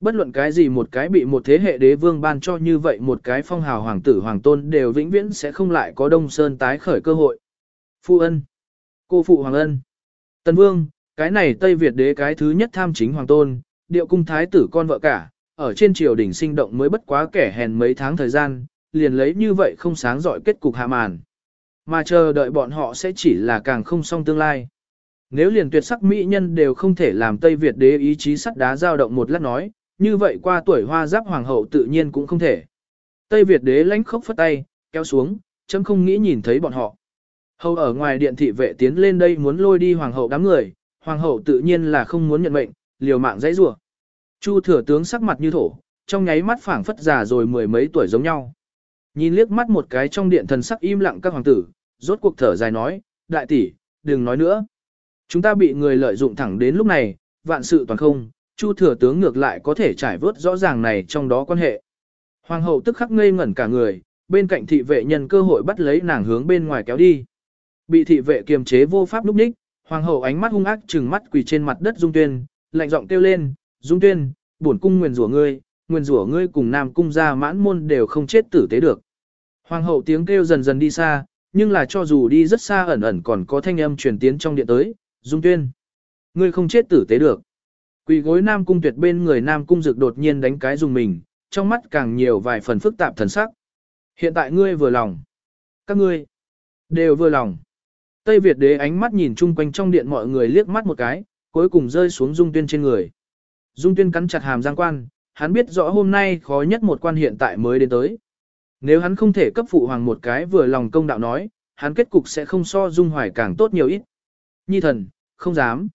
Bất luận cái gì một cái bị một thế hệ đế vương ban cho như vậy một cái phong hào hoàng tử hoàng tôn đều vĩnh viễn sẽ không lại có Đông Sơn tái khởi cơ hội. Phu ân. Cô phụ hoàng ân. Tần vương, cái này Tây Việt đế cái thứ nhất tham chính hoàng tôn, điệu cung thái tử con vợ cả, ở trên triều đỉnh sinh động mới bất quá kẻ hèn mấy tháng thời gian, liền lấy như vậy không sáng giỏi kết cục hạ màn. Mà chờ đợi bọn họ sẽ chỉ là càng không song tương lai. Nếu liền tuyệt sắc mỹ nhân đều không thể làm Tây Việt đế ý chí sắt đá dao động một lát nói, như vậy qua tuổi hoa giáp hoàng hậu tự nhiên cũng không thể. Tây Việt đế lãnh khốc phất tay, kéo xuống, chấm không nghĩ nhìn thấy bọn họ. Hầu ở ngoài điện thị vệ tiến lên đây muốn lôi đi hoàng hậu đám người, hoàng hậu tự nhiên là không muốn nhận mệnh, liều mạng dãy rủa. Chu thừa tướng sắc mặt như thổ, trong nháy mắt phảng phất già rồi mười mấy tuổi giống nhau. Nhìn liếc mắt một cái trong điện thần sắc im lặng các hoàng tử, rốt cuộc thở dài nói, đại tỷ, đừng nói nữa. Chúng ta bị người lợi dụng thẳng đến lúc này, vạn sự toàn không, Chu thừa tướng ngược lại có thể trải vớt rõ ràng này trong đó quan hệ. Hoàng hậu tức khắc ngây ngẩn cả người, bên cạnh thị vệ nhân cơ hội bắt lấy nàng hướng bên ngoài kéo đi. Bị thị vệ kiềm chế vô pháp lúc ních, hoàng hậu ánh mắt hung ác trừng mắt quỳ trên mặt đất Dung Tuyên, lạnh giọng kêu lên, "Dung Tuyên, bổn cung nguyền rủa ngươi, nguyền rủa ngươi cùng Nam cung gia mãn môn đều không chết tử tế được." Hoàng hậu tiếng kêu dần dần đi xa, nhưng là cho dù đi rất xa ẩn ẩn còn có thanh âm truyền tiến trong điện tới, Dung Tuyên, Ngươi không chết tử tế được. Quỳ gối Nam Cung tuyệt bên người Nam Cung dực đột nhiên đánh cái dùng mình, trong mắt càng nhiều vài phần phức tạp thần sắc. Hiện tại ngươi vừa lòng. Các ngươi đều vừa lòng. Tây Việt đế ánh mắt nhìn chung quanh trong điện mọi người liếc mắt một cái, cuối cùng rơi xuống Dung Tuyên trên người. Dung Tuyên cắn chặt hàm giang quan, hắn biết rõ hôm nay khó nhất một quan hiện tại mới đến tới. Nếu hắn không thể cấp phụ hoàng một cái vừa lòng công đạo nói, hắn kết cục sẽ không so Dung Hoài càng tốt nhiều ít. Nhi thần, không dám.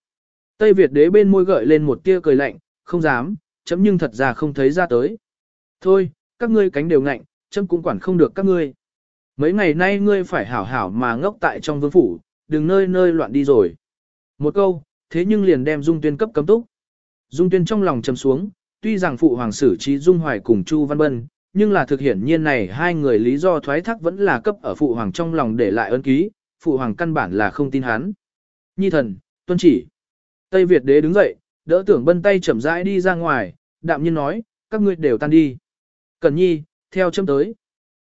Tây Việt đế bên môi gợi lên một tia cười lạnh, không dám, chấm nhưng thật ra không thấy ra tới. Thôi, các ngươi cánh đều ngạnh, chấm cũng quản không được các ngươi. Mấy ngày nay ngươi phải hảo hảo mà ngốc tại trong vương phủ, đừng nơi nơi loạn đi rồi. Một câu, thế nhưng liền đem Dung Tuyên cấp cấm túc. Dung Tuyên trong lòng trầm xuống, tuy rằng phụ hoàng xử trí Dung Hoài cùng Chu Văn Bân, nhưng là thực hiện nhiên này hai người lý do thoái thác vẫn là cấp ở phụ hoàng trong lòng để lại ân ký, phụ hoàng căn bản là không tin hắn. Nhi thần, tuân chỉ. Tây Việt đế đứng dậy, đỡ tưởng bân tay chậm rãi đi ra ngoài, đạm nhiên nói, các ngươi đều tan đi. Cẩn nhi, theo châm tới.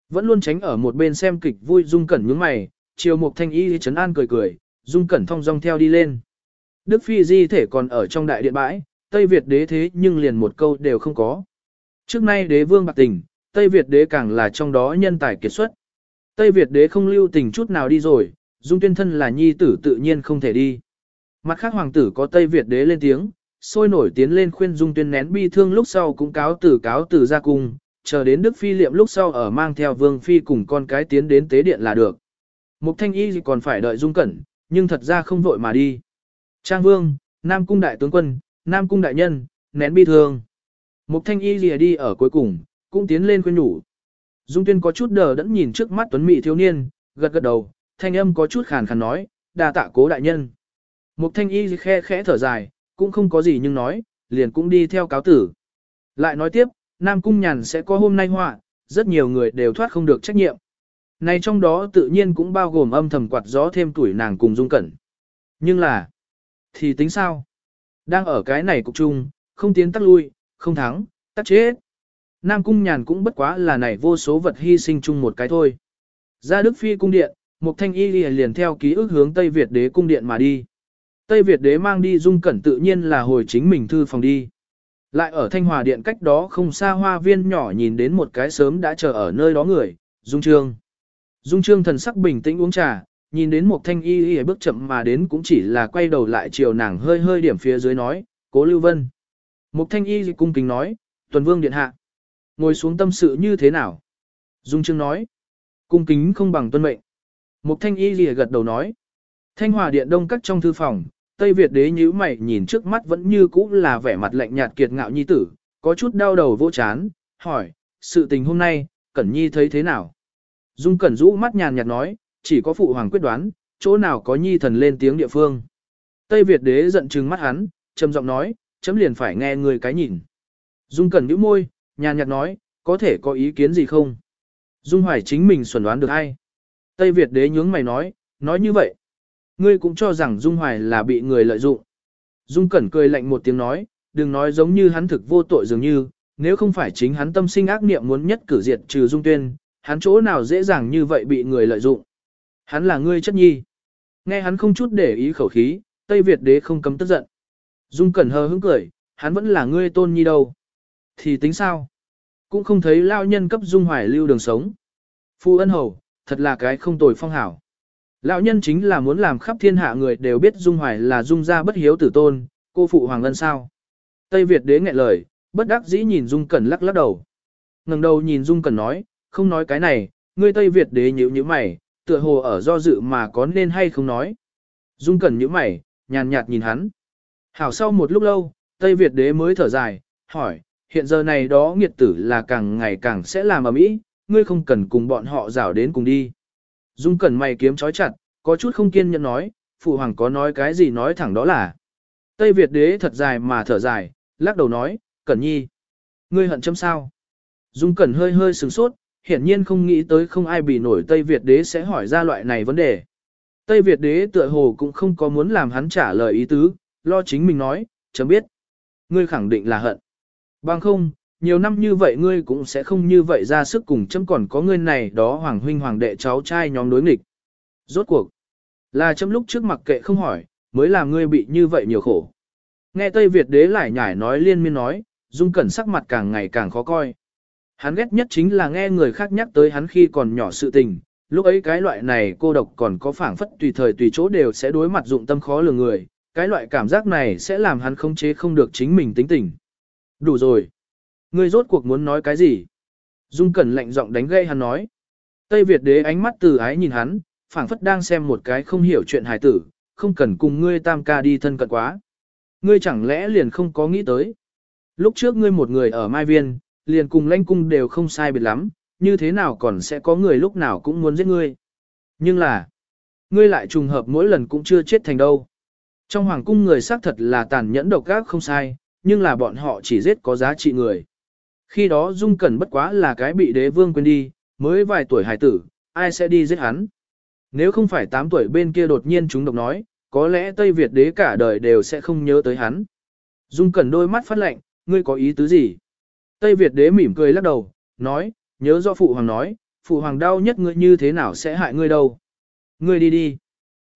Vẫn luôn tránh ở một bên xem kịch vui Dung Cẩn nhướng mày, chiều Mục Thanh Y trấn an cười cười, Dung Cẩn thong dong theo đi lên. Đức Phi di thể còn ở trong đại điện bãi, Tây Việt đế thế nhưng liền một câu đều không có. Trước nay đế vương bạc tình, Tây Việt đế càng là trong đó nhân tài kiệt xuất. Tây Việt đế không lưu tình chút nào đi rồi, Dung Tuyên thân là nhi tử tự nhiên không thể đi. Mặt khác hoàng tử có Tây Việt đế lên tiếng, sôi nổi tiến lên khuyên Dung Tuyên nén bi thương lúc sau cũng cáo tử cáo tử ra cung, chờ đến Đức Phi liệm lúc sau ở mang theo Vương Phi cùng con cái tiến đến tế điện là được. Mục Thanh Y còn phải đợi Dung Cẩn, nhưng thật ra không vội mà đi. Trang Vương, Nam Cung Đại Tướng Quân, Nam Cung Đại Nhân, nén bi thương. Mục Thanh Y lìa đi ở cuối cùng, cũng tiến lên khuyên nhủ. Dung Tuyên có chút đờ đẫn nhìn trước mắt Tuấn Mỹ thiếu niên, gật gật đầu, thanh âm có chút khàn khàn nói, đà tạ cố đại nhân. Mục Thanh Y khe khẽ thở dài, cũng không có gì nhưng nói, liền cũng đi theo cáo tử. Lại nói tiếp, Nam Cung Nhàn sẽ có hôm nay họa, rất nhiều người đều thoát không được trách nhiệm. Này trong đó tự nhiên cũng bao gồm âm thầm quạt gió thêm tuổi nàng cùng dung cẩn. Nhưng là, thì tính sao? Đang ở cái này cục chung, không tiến tắc lui, không thắng, tắc chết. Nam Cung Nhàn cũng bất quá là này vô số vật hy sinh chung một cái thôi. Ra Đức Phi cung điện, một thanh y liền theo ký ức hướng Tây Việt đế cung điện mà đi. Tây Việt đế mang đi dung cẩn tự nhiên là hồi chính mình thư phòng đi. Lại ở Thanh Hòa Điện cách đó không xa hoa viên nhỏ nhìn đến một cái sớm đã chờ ở nơi đó người, Dung Trương. Dung Trương thần sắc bình tĩnh uống trà, nhìn đến một thanh y y bước chậm mà đến cũng chỉ là quay đầu lại chiều nàng hơi hơi điểm phía dưới nói, cố Lưu Vân. Một thanh y cung kính nói, tuần vương điện hạ. Ngồi xuống tâm sự như thế nào? Dung Trương nói, cung kính không bằng tuân mệnh. Một thanh y y gật đầu nói, thanh hòa điện đông cắt trong thư phòng, Tây Việt đế nhíu mày nhìn trước mắt vẫn như cũ là vẻ mặt lạnh nhạt kiệt ngạo nhi tử, có chút đau đầu vô chán, hỏi, sự tình hôm nay, Cẩn Nhi thấy thế nào? Dung Cẩn rũ mắt nhàn nhạt nói, chỉ có phụ hoàng quyết đoán, chỗ nào có nhi thần lên tiếng địa phương. Tây Việt đế giận trừng mắt hắn, trầm giọng nói, chấm liền phải nghe người cái nhìn. Dung Cẩn nhíu môi, nhàn nhạt nói, có thể có ý kiến gì không? Dung Hoài chính mình xuẩn đoán được hay? Tây Việt đế nhướng mày nói, nói như vậy. Ngươi cũng cho rằng Dung Hoài là bị người lợi dụng. Dung Cẩn cười lạnh một tiếng nói, đừng nói giống như hắn thực vô tội dường như, nếu không phải chính hắn tâm sinh ác niệm muốn nhất cử diệt trừ Dung Tuyên, hắn chỗ nào dễ dàng như vậy bị người lợi dụng. Hắn là ngươi chất nhi. Nghe hắn không chút để ý khẩu khí, Tây Việt đế không cấm tức giận. Dung Cẩn hờ hững cười, hắn vẫn là ngươi tôn nhi đâu. Thì tính sao? Cũng không thấy lao nhân cấp Dung Hoài lưu đường sống. Phu ân hầu, thật là cái không tồi phong hảo. Lão nhân chính là muốn làm khắp thiên hạ người đều biết Dung Hoài là Dung gia bất hiếu tử tôn, cô phụ Hoàng ngân sao. Tây Việt đế nghẹn lời, bất đắc dĩ nhìn Dung Cẩn lắc lắc đầu. ngẩng đầu nhìn Dung Cẩn nói, không nói cái này, ngươi Tây Việt đế nhíu nhíu mày, tựa hồ ở do dự mà có nên hay không nói. Dung Cẩn nhíu mày, nhàn nhạt nhìn hắn. Hảo sau một lúc lâu, Tây Việt đế mới thở dài, hỏi, hiện giờ này đó nghiệt tử là càng ngày càng sẽ làm ở mỹ, ngươi không cần cùng bọn họ rảo đến cùng đi. Dung Cẩn mày kiếm chói chặt, có chút không kiên nhẫn nói, phụ hoàng có nói cái gì nói thẳng đó là. Tây Việt đế thật dài mà thở dài, lắc đầu nói, Cẩn nhi. Ngươi hận chấm sao? Dung Cẩn hơi hơi sừng sốt, hiển nhiên không nghĩ tới không ai bị nổi Tây Việt đế sẽ hỏi ra loại này vấn đề. Tây Việt đế tựa hồ cũng không có muốn làm hắn trả lời ý tứ, lo chính mình nói, chấm biết. Ngươi khẳng định là hận. Bằng không, nhiều năm như vậy ngươi cũng sẽ không như vậy ra sức cùng chấm còn có ngươi này đó hoàng huynh hoàng đệ cháu trai nhóm đối nghịch. Rốt cuộc, là chấm lúc trước mặc kệ không hỏi, mới làm ngươi bị như vậy nhiều khổ. Nghe Tây Việt đế lại nhải nói liên miên nói, Dung Cẩn sắc mặt càng ngày càng khó coi. Hắn ghét nhất chính là nghe người khác nhắc tới hắn khi còn nhỏ sự tình, lúc ấy cái loại này cô độc còn có phảng phất tùy thời tùy chỗ đều sẽ đối mặt dụng tâm khó lường người, cái loại cảm giác này sẽ làm hắn không chế không được chính mình tính tình. Đủ rồi. Ngươi rốt cuộc muốn nói cái gì? Dung Cẩn lạnh giọng đánh gây hắn nói. Tây Việt đế ánh mắt từ ái nhìn hắn, phảng phất đang xem một cái không hiểu chuyện hài tử, không cần cùng ngươi tam ca đi thân cận quá. Ngươi chẳng lẽ liền không có nghĩ tới. Lúc trước ngươi một người ở Mai Viên, liền cùng lãnh cung đều không sai biệt lắm, như thế nào còn sẽ có người lúc nào cũng muốn giết ngươi. Nhưng là, ngươi lại trùng hợp mỗi lần cũng chưa chết thành đâu. Trong hoàng cung người xác thật là tàn nhẫn độc ác không sai, nhưng là bọn họ chỉ giết có giá trị người. Khi đó Dung Cẩn bất quá là cái bị đế vương quên đi, mới vài tuổi hài tử, ai sẽ đi giết hắn. Nếu không phải 8 tuổi bên kia đột nhiên chúng độc nói, có lẽ Tây Việt đế cả đời đều sẽ không nhớ tới hắn. Dung Cẩn đôi mắt phát lạnh ngươi có ý tứ gì? Tây Việt đế mỉm cười lắc đầu, nói, nhớ do phụ hoàng nói, phụ hoàng đau nhất ngươi như thế nào sẽ hại ngươi đâu. Ngươi đi đi.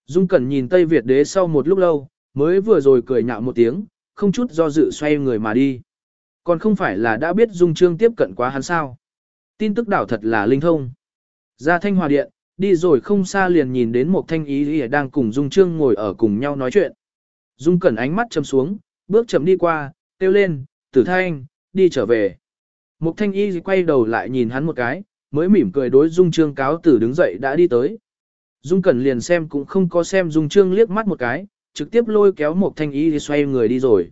Dung Cẩn nhìn Tây Việt đế sau một lúc lâu, mới vừa rồi cười nhạo một tiếng, không chút do dự xoay người mà đi. Còn không phải là đã biết Dung Trương tiếp cận quá hắn sao. Tin tức đảo thật là linh thông. Ra thanh hòa điện, đi rồi không xa liền nhìn đến một thanh ý ý đang cùng Dung Trương ngồi ở cùng nhau nói chuyện. Dung Cẩn ánh mắt chầm xuống, bước chậm đi qua, kêu lên, tử thanh, đi trở về. Mục thanh y quay đầu lại nhìn hắn một cái, mới mỉm cười đối Dung Trương cáo tử đứng dậy đã đi tới. Dung Cẩn liền xem cũng không có xem Dung Trương liếc mắt một cái, trực tiếp lôi kéo Mục thanh y xoay người đi rồi.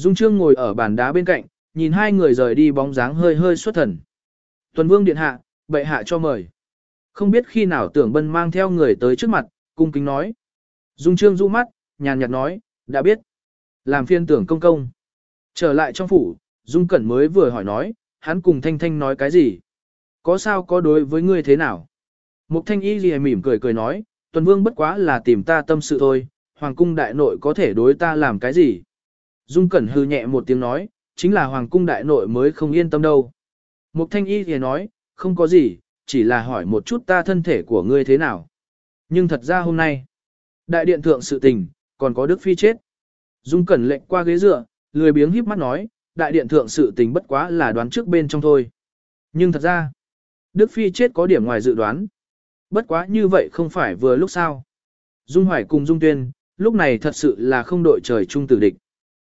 Dung Trương ngồi ở bàn đá bên cạnh, nhìn hai người rời đi bóng dáng hơi hơi xuất thần. Tuần Vương điện hạ, bệ hạ cho mời. Không biết khi nào tưởng bân mang theo người tới trước mặt, cung kính nói. Dung Trương du mắt, nhàn nhạt nói, đã biết. Làm phiên tưởng công công. Trở lại trong phủ, Dung Cẩn mới vừa hỏi nói, hắn cùng Thanh Thanh nói cái gì? Có sao có đối với ngươi thế nào? Mục Thanh Y lìa mỉm cười cười nói, Tuần Vương bất quá là tìm ta tâm sự thôi, Hoàng cung đại nội có thể đối ta làm cái gì? Dung Cẩn hư nhẹ một tiếng nói, chính là Hoàng cung đại nội mới không yên tâm đâu. Mục Thanh Y thì nói, không có gì, chỉ là hỏi một chút ta thân thể của ngươi thế nào. Nhưng thật ra hôm nay, đại điện thượng sự tình, còn có Đức Phi chết. Dung Cẩn lệnh qua ghế dựa, lười biếng híp mắt nói, đại điện thượng sự tình bất quá là đoán trước bên trong thôi. Nhưng thật ra, Đức Phi chết có điểm ngoài dự đoán. Bất quá như vậy không phải vừa lúc sao. Dung Hoài cùng Dung Tuyên, lúc này thật sự là không đội trời chung tử địch.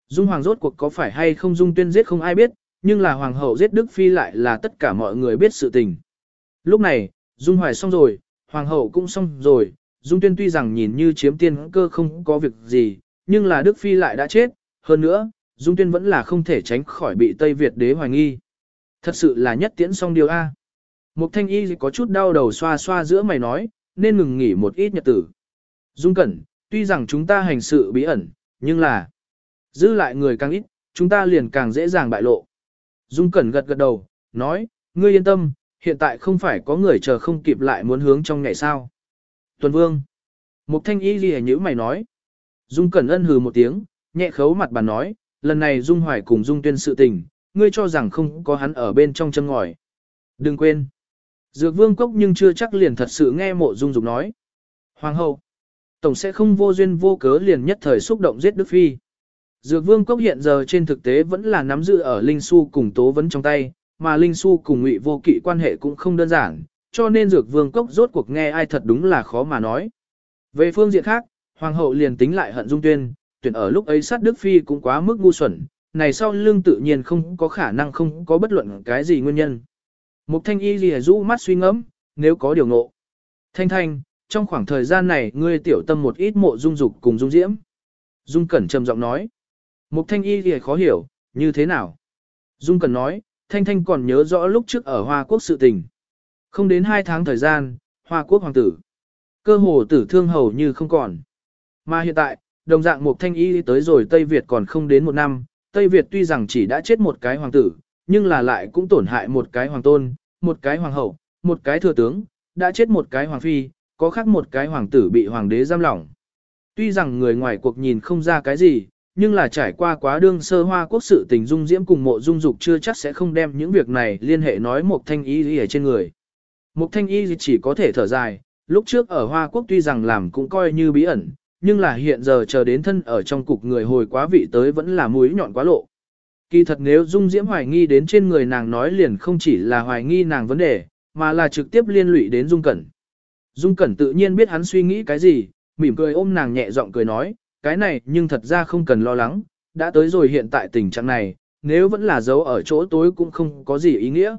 Dung Hoàng rốt cuộc có phải hay không Dung Tuyên giết không ai biết, nhưng là Hoàng hậu giết Đức Phi lại là tất cả mọi người biết sự tình. Lúc này, Dung Hoài xong rồi, Hoàng hậu cũng xong rồi, Dung Tuyên tuy rằng nhìn như chiếm tiên cơ không có việc gì, nhưng là Đức Phi lại đã chết, hơn nữa, Dung Tuyên vẫn là không thể tránh khỏi bị Tây Việt đế hoài nghi. Thật sự là nhất tiễn xong điều A. Mục thanh y có chút đau đầu xoa xoa giữa mày nói, nên ngừng nghỉ một ít nhật tử. Dung Cẩn, tuy rằng chúng ta hành sự bí ẩn, nhưng là giữ lại người càng ít, chúng ta liền càng dễ dàng bại lộ. Dung Cẩn gật gật đầu, nói, ngươi yên tâm, hiện tại không phải có người chờ không kịp lại muốn hướng trong ngày sao. Tuần Vương. Mục thanh y ghi như mày nói. Dung Cẩn ân hừ một tiếng, nhẹ khấu mặt bà nói, lần này Dung Hoài cùng Dung Tuyên sự tình, ngươi cho rằng không có hắn ở bên trong chân ngòi. Đừng quên. Dược Vương Cốc nhưng chưa chắc liền thật sự nghe mộ Dung Dục nói. Hoàng hậu. Tổng sẽ không vô duyên vô cớ liền nhất thời xúc động giết Đức Phi. Dược Vương Cốc hiện giờ trên thực tế vẫn là nắm giữ ở Linh Su cùng Tố Vấn trong tay, mà Linh Su cùng Ngụy Vô Kỵ quan hệ cũng không đơn giản, cho nên Dược Vương Cốc rốt cuộc nghe ai thật đúng là khó mà nói. Về phương diện khác, Hoàng hậu liền tính lại hận Dung Tuyên, tuyển ở lúc ấy sát Đức Phi cũng quá mức ngu xuẩn, này sau lưng tự nhiên không có khả năng không có bất luận cái gì nguyên nhân. Mục thanh y lìa rũ mắt suy ngẫm, nếu có điều ngộ. Thanh thanh, trong khoảng thời gian này ngươi tiểu tâm một ít mộ dung dục cùng dung diễm. Dung Cẩn trầm giọng nói. Mục thanh y thì khó hiểu, như thế nào? Dung Cẩn nói, thanh thanh còn nhớ rõ lúc trước ở Hoa Quốc sự tình. Không đến hai tháng thời gian, Hoa Quốc hoàng tử. Cơ hồ tử thương hầu như không còn. Mà hiện tại, đồng dạng một thanh y tới rồi Tây Việt còn không đến một năm, Tây Việt tuy rằng chỉ đã chết một cái hoàng tử, nhưng là lại cũng tổn hại một cái hoàng tôn, một cái hoàng hậu, một cái thừa tướng, đã chết một cái hoàng phi, có khác một cái hoàng tử bị hoàng đế giam lỏng. Tuy rằng người ngoài cuộc nhìn không ra cái gì, nhưng là trải qua quá đương sơ hoa quốc sự tình dung diễm cùng mộ dung dục chưa chắc sẽ không đem những việc này liên hệ nói một thanh y ở trên người. Một thanh y chỉ có thể thở dài, lúc trước ở Hoa Quốc tuy rằng làm cũng coi như bí ẩn, nhưng là hiện giờ chờ đến thân ở trong cục người hồi quá vị tới vẫn là mũi nhọn quá lộ. Kỳ thật nếu Dung Diễm hoài nghi đến trên người nàng nói liền không chỉ là hoài nghi nàng vấn đề, mà là trực tiếp liên lụy đến Dung Cẩn. Dung Cẩn tự nhiên biết hắn suy nghĩ cái gì, mỉm cười ôm nàng nhẹ giọng cười nói, cái này nhưng thật ra không cần lo lắng, đã tới rồi hiện tại tình trạng này, nếu vẫn là giấu ở chỗ tối cũng không có gì ý nghĩa.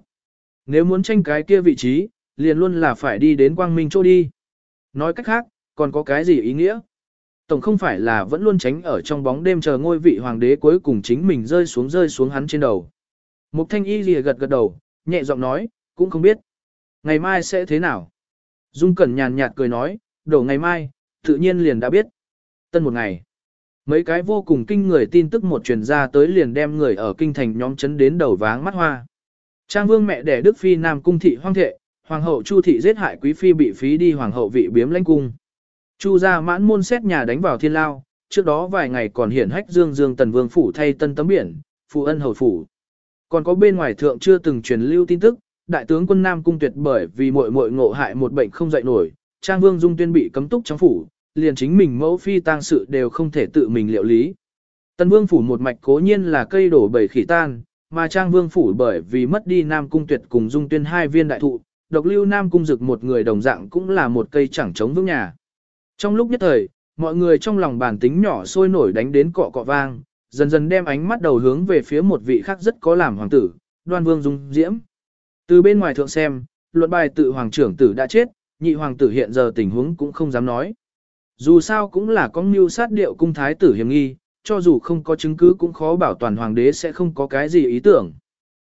Nếu muốn tranh cái kia vị trí, liền luôn là phải đi đến quang minh chỗ đi. Nói cách khác, còn có cái gì ý nghĩa? Tổng không phải là vẫn luôn tránh ở trong bóng đêm chờ ngôi vị hoàng đế cuối cùng chính mình rơi xuống rơi xuống hắn trên đầu. Mục thanh y lìa gật gật đầu, nhẹ giọng nói, cũng không biết. Ngày mai sẽ thế nào? Dung Cẩn nhàn nhạt cười nói, đổ ngày mai, tự nhiên liền đã biết. Tân một ngày. Mấy cái vô cùng kinh người tin tức một truyền ra tới liền đem người ở kinh thành nhóm chấn đến đầu váng mắt hoa. Trang vương mẹ đẻ Đức Phi Nam cung thị hoang thệ, hoàng hậu Chu thị giết hại quý phi bị phí đi hoàng hậu vị biếm lãnh cung. Chu gia mãn môn xét nhà đánh vào thiên lao, trước đó vài ngày còn hiển hách dương dương tần vương phủ thay tân tấm biển, phụ ân hầu phủ. Còn có bên ngoài thượng chưa từng truyền lưu tin tức, đại tướng quân Nam cung tuyệt bởi vì muội muội ngộ hại một bệnh không dậy nổi, Trang Vương Dung Tuyên bị cấm túc trong phủ, liền chính mình mẫu phi tang sự đều không thể tự mình liệu lý. Tân Vương phủ một mạch cố nhiên là cây đổ bầy khỉ tan, mà Trang Vương phủ bởi vì mất đi Nam cung tuyệt cùng Dung Tuyên hai viên đại thụ, độc lưu Nam cung dực một người đồng dạng cũng là một cây chẳng chống vững nhà. Trong lúc nhất thời, mọi người trong lòng bản tính nhỏ sôi nổi đánh đến cọ cọ vang, dần dần đem ánh mắt đầu hướng về phía một vị khác rất có làm hoàng tử, Đoan Vương Dung Diễm. Từ bên ngoài thượng xem, luận bài tự hoàng trưởng tử đã chết, nhị hoàng tử hiện giờ tình huống cũng không dám nói. Dù sao cũng là có mưu sát điệu cung thái tử hiểm nghi, cho dù không có chứng cứ cũng khó bảo toàn hoàng đế sẽ không có cái gì ý tưởng.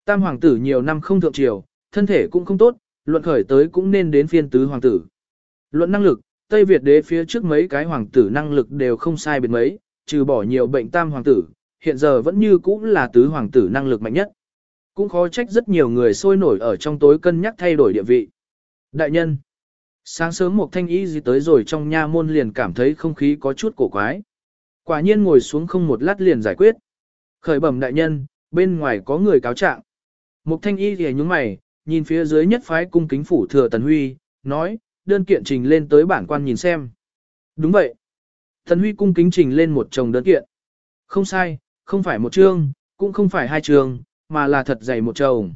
Tam hoàng tử nhiều năm không thượng triều, thân thể cũng không tốt, luận khởi tới cũng nên đến phiên tứ hoàng tử. Luận năng lực, Tây Việt đế phía trước mấy cái hoàng tử năng lực đều không sai biệt mấy, trừ bỏ nhiều bệnh tam hoàng tử, hiện giờ vẫn như cũ là tứ hoàng tử năng lực mạnh nhất. Cũng khó trách rất nhiều người sôi nổi ở trong tối cân nhắc thay đổi địa vị. Đại nhân, sáng sớm một thanh y gì tới rồi trong nha môn liền cảm thấy không khí có chút cổ quái. Quả nhiên ngồi xuống không một lát liền giải quyết. Khởi bẩm đại nhân, bên ngoài có người cáo trạng. Một thanh y gì nhúng mày, nhìn phía dưới nhất phái cung kính phủ thừa Tần Huy, nói, đơn kiện trình lên tới bản quan nhìn xem. Đúng vậy. Tần Huy cung kính trình lên một chồng đơn kiện. Không sai, không phải một chương, cũng không phải hai chương, mà là thật dày một chồng.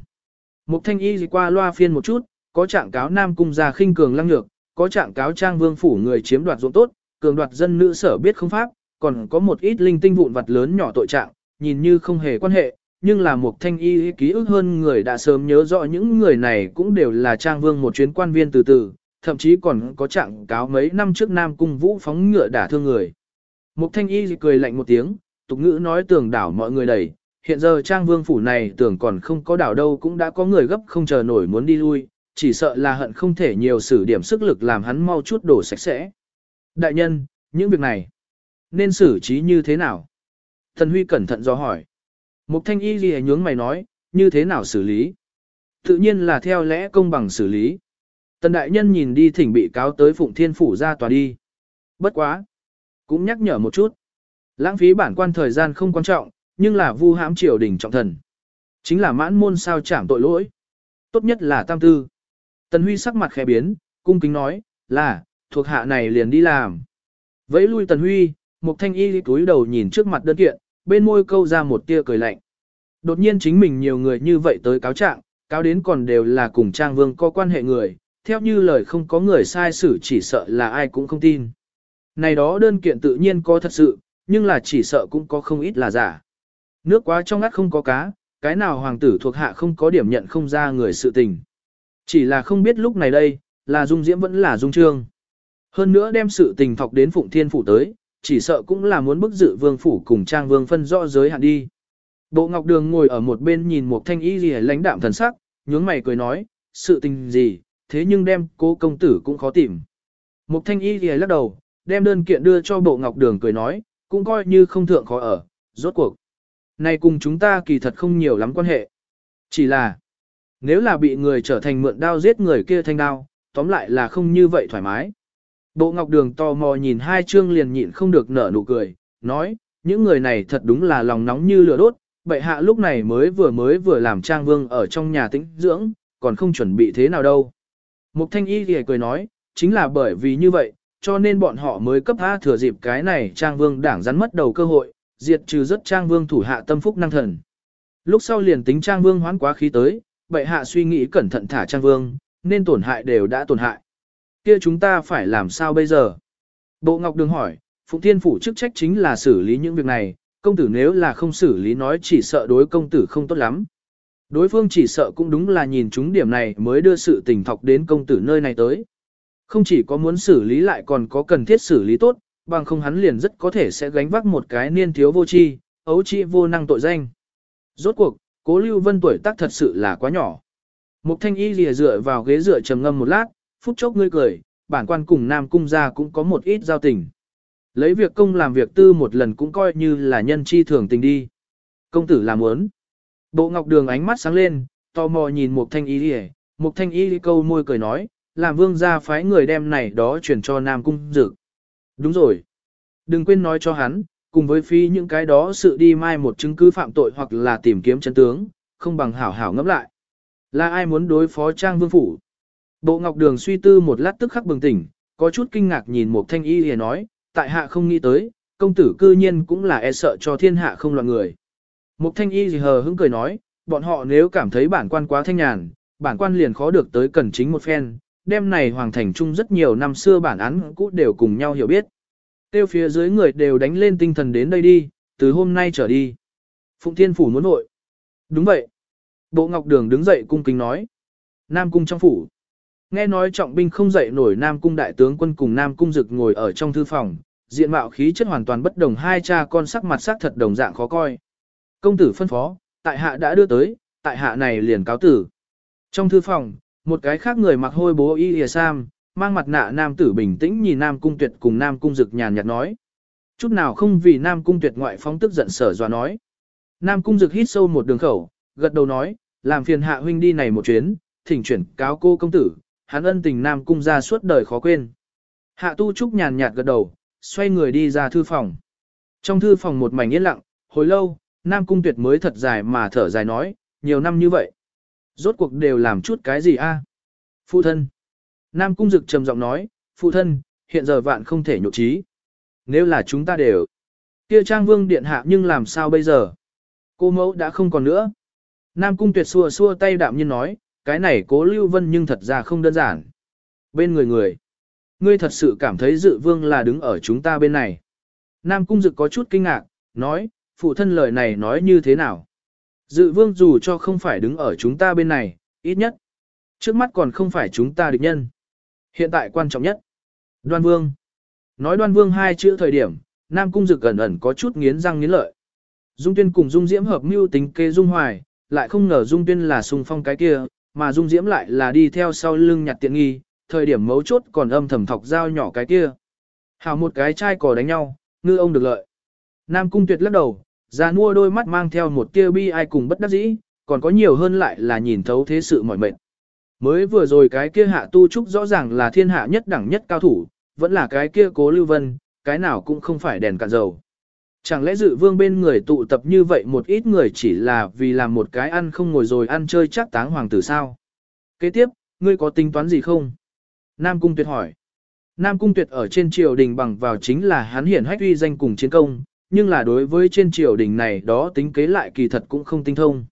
Mục thanh y gì qua loa phiên một chút, có trạng cáo nam cung gia khinh cường lăng nhược, có trạng cáo trang vương phủ người chiếm đoạt ruộng tốt, cường đoạt dân nữ sở biết không pháp, còn có một ít linh tinh vụn vặt lớn nhỏ tội trạng, nhìn như không hề quan hệ, nhưng là một thanh y ký ức hơn người đã sớm nhớ rõ những người này cũng đều là trang vương một chuyến quan viên từ từ, thậm chí còn có trạng cáo mấy năm trước nam cung vũ phóng ngựa đả thương người. Mục thanh y cười lạnh một tiếng, tục ngữ nói tưởng đảo mọi người đẩy, Hiện giờ trang vương phủ này tưởng còn không có đảo đâu cũng đã có người gấp không chờ nổi muốn đi lui, chỉ sợ là hận không thể nhiều sử điểm sức lực làm hắn mau chút đổ sạch sẽ. Đại nhân, những việc này, nên xử trí như thế nào? Thần Huy cẩn thận do hỏi. Mục thanh y ghi nhướng mày nói, như thế nào xử lý? Tự nhiên là theo lẽ công bằng xử lý. Tần đại nhân nhìn đi thỉnh bị cáo tới Phụng Thiên Phủ ra tòa đi. Bất quá. Cũng nhắc nhở một chút. Lãng phí bản quan thời gian không quan trọng, nhưng là vu hãm triều đình trọng thần. Chính là mãn môn sao chảm tội lỗi. Tốt nhất là tam tư. Tần Huy sắc mặt khẽ biến, cung kính nói, là, thuộc hạ này liền đi làm. Vẫy lui Tần Huy, một thanh y túi đầu nhìn trước mặt đơn kiện, bên môi câu ra một tia cười lạnh. Đột nhiên chính mình nhiều người như vậy tới cáo trạng, cáo đến còn đều là cùng Trang Vương có quan hệ người, theo như lời không có người sai xử chỉ sợ là ai cũng không tin. Này đó đơn kiện tự nhiên có thật sự, nhưng là chỉ sợ cũng có không ít là giả. Nước quá trong ngắt không có cá, cái nào hoàng tử thuộc hạ không có điểm nhận không ra người sự tình. Chỉ là không biết lúc này đây, là Dung Diễm vẫn là Dung Trương. Hơn nữa đem sự tình thọc đến Phụng Thiên Phủ tới, chỉ sợ cũng là muốn bức dự vương phủ cùng trang vương phân rõ giới hạn đi. Bộ Ngọc Đường ngồi ở một bên nhìn một thanh y gì lãnh đạm thần sắc, nhướng mày cười nói, sự tình gì, thế nhưng đem cố công tử cũng khó tìm. Một thanh y gì lắc đầu, đem đơn kiện đưa cho bộ Ngọc Đường cười nói, cũng coi như không thượng khó ở, rốt cuộc. Này cùng chúng ta kỳ thật không nhiều lắm quan hệ. Chỉ là, nếu là bị người trở thành mượn đao giết người kia thanh đao, tóm lại là không như vậy thoải mái. Bộ Ngọc Đường tò mò nhìn hai chương liền nhịn không được nở nụ cười, nói, những người này thật đúng là lòng nóng như lửa đốt, bệ hạ lúc này mới vừa mới vừa làm trang vương ở trong nhà tĩnh dưỡng, còn không chuẩn bị thế nào đâu. Mục thanh y thì cười nói, chính là bởi vì như vậy, cho nên bọn họ mới cấp A thừa dịp cái này trang vương đảng rắn mất đầu cơ hội, diệt trừ rất trang vương thủ hạ tâm phúc năng thần. Lúc sau liền tính trang vương hoán quá khí tới, bệ hạ suy nghĩ cẩn thận thả trang vương, nên tổn hại đều đã tổn hại. Kia chúng ta phải làm sao bây giờ? Bộ Ngọc Đường hỏi, Phụng Thiên Phủ chức trách chính là xử lý những việc này, công tử nếu là không xử lý nói chỉ sợ đối công tử không tốt lắm. Đối phương chỉ sợ cũng đúng là nhìn chúng điểm này mới đưa sự tình thọc đến công tử nơi này tới. Không chỉ có muốn xử lý lại còn có cần thiết xử lý tốt, bằng không hắn liền rất có thể sẽ gánh vác một cái niên thiếu vô tri, ấu trị vô năng tội danh. Rốt cuộc, cố Lưu Vân tuổi tác thật sự là quá nhỏ. Mục thanh y lìa dựa vào ghế dựa trầm ngâm một lát, phút chốc ngươi cười, bản quan cùng Nam Cung gia cũng có một ít giao tình. Lấy việc công làm việc tư một lần cũng coi như là nhân chi thường tình đi. Công tử làm muốn. Bộ ngọc đường ánh mắt sáng lên, tò mò nhìn Mục thanh y lìa, Mục thanh y lìa câu môi cười nói, làm vương gia phái người đem này đó chuyển cho Nam Cung dực. Đúng rồi. Đừng quên nói cho hắn, cùng với phi những cái đó sự đi mai một chứng cứ phạm tội hoặc là tìm kiếm chân tướng, không bằng hảo hảo ngẫm lại. Là ai muốn đối phó Trang Vương Phủ? Bộ Ngọc Đường suy tư một lát tức khắc bừng tỉnh, có chút kinh ngạc nhìn một thanh y hề nói, tại hạ không nghĩ tới, công tử cư nhiên cũng là e sợ cho thiên hạ không loạn người. Một thanh y gì hờ hững cười nói, bọn họ nếu cảm thấy bản quan quá thanh nhàn, bản quan liền khó được tới cần chính một phen, đêm này hoàng thành chung rất nhiều năm xưa bản án cũ đều cùng nhau hiểu biết. Tiêu phía dưới người đều đánh lên tinh thần đến đây đi, từ hôm nay trở đi. Phụng Thiên Phủ muốn nội. Đúng vậy. Bộ Ngọc Đường đứng dậy cung kính nói. Nam Cung trong phủ. Nghe nói trọng binh không dậy nổi Nam Cung đại tướng quân cùng Nam Cung dực ngồi ở trong thư phòng, diện mạo khí chất hoàn toàn bất đồng hai cha con sắc mặt sắc thật đồng dạng khó coi. Công tử phân phó, tại hạ đã đưa tới, tại hạ này liền cáo tử. Trong thư phòng, một cái khác người mặc hôi bố y lìa sam, mang mặt nạ nam tử bình tĩnh nhìn nam cung tuyệt cùng nam cung dực nhàn nhạt nói. Chút nào không vì nam cung tuyệt ngoại phóng tức giận sở dọa nói. Nam cung dực hít sâu một đường khẩu, gật đầu nói, làm phiền hạ huynh đi này một chuyến, thỉnh chuyển cáo cô công tử, hắn ân tình nam cung ra suốt đời khó quên. Hạ tu trúc nhàn nhạt gật đầu, xoay người đi ra thư phòng. Trong thư phòng một mảnh yên lặng, hồi lâu, nam cung tuyệt mới thật dài mà thở dài nói, nhiều năm như vậy. Rốt cuộc đều làm chút cái gì a? Phụ thân. Nam cung dực trầm giọng nói, phụ thân, hiện giờ vạn không thể nhục trí. Nếu là chúng ta đều. Kia trang vương điện hạ nhưng làm sao bây giờ? Cô mẫu đã không còn nữa. Nam cung tuyệt xua xua tay đạm nhiên nói, cái này cố lưu vân nhưng thật ra không đơn giản. Bên người người. Ngươi thật sự cảm thấy dự vương là đứng ở chúng ta bên này. Nam cung dực có chút kinh ngạc, nói, phụ thân lời này nói như thế nào? Dự vương dù cho không phải đứng ở chúng ta bên này, ít nhất. Trước mắt còn không phải chúng ta địch nhân. Hiện tại quan trọng nhất. Đoan vương. Nói đoan vương hai chữ thời điểm, Nam Cung Dực ẩn ẩn có chút nghiến răng nghiến lợi. Dung Tuyên cùng Dung Diễm hợp mưu tính kê Dung Hoài, lại không ngờ Dung Tuyên là sùng phong cái kia, mà Dung Diễm lại là đi theo sau lưng nhặt tiện nghi, thời điểm mấu chốt còn âm thầm thọc dao nhỏ cái kia. Hào một cái chai cỏ đánh nhau, ngư ông được lợi. Nam Cung Tuyệt lắc đầu, ra mua đôi mắt mang theo một tia bi ai cùng bất đắc dĩ, còn có nhiều hơn lại là nhìn thấu thế sự mỏi mệt. Mới vừa rồi cái kia hạ tu trúc rõ ràng là thiên hạ nhất đẳng nhất cao thủ, vẫn là cái kia cố lưu vân, cái nào cũng không phải đèn cạn dầu. Chẳng lẽ dự vương bên người tụ tập như vậy một ít người chỉ là vì làm một cái ăn không ngồi rồi ăn chơi chắc táng hoàng tử sao? Kế tiếp, ngươi có tính toán gì không? Nam Cung Tuyệt hỏi. Nam Cung Tuyệt ở trên triều đình bằng vào chính là hắn hiển hách uy danh cùng chiến công, nhưng là đối với trên triều đình này đó tính kế lại kỳ thật cũng không tinh thông.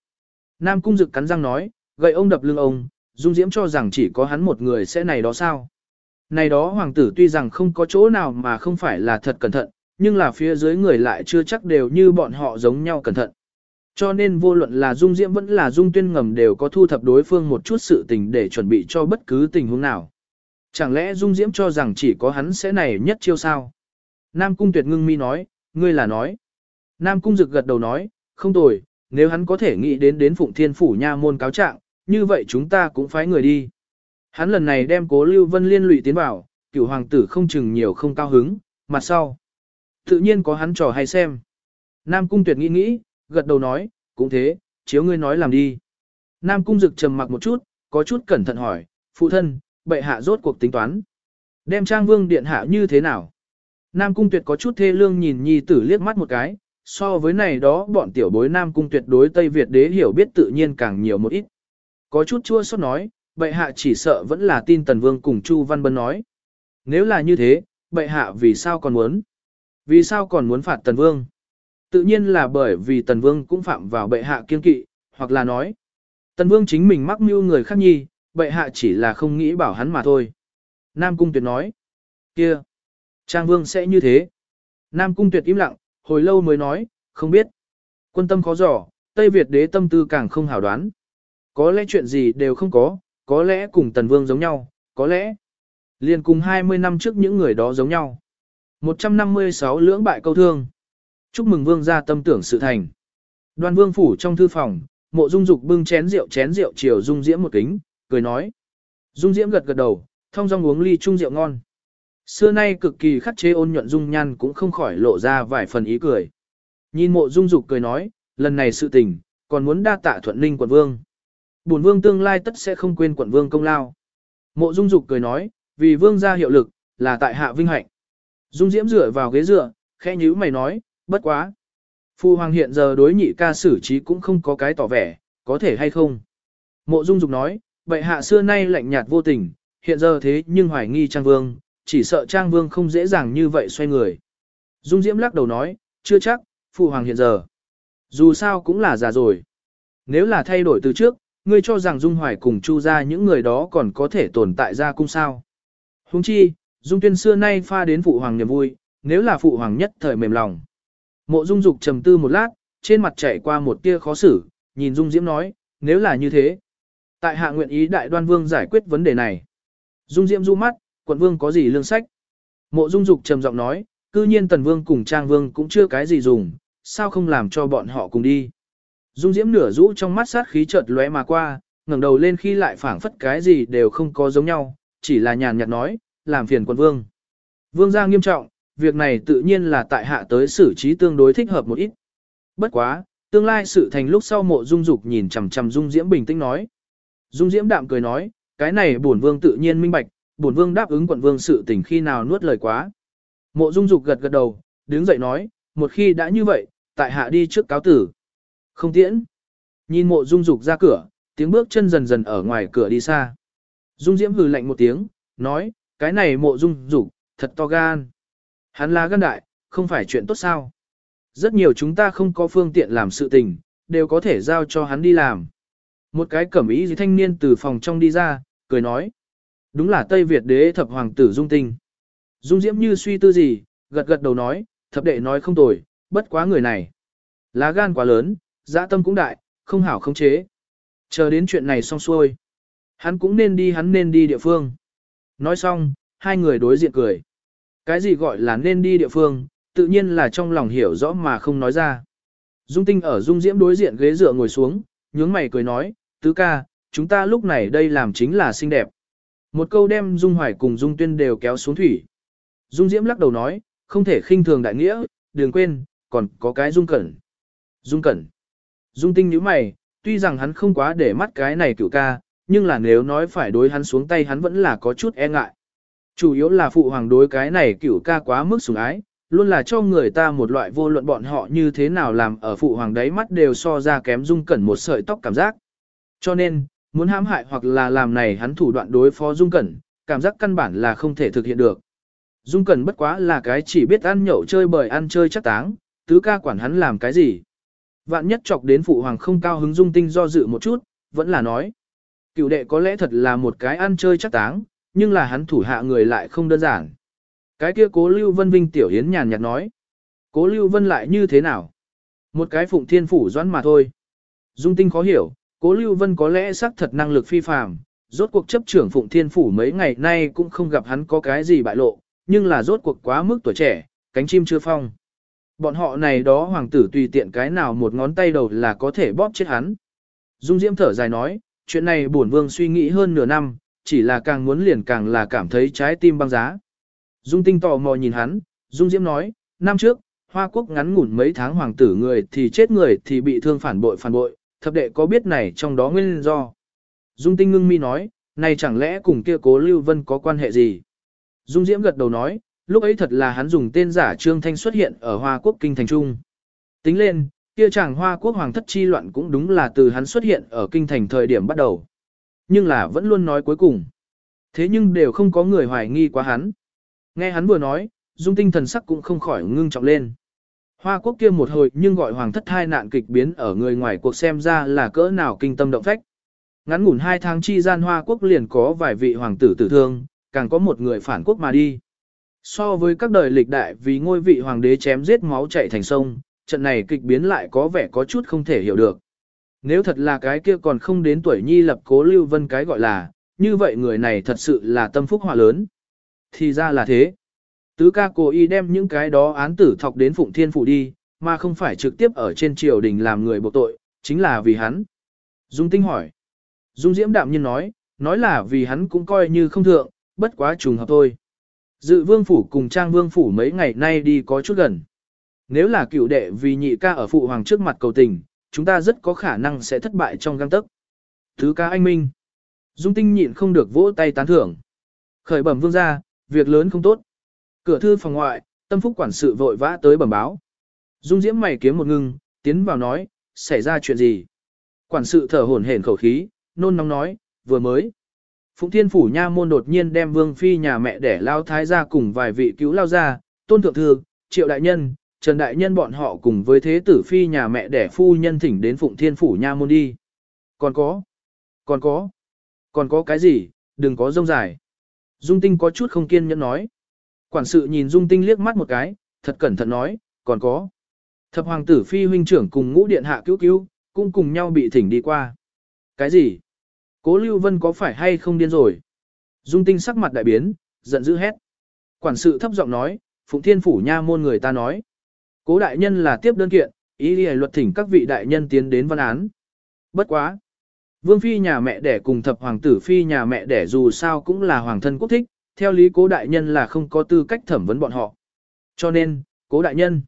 Nam Cung Dực cắn răng nói, gậy ông đập lưng ông, Dung Diễm cho rằng chỉ có hắn một người sẽ này đó sao. Này đó hoàng tử tuy rằng không có chỗ nào mà không phải là thật cẩn thận, nhưng là phía dưới người lại chưa chắc đều như bọn họ giống nhau cẩn thận. Cho nên vô luận là Dung Diễm vẫn là Dung Tuyên ngầm đều có thu thập đối phương một chút sự tình để chuẩn bị cho bất cứ tình huống nào. Chẳng lẽ Dung Diễm cho rằng chỉ có hắn sẽ này nhất chiêu sao? Nam Cung Tuyệt ngưng mi nói, ngươi là nói. Nam Cung Dực gật đầu nói, không tồi, nếu hắn có thể nghĩ đến đến Phụng Thiên Phủ Nha môn cáo trạng, như vậy chúng ta cũng phái người đi. Hắn lần này đem cố Lưu Vân liên lụy tiến vào, cửu hoàng tử không chừng nhiều không cao hứng, mặt sau. Tự nhiên có hắn trò hay xem. Nam Cung Tuyệt nghĩ nghĩ, gật đầu nói, cũng thế, chiếu ngươi nói làm đi. Nam Cung Dực trầm mặc một chút, có chút cẩn thận hỏi, phụ thân, bệ hạ rốt cuộc tính toán. Đem trang vương điện hạ như thế nào? Nam Cung Tuyệt có chút thê lương nhìn nhi tử liếc mắt một cái, so với này đó bọn tiểu bối Nam Cung Tuyệt đối Tây Việt đế hiểu biết tự nhiên càng nhiều một ít. Có chút chua xót nói, bệ hạ chỉ sợ vẫn là tin Tần Vương cùng Chu Văn Bân nói. Nếu là như thế, bệ hạ vì sao còn muốn? Vì sao còn muốn phạt Tần Vương? Tự nhiên là bởi vì Tần Vương cũng phạm vào bệ hạ kiên kỵ, hoặc là nói. Tần Vương chính mình mắc mưu người khác nhi, bệ hạ chỉ là không nghĩ bảo hắn mà thôi. Nam Cung Tuyệt nói. kia, Trang Vương sẽ như thế. Nam Cung Tuyệt im lặng, hồi lâu mới nói, không biết. Quân tâm khó dò, Tây Việt đế tâm tư càng không hảo đoán. Có lẽ chuyện gì đều không có, có lẽ cùng Tần Vương giống nhau, có lẽ liền cùng 20 năm trước những người đó giống nhau. 156 lưỡng bại câu thương. Chúc mừng Vương gia tâm tưởng sự thành. Đoan Vương phủ trong thư phòng, Mộ Dung Dục bưng chén rượu chén rượu chiều Dung Diễm một kính, cười nói. Dung Diễm gật gật đầu, thông dong uống ly chung rượu ngon. Xưa nay cực kỳ khắc chế ôn nhuận Dung Nhan cũng không khỏi lộ ra vài phần ý cười. Nhìn Mộ Dung Dục cười nói, lần này sự tình, còn muốn đa tạ thuận ninh quận vương. Bổn vương tương lai tất sẽ không quên quận vương công lao. Mộ Dung Dục cười nói, vì vương gia hiệu lực, là tại hạ vinh hạnh. Dung Diễm dựa vào ghế dựa, khẽ nhíu mày nói, bất quá. Phu hoàng hiện giờ đối nhị ca xử trí cũng không có cái tỏ vẻ, có thể hay không. Mộ Dung Dục nói, vậy hạ xưa nay lạnh nhạt vô tình, hiện giờ thế nhưng hoài nghi Trang Vương, chỉ sợ Trang Vương không dễ dàng như vậy xoay người. Dung Diễm lắc đầu nói, chưa chắc, Phu hoàng hiện giờ. Dù sao cũng là già rồi. Nếu là thay đổi từ trước, ngươi cho rằng Dung Hoài cùng Chu ra những người đó còn có thể tồn tại ra cung sao. Huống chi, Dung Tuyên xưa nay pha đến phụ hoàng niềm vui, nếu là phụ hoàng nhất thời mềm lòng. Mộ Dung Dục trầm tư một lát, trên mặt chảy qua một tia khó xử, nhìn Dung Diễm nói, nếu là như thế, tại hạ nguyện ý đại đoan vương giải quyết vấn đề này. Dung Diễm du mắt, quận vương có gì lương sách? Mộ Dung Dục trầm giọng nói, cư nhiên Tần Vương cùng Trang Vương cũng chưa cái gì dùng, sao không làm cho bọn họ cùng đi? Dung Diễm nửa rũ trong mắt sát khí chợt lóe mà qua, ngẩng đầu lên khi lại phảng phất cái gì đều không có giống nhau, chỉ là nhàn nhạt nói, làm phiền quận vương. Vương gia nghiêm trọng, việc này tự nhiên là tại hạ tới xử trí tương đối thích hợp một ít. Bất quá, tương lai sự thành lúc sau mộ dung dục nhìn chằm chằm dung diễm bình tĩnh nói. Dung diễm đạm cười nói, cái này bổn vương tự nhiên minh bạch, bổn vương đáp ứng quận vương sự tình khi nào nuốt lời quá. Mộ dung dục gật gật đầu, đứng dậy nói, một khi đã như vậy, tại hạ đi trước cáo tử. Không tiễn. Nhìn mộ dung dục ra cửa, tiếng bước chân dần dần ở ngoài cửa đi xa. Dung diễm hừ lạnh một tiếng, nói, cái này mộ dung dục thật to gan. Hắn là gan đại, không phải chuyện tốt sao. Rất nhiều chúng ta không có phương tiện làm sự tình, đều có thể giao cho hắn đi làm. Một cái cẩm ý gì thanh niên từ phòng trong đi ra, cười nói. Đúng là Tây Việt đế thập hoàng tử Dung Tinh. Dung Diễm như suy tư gì, gật gật đầu nói, thập đệ nói không tồi, bất quá người này. Lá gan quá lớn, dã tâm cũng đại, không hảo không chế. Chờ đến chuyện này xong xuôi. Hắn cũng nên đi hắn nên đi địa phương. Nói xong, hai người đối diện cười. Cái gì gọi là nên đi địa phương, tự nhiên là trong lòng hiểu rõ mà không nói ra. Dung tinh ở dung diễm đối diện ghế dựa ngồi xuống, nhướng mày cười nói, tứ ca, chúng ta lúc này đây làm chính là xinh đẹp. Một câu đem dung hoài cùng dung tuyên đều kéo xuống thủy. Dung diễm lắc đầu nói, không thể khinh thường đại nghĩa, đừng quên, còn có cái dung cẩn. Dung cẩn. Dung tinh nhíu mày, tuy rằng hắn không quá để mắt cái này cựu ca, nhưng là nếu nói phải đối hắn xuống tay hắn vẫn là có chút e ngại. Chủ yếu là phụ hoàng đối cái này cựu ca quá mức sủng ái, luôn là cho người ta một loại vô luận bọn họ như thế nào làm ở phụ hoàng đấy mắt đều so ra kém dung cẩn một sợi tóc cảm giác. Cho nên, muốn hãm hại hoặc là làm này hắn thủ đoạn đối phó dung cẩn, cảm giác căn bản là không thể thực hiện được. Dung cẩn bất quá là cái chỉ biết ăn nhậu chơi bời ăn chơi chắc táng, tứ ca quản hắn làm cái gì. Vạn nhất chọc đến phụ hoàng không cao hứng dung tinh do dự một chút, vẫn là nói. Cựu đệ có lẽ thật là một cái ăn chơi chắc táng, nhưng là hắn thủ hạ người lại không đơn giản. Cái kia cố Lưu Vân Vinh Tiểu Hiến nhàn nhạt nói. Cố Lưu Vân lại như thế nào? Một cái phụng thiên phủ doãn mà thôi. Dung tinh khó hiểu, cố Lưu Vân có lẽ xác thật năng lực phi phàm, rốt cuộc chấp trưởng phụng thiên phủ mấy ngày nay cũng không gặp hắn có cái gì bại lộ, nhưng là rốt cuộc quá mức tuổi trẻ, cánh chim chưa phong. Bọn họ này đó hoàng tử tùy tiện cái nào một ngón tay đầu là có thể bóp chết hắn. Dung Diễm thở dài nói, chuyện này bổn vương suy nghĩ hơn nửa năm, chỉ là càng muốn liền càng là cảm thấy trái tim băng giá. Dung Tinh tò mò nhìn hắn, Dung Diễm nói, năm trước, Hoa Quốc ngắn ngủn mấy tháng hoàng tử người thì chết người thì bị thương phản bội phản bội, thập đệ có biết này trong đó nguyên do. Dung Tinh ngưng mi nói, này chẳng lẽ cùng kia cố Lưu Vân có quan hệ gì? Dung Diễm gật đầu nói, lúc ấy thật là hắn dùng tên giả Trương Thanh xuất hiện ở Hoa Quốc Kinh Thành Trung. Tính lên, kia chàng Hoa Quốc Hoàng thất chi loạn cũng đúng là từ hắn xuất hiện ở Kinh Thành thời điểm bắt đầu. Nhưng là vẫn luôn nói cuối cùng. Thế nhưng đều không có người hoài nghi quá hắn. Nghe hắn vừa nói, dung tinh thần sắc cũng không khỏi ngưng trọng lên. Hoa quốc kia một hồi nhưng gọi hoàng thất hai nạn kịch biến ở người ngoài cuộc xem ra là cỡ nào kinh tâm động phách. Ngắn ngủn hai tháng chi gian Hoa quốc liền có vài vị hoàng tử tử thương, càng có một người phản quốc mà đi. So với các đời lịch đại vì ngôi vị hoàng đế chém giết máu chảy thành sông, trận này kịch biến lại có vẻ có chút không thể hiểu được. Nếu thật là cái kia còn không đến tuổi nhi lập cố lưu vân cái gọi là, như vậy người này thật sự là tâm phúc họa lớn. Thì ra là thế. Tứ ca cố ý đem những cái đó án tử thọc đến Phụng Thiên Phủ đi, mà không phải trực tiếp ở trên triều đình làm người buộc tội, chính là vì hắn. Dung Tinh hỏi. Dung Diễm đạm nhiên nói, nói là vì hắn cũng coi như không thượng, bất quá trùng hợp thôi. Dự vương phủ cùng trang vương phủ mấy ngày nay đi có chút gần. Nếu là cựu đệ vì nhị ca ở phụ hoàng trước mặt cầu tình, chúng ta rất có khả năng sẽ thất bại trong găng tấc. Thứ ca anh minh. Dung tinh nhịn không được vỗ tay tán thưởng. Khởi bẩm vương gia, việc lớn không tốt. Cửa thư phòng ngoại, tâm phúc quản sự vội vã tới bẩm báo. Dung diễm mày kiếm một ngưng, tiến vào nói, xảy ra chuyện gì? Quản sự thở hổn hển khẩu khí, nôn nóng nói, vừa mới. Phụng Thiên Phủ Nha Môn đột nhiên đem Vương Phi nhà mẹ để lao thái ra cùng vài vị cứu lao ra, tôn thượng thư, triệu đại nhân, trần đại nhân bọn họ cùng với thế tử Phi nhà mẹ đẻ phu nhân thỉnh đến Phụng Thiên Phủ Nha Môn đi. Còn có, còn có, còn có cái gì, đừng có rông dài. Dung Tinh có chút không kiên nhẫn nói. Quản sự nhìn Dung Tinh liếc mắt một cái, thật cẩn thận nói, còn có. Thập hoàng tử Phi huynh trưởng cùng ngũ điện hạ cứu cứu, cũng cùng nhau bị thỉnh đi qua. Cái gì? Cố Lưu Vân có phải hay không điên rồi? Dung tinh sắc mặt đại biến, giận dữ hét. Quản sự thấp giọng nói, Phụng Thiên Phủ nha môn người ta nói. Cố đại nhân là tiếp đơn kiện, ý đi luật thỉnh các vị đại nhân tiến đến văn án. Bất quá. Vương phi nhà mẹ đẻ cùng thập hoàng tử phi nhà mẹ đẻ dù sao cũng là hoàng thân quốc thích, theo lý cố đại nhân là không có tư cách thẩm vấn bọn họ. Cho nên, cố đại nhân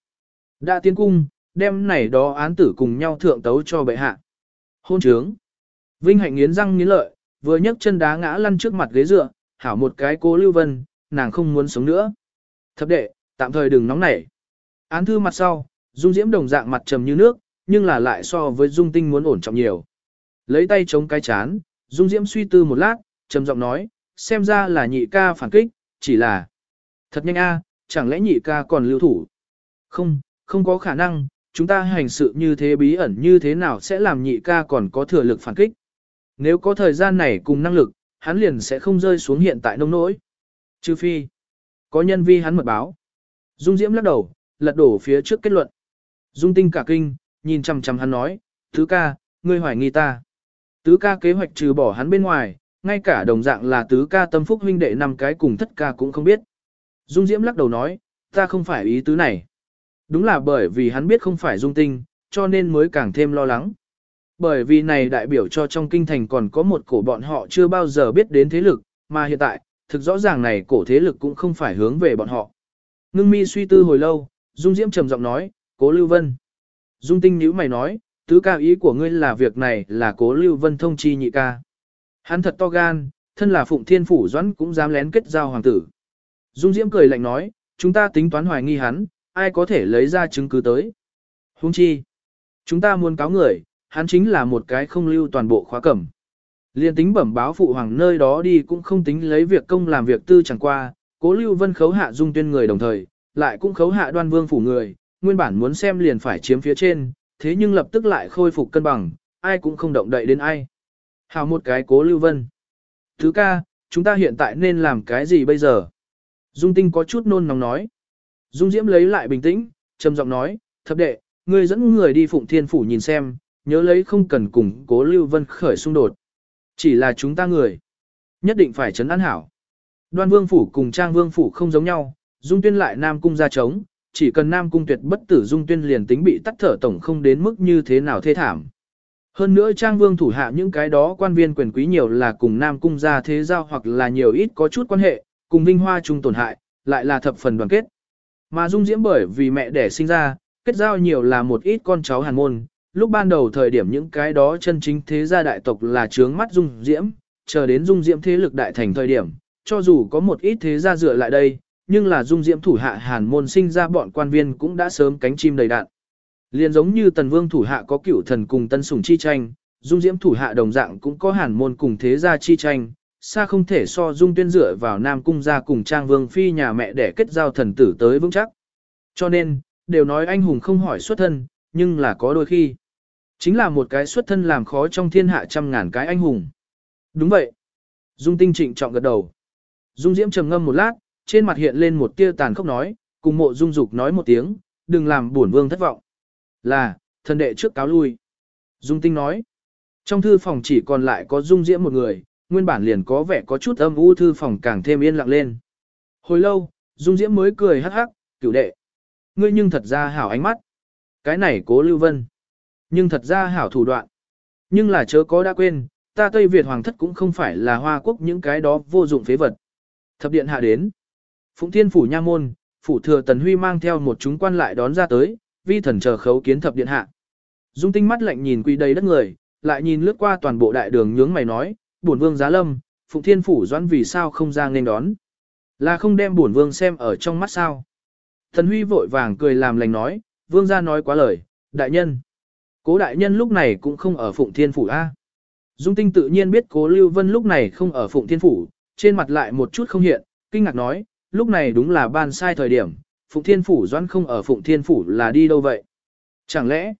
đã tiến cung, đem này đó án tử cùng nhau thượng tấu cho bệ hạ. Hôn trướng. Vinh Hạnh nghiến răng nghiến lợi, vừa nhấc chân đá ngã lăn trước mặt ghế dựa, hảo một cái cố lưu vân, nàng không muốn sống nữa. Thập đệ, tạm thời đừng nóng nảy. Án thư mặt sau, dung diễm đồng dạng mặt trầm như nước, nhưng là lại so với dung tinh muốn ổn trọng nhiều. Lấy tay chống cái chán, dung diễm suy tư một lát, trầm giọng nói, xem ra là nhị ca phản kích, chỉ là... Thật nhanh a, chẳng lẽ nhị ca còn lưu thủ? Không, không có khả năng, chúng ta hành sự như thế bí ẩn như thế nào sẽ làm nhị ca còn có thừa lực phản kích. Nếu có thời gian này cùng năng lực, hắn liền sẽ không rơi xuống hiện tại nông nỗi. Trừ phi, có nhân vi hắn mật báo. Dung Diễm lắc đầu, lật đổ phía trước kết luận. Dung Tinh cả kinh, nhìn chằm chằm hắn nói, Tứ ca, ngươi hoài nghi ta. Tứ ca kế hoạch trừ bỏ hắn bên ngoài, ngay cả đồng dạng là tứ ca tâm phúc huynh đệ năm cái cùng thất ca cũng không biết. Dung Diễm lắc đầu nói, ta không phải ý tứ này. Đúng là bởi vì hắn biết không phải Dung Tinh, cho nên mới càng thêm lo lắng. Bởi vì này đại biểu cho trong kinh thành còn có một cổ bọn họ chưa bao giờ biết đến thế lực, mà hiện tại, thực rõ ràng này cổ thế lực cũng không phải hướng về bọn họ. Ngưng mi suy tư hồi lâu, Dung Diễm trầm giọng nói, cố Lưu Vân. Dung Tinh nhíu mày nói, tứ ca ý của ngươi là việc này là cố Lưu Vân thông chi nhị ca. Hắn thật to gan, thân là Phụng Thiên Phủ Doãn cũng dám lén kết giao hoàng tử. Dung Diễm cười lạnh nói, chúng ta tính toán hoài nghi hắn, ai có thể lấy ra chứng cứ tới. Hung chi, chúng ta muốn cáo người, hắn chính là một cái không lưu toàn bộ khóa cẩm. Liên tính bẩm báo phụ hoàng nơi đó đi cũng không tính lấy việc công làm việc tư chẳng qua, cố lưu vân khấu hạ dung tuyên người đồng thời, lại cũng khấu hạ đoan vương phủ người, nguyên bản muốn xem liền phải chiếm phía trên, thế nhưng lập tức lại khôi phục cân bằng, ai cũng không động đậy đến ai. Hào một cái cố lưu vân. Thứ ca, chúng ta hiện tại nên làm cái gì bây giờ? Dung tinh có chút nôn nóng nói. Dung diễm lấy lại bình tĩnh, trầm giọng nói, thập đệ, ngươi dẫn người đi phụng thiên phủ nhìn xem, nhớ lấy không cần cùng cố Lưu Vân khởi xung đột. Chỉ là chúng ta người. Nhất định phải chấn an hảo. Đoan Vương Phủ cùng Trang Vương Phủ không giống nhau, Dung Tuyên lại Nam Cung ra chống, chỉ cần Nam Cung tuyệt bất tử Dung Tuyên liền tính bị tắt thở tổng không đến mức như thế nào thê thảm. Hơn nữa Trang Vương thủ hạ những cái đó quan viên quyền quý nhiều là cùng Nam Cung ra thế giao hoặc là nhiều ít có chút quan hệ, cùng Vinh Hoa chung tổn hại, lại là thập phần đoàn kết. Mà Dung Diễm bởi vì mẹ đẻ sinh ra, kết giao nhiều là một ít con cháu hàn môn, lúc ban đầu thời điểm những cái đó chân chính thế gia đại tộc là trướng mắt dung diễm, chờ đến dung diễm thế lực đại thành thời điểm, cho dù có một ít thế gia dựa lại đây, nhưng là dung diễm thủ hạ hàn môn sinh ra bọn quan viên cũng đã sớm cánh chim đầy đạn. Liền giống như tần vương thủ hạ có cửu thần cùng tân sủng chi tranh, dung diễm thủ hạ đồng dạng cũng có hàn môn cùng thế gia chi tranh, xa không thể so dung tuyên dựa vào Nam Cung gia cùng Trang Vương Phi nhà mẹ để kết giao thần tử tới vững chắc. Cho nên, đều nói anh hùng không hỏi xuất thân, nhưng là có đôi khi. Chính là một cái xuất thân làm khó trong thiên hạ trăm ngàn cái anh hùng. Đúng vậy. Dung tinh trịnh trọng gật đầu. Dung diễm trầm ngâm một lát, trên mặt hiện lên một tia tàn khốc nói, cùng mộ dung dục nói một tiếng, đừng làm bổn vương thất vọng. Là, thần đệ trước cáo lui. Dung tinh nói. Trong thư phòng chỉ còn lại có dung diễm một người, nguyên bản liền có vẻ có chút âm u thư phòng càng thêm yên lặng lên. Hồi lâu, dung diễm mới cười hắc hắc, cửu đệ. Ngươi nhưng thật ra hảo ánh mắt. Cái này cố lưu vân. Nhưng thật ra hảo thủ đoạn. Nhưng là chớ có đã quên, ta Tây Việt Hoàng thất cũng không phải là hoa quốc những cái đó vô dụng phế vật. Thập điện hạ đến. Phụng Thiên Phủ Nha Môn, Phủ Thừa Tần Huy mang theo một chúng quan lại đón ra tới, vi thần chờ khấu kiến thập điện hạ. Dung tinh mắt lạnh nhìn quỳ đầy đất người, lại nhìn lướt qua toàn bộ đại đường nhướng mày nói, bổn vương giá lâm, Phụng Thiên Phủ doãn vì sao không ra nên đón. Là không đem bổn vương xem ở trong mắt sao. Tần Huy vội vàng cười làm lành nói, vương gia nói quá lời, đại nhân. Cố đại nhân lúc này cũng không ở Phụng Thiên Phủ A. Dung tinh tự nhiên biết cố Lưu Vân lúc này không ở Phụng Thiên Phủ, trên mặt lại một chút không hiện, kinh ngạc nói, lúc này đúng là ban sai thời điểm, Phụng Thiên Phủ doãn không ở Phụng Thiên Phủ là đi đâu vậy? Chẳng lẽ,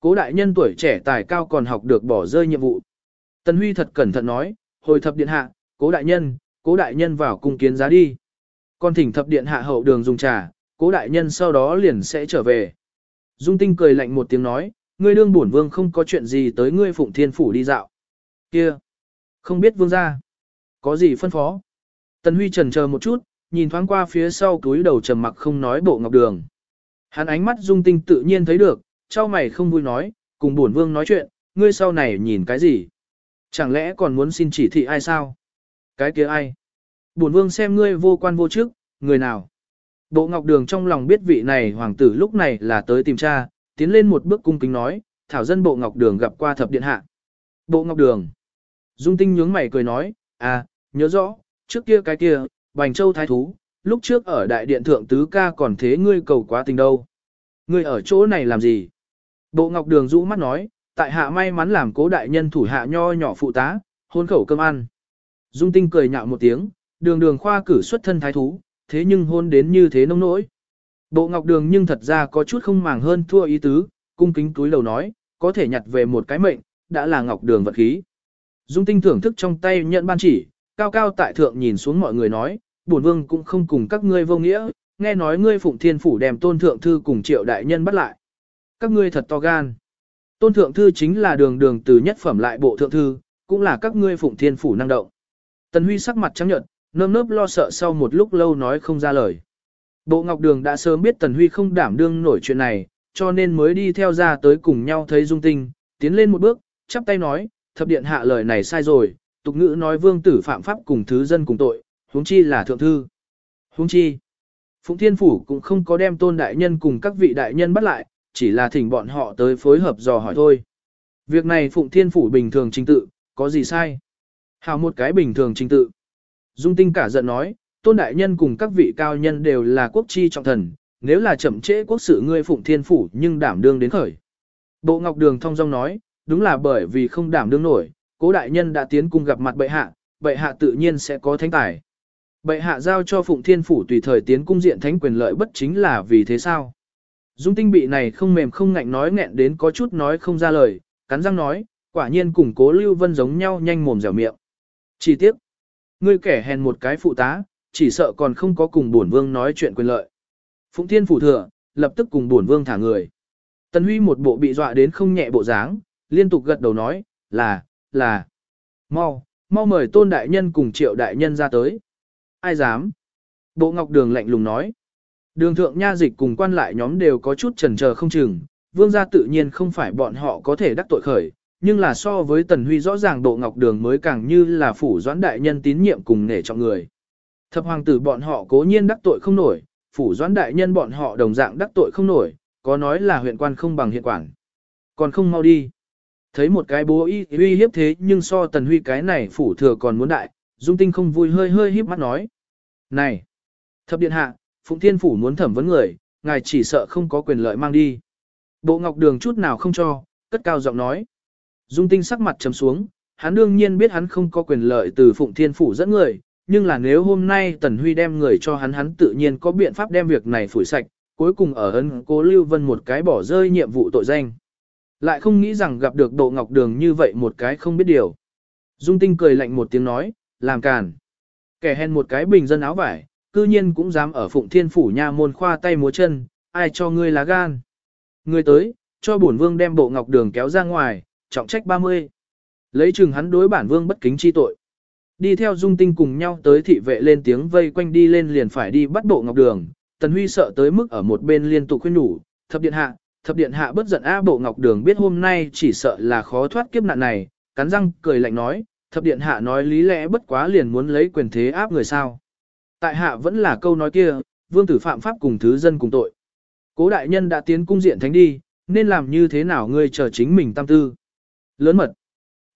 cố đại nhân tuổi trẻ tài cao còn học được bỏ rơi nhiệm vụ? Tần Huy thật cẩn thận nói, hồi thập điện hạ, cố đại nhân, cố đại nhân vào cung kiến giá đi. Còn thỉnh thập điện hạ hậu đường dùng trà, cố đại nhân sau đó liền sẽ trở về. Dung tinh cười lạnh một tiếng nói, ngươi đương bổn vương không có chuyện gì tới ngươi phụng thiên phủ đi dạo. Kia, không biết vương gia, có gì phân phó. Tần Huy trần chờ một chút, nhìn thoáng qua phía sau túi đầu trầm mặc không nói bộ ngọc đường. Hắn ánh mắt dung tinh tự nhiên thấy được, trao mày không vui nói, cùng bổn vương nói chuyện, ngươi sau này nhìn cái gì? Chẳng lẽ còn muốn xin chỉ thị ai sao? Cái kia ai? Bổn vương xem ngươi vô quan vô chức, người nào? Bộ ngọc đường trong lòng biết vị này hoàng tử lúc này là tới tìm cha, tiến lên một bước cung kính nói, thảo dân bộ ngọc đường gặp qua thập điện hạ. Bộ ngọc đường. Dung tinh nhướng mày cười nói, à, nhớ rõ, trước kia cái kia, bành châu thái thú, lúc trước ở đại điện thượng tứ ca còn thế ngươi cầu quá tình đâu. Ngươi ở chỗ này làm gì? Bộ ngọc đường rũ mắt nói, tại hạ may mắn làm cố đại nhân thủ hạ nho nhỏ phụ tá, hôn khẩu cơm ăn. Dung tinh cười nhạo một tiếng, đường đường khoa cử xuất thân thái thú, thế nhưng hôn đến như thế nông nỗi. Bộ ngọc đường nhưng thật ra có chút không màng hơn thua ý tứ, cung kính túi đầu nói, có thể nhặt về một cái mệnh, đã là ngọc đường vật khí. Dung tinh thưởng thức trong tay nhận ban chỉ, cao cao tại thượng nhìn xuống mọi người nói, bổn vương cũng không cùng các ngươi vô nghĩa, nghe nói ngươi phụng thiên phủ đem tôn thượng thư cùng triệu đại nhân bắt lại. Các ngươi thật to gan. Tôn thượng thư chính là đường đường từ nhất phẩm lại bộ thượng thư, cũng là các ngươi phụng thiên phủ năng động. Tần Huy sắc mặt trắng nhợt, nơm nớp lo sợ sau một lúc lâu nói không ra lời. Bộ Ngọc Đường đã sớm biết Tần Huy không đảm đương nổi chuyện này, cho nên mới đi theo ra tới cùng nhau thấy Dung Tinh, tiến lên một bước, chắp tay nói, thập điện hạ lời này sai rồi, tục ngữ nói vương tử phạm pháp cùng thứ dân cùng tội, huống chi là thượng thư. Huống chi, Phụng Thiên Phủ cũng không có đem tôn đại nhân cùng các vị đại nhân bắt lại, chỉ là thỉnh bọn họ tới phối hợp dò hỏi thôi. Việc này Phụng Thiên Phủ bình thường trình tự, có gì sai? Hào một cái bình thường trình tự. Dung tinh cả giận nói, tôn đại nhân cùng các vị cao nhân đều là quốc chi trọng thần, nếu là chậm trễ quốc sự ngươi phụng thiên phủ nhưng đảm đương đến khởi. Bộ Ngọc Đường thông dong nói, đúng là bởi vì không đảm đương nổi, cố đại nhân đã tiến cung gặp mặt bệ hạ, bệ hạ tự nhiên sẽ có thánh tài. Bệ hạ giao cho phụng thiên phủ tùy thời tiến cung diện thánh quyền lợi bất chính là vì thế sao? Dung tinh bị này không mềm không ngạnh nói nghẹn đến có chút nói không ra lời, cắn răng nói, quả nhiên cùng cố lưu vân giống nhau nhanh mồm dẻo miệng. Chi tiết, ngươi kẻ hèn một cái phụ tá, chỉ sợ còn không có cùng bổn vương nói chuyện quyền lợi. Phụng Thiên phủ thừa, lập tức cùng bổn vương thả người. Tần Huy một bộ bị dọa đến không nhẹ bộ dáng, liên tục gật đầu nói, là, là, mau, mau mời tôn đại nhân cùng triệu đại nhân ra tới. Ai dám? Bộ Ngọc Đường lạnh lùng nói. Đường thượng nha dịch cùng quan lại nhóm đều có chút chần chờ không chừng, vương gia tự nhiên không phải bọn họ có thể đắc tội khởi, nhưng là so với Tần Huy rõ ràng Bộ Ngọc Đường mới càng như là phủ doãn đại nhân tín nhiệm cùng nể trọng người. Thập hoàng tử bọn họ cố nhiên đắc tội không nổi, phủ doãn đại nhân bọn họ đồng dạng đắc tội không nổi, có nói là huyện quan không bằng hiện quản. Còn không mau đi. Thấy một cái bố y uy hiếp thế nhưng so tần huy cái này phủ thừa còn muốn đại, dung tinh không vui hơi hơi hiếp mắt nói. Này! Thập điện hạ, Phụng Thiên Phủ muốn thẩm vấn người, ngài chỉ sợ không có quyền lợi mang đi. Bộ Ngọc Đường chút nào không cho, cất cao giọng nói. Dung tinh sắc mặt trầm xuống, hắn đương nhiên biết hắn không có quyền lợi từ Phụng Thiên Phủ dẫn người, nhưng là nếu hôm nay Tần Huy đem người cho hắn hắn tự nhiên có biện pháp đem việc này phủi sạch, cuối cùng ở ấn cố Lưu Vân một cái bỏ rơi nhiệm vụ tội danh. Lại không nghĩ rằng gặp được Độ Ngọc Đường như vậy một cái không biết điều. Dung Tinh cười lạnh một tiếng nói, làm càn. Kẻ hèn một cái bình dân áo vải, cư nhiên cũng dám ở Phụng Thiên Phủ nha môn khoa tay múa chân, ai cho ngươi lá gan. Ngươi tới, cho bổn vương đem bộ ngọc đường kéo ra ngoài, trọng trách 30. Lấy chừng hắn đối bản vương bất kính chi tội. Đi theo dung tinh cùng nhau tới thị vệ lên tiếng vây quanh đi lên liền phải đi bắt bộ ngọc đường. Tần Huy sợ tới mức ở một bên liên tục khuyên nhủ, thập điện hạ, thập điện hạ bất giận a bộ ngọc đường biết hôm nay chỉ sợ là khó thoát kiếp nạn này, cắn răng cười lạnh nói, thập điện hạ nói lý lẽ bất quá liền muốn lấy quyền thế áp người sao. Tại hạ vẫn là câu nói kia, vương tử phạm pháp cùng thứ dân cùng tội. Cố đại nhân đã tiến cung diện thánh đi, nên làm như thế nào ngươi chờ chính mình tam tư. Lớn mật.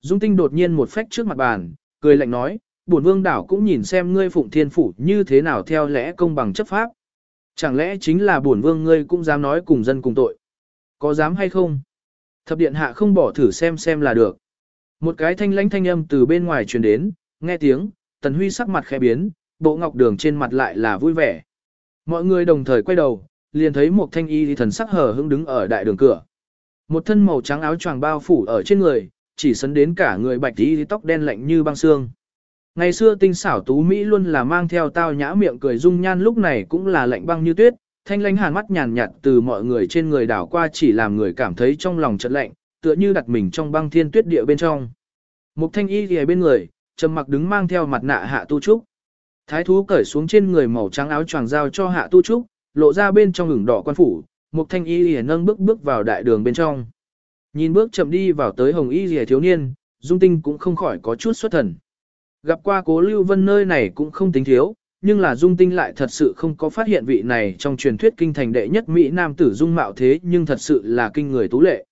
Dung tinh đột nhiên một phách trước mặt bàn, cười lạnh nói, bổn vương đảo cũng nhìn xem ngươi phụng thiên phủ như thế nào theo lẽ công bằng chấp pháp. Chẳng lẽ chính là bổn vương ngươi cũng dám nói cùng dân cùng tội. Có dám hay không? Thập điện hạ không bỏ thử xem xem là được. Một cái thanh lãnh thanh âm từ bên ngoài truyền đến, nghe tiếng, tần huy sắc mặt khẽ biến, bộ ngọc đường trên mặt lại là vui vẻ. Mọi người đồng thời quay đầu, liền thấy một thanh y thần sắc hờ hững đứng ở đại đường cửa. Một thân màu trắng áo choàng bao phủ ở trên người, chỉ sấn đến cả người bạch tí tóc đen lạnh như băng xương. Ngày xưa tinh xảo tú Mỹ luôn là mang theo tao nhã miệng cười dung nhan lúc này cũng là lạnh băng như tuyết, thanh lãnh hàn mắt nhàn nhạt từ mọi người trên người đảo qua chỉ làm người cảm thấy trong lòng chợt lạnh, tựa như đặt mình trong băng thiên tuyết địa bên trong. Một thanh y thì bên người, trầm mặc đứng mang theo mặt nạ hạ tu trúc. Thái thú cởi xuống trên người màu trắng áo choàng giao cho hạ tu trúc, lộ ra bên trong ửng đỏ quan phủ, một thanh y thì nâng bước bước vào đại đường bên trong. Nhìn bước chậm đi vào tới hồng y rìa thiếu niên, dung tinh cũng không khỏi có chút xuất thần. Gặp qua cố lưu vân nơi này cũng không tính thiếu, nhưng là dung tinh lại thật sự không có phát hiện vị này trong truyền thuyết kinh thành đệ nhất Mỹ Nam tử dung mạo thế nhưng thật sự là kinh người tú lệ.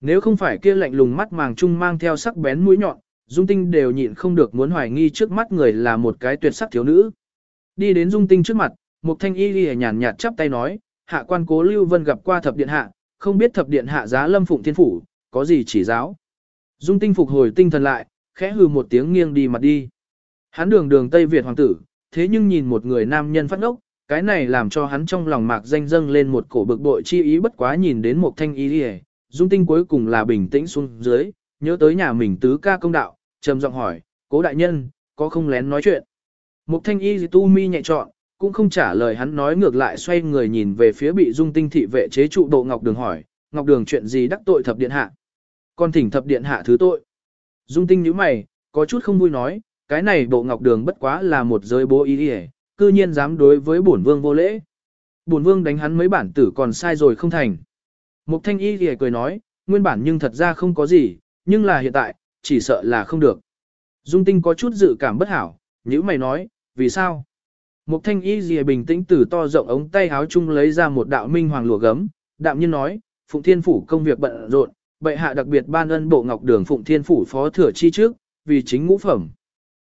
Nếu không phải kia lạnh lùng mắt màng trung mang theo sắc bén mũi nhọn, dung tinh đều nhịn không được muốn hoài nghi trước mắt người là một cái tuyệt sắc thiếu nữ. Đi đến dung tinh trước mặt, một thanh y ghi nhàn nhạt chắp tay nói, hạ quan cố Lưu Vân gặp qua thập điện hạ, không biết thập điện hạ giá lâm phụng thiên phủ, có gì chỉ giáo. Dung tinh phục hồi tinh thần lại, khẽ hừ một tiếng nghiêng đi mặt đi. Hắn đường đường Tây Việt hoàng tử, thế nhưng nhìn một người nam nhân phát ngốc, cái này làm cho hắn trong lòng mạc danh dâng lên một cổ bực bội chi ý bất quá nhìn đến một thanh y hề. Dung tinh cuối cùng là bình tĩnh xuống dưới, nhớ tới nhà mình tứ ca công đạo, trầm giọng hỏi, cố đại nhân, có không lén nói chuyện. Mục thanh y tu mi nhẹ trọn, cũng không trả lời hắn nói ngược lại xoay người nhìn về phía bị dung tinh thị vệ chế trụ độ Ngọc Đường hỏi, Ngọc Đường chuyện gì đắc tội thập điện hạ? Con thỉnh thập điện hạ thứ tội. Dung tinh nhíu mày, có chút không vui nói, cái này bộ Ngọc Đường bất quá là một giới bố ý đi cư nhiên dám đối với bổn vương vô lễ. Bổn vương đánh hắn mấy bản tử còn sai rồi không thành. Mục thanh y thì cười nói, nguyên bản nhưng thật ra không có gì, nhưng là hiện tại, chỉ sợ là không được. Dung tinh có chút dự cảm bất hảo, nhữ mày nói, vì sao? Mục thanh y dìa bình tĩnh từ to rộng ống tay áo chung lấy ra một đạo minh hoàng lụa gấm, đạm nhiên nói, Phụng Thiên Phủ công việc bận rộn, bệ hạ đặc biệt ban ân bộ ngọc đường Phụng Thiên Phủ phó thừa chi trước, vì chính ngũ phẩm.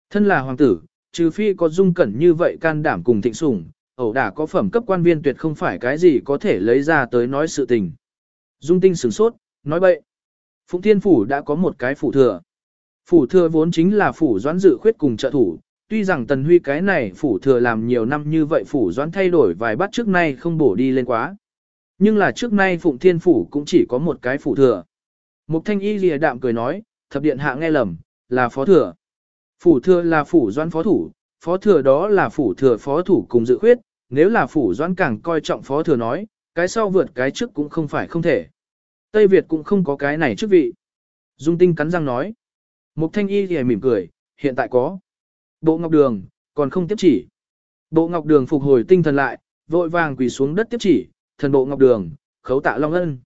Thân là hoàng tử, trừ phi có dung cẩn như vậy can đảm cùng thịnh sủng, ẩu đả có phẩm cấp quan viên tuyệt không phải cái gì có thể lấy ra tới nói sự tình. Dung tinh sửng sốt, nói bậy. Phụng Thiên Phủ đã có một cái phủ thừa. Phủ thừa vốn chính là phủ doãn dự khuyết cùng trợ thủ, tuy rằng Tần Huy cái này phủ thừa làm nhiều năm như vậy phủ doãn thay đổi vài bát trước nay không bổ đi lên quá. Nhưng là trước nay Phụng Thiên Phủ cũng chỉ có một cái phủ thừa. Mục Thanh Y lìa đạm cười nói, thập điện hạ nghe lầm, là phó thừa. Phủ thừa là phủ doãn phó thủ, phó thừa đó là phủ thừa phó thủ cùng dự khuyết, nếu là phủ doãn càng coi trọng phó thừa nói, cái sau vượt cái trước cũng không phải không thể. Tây Việt cũng không có cái này chức vị. Dung tinh cắn răng nói. Mục thanh y thì mỉm cười, hiện tại có. Bộ ngọc đường, còn không tiếp chỉ. Bộ ngọc đường phục hồi tinh thần lại, vội vàng quỳ xuống đất tiếp chỉ, thần bộ ngọc đường, khấu tạ long ân.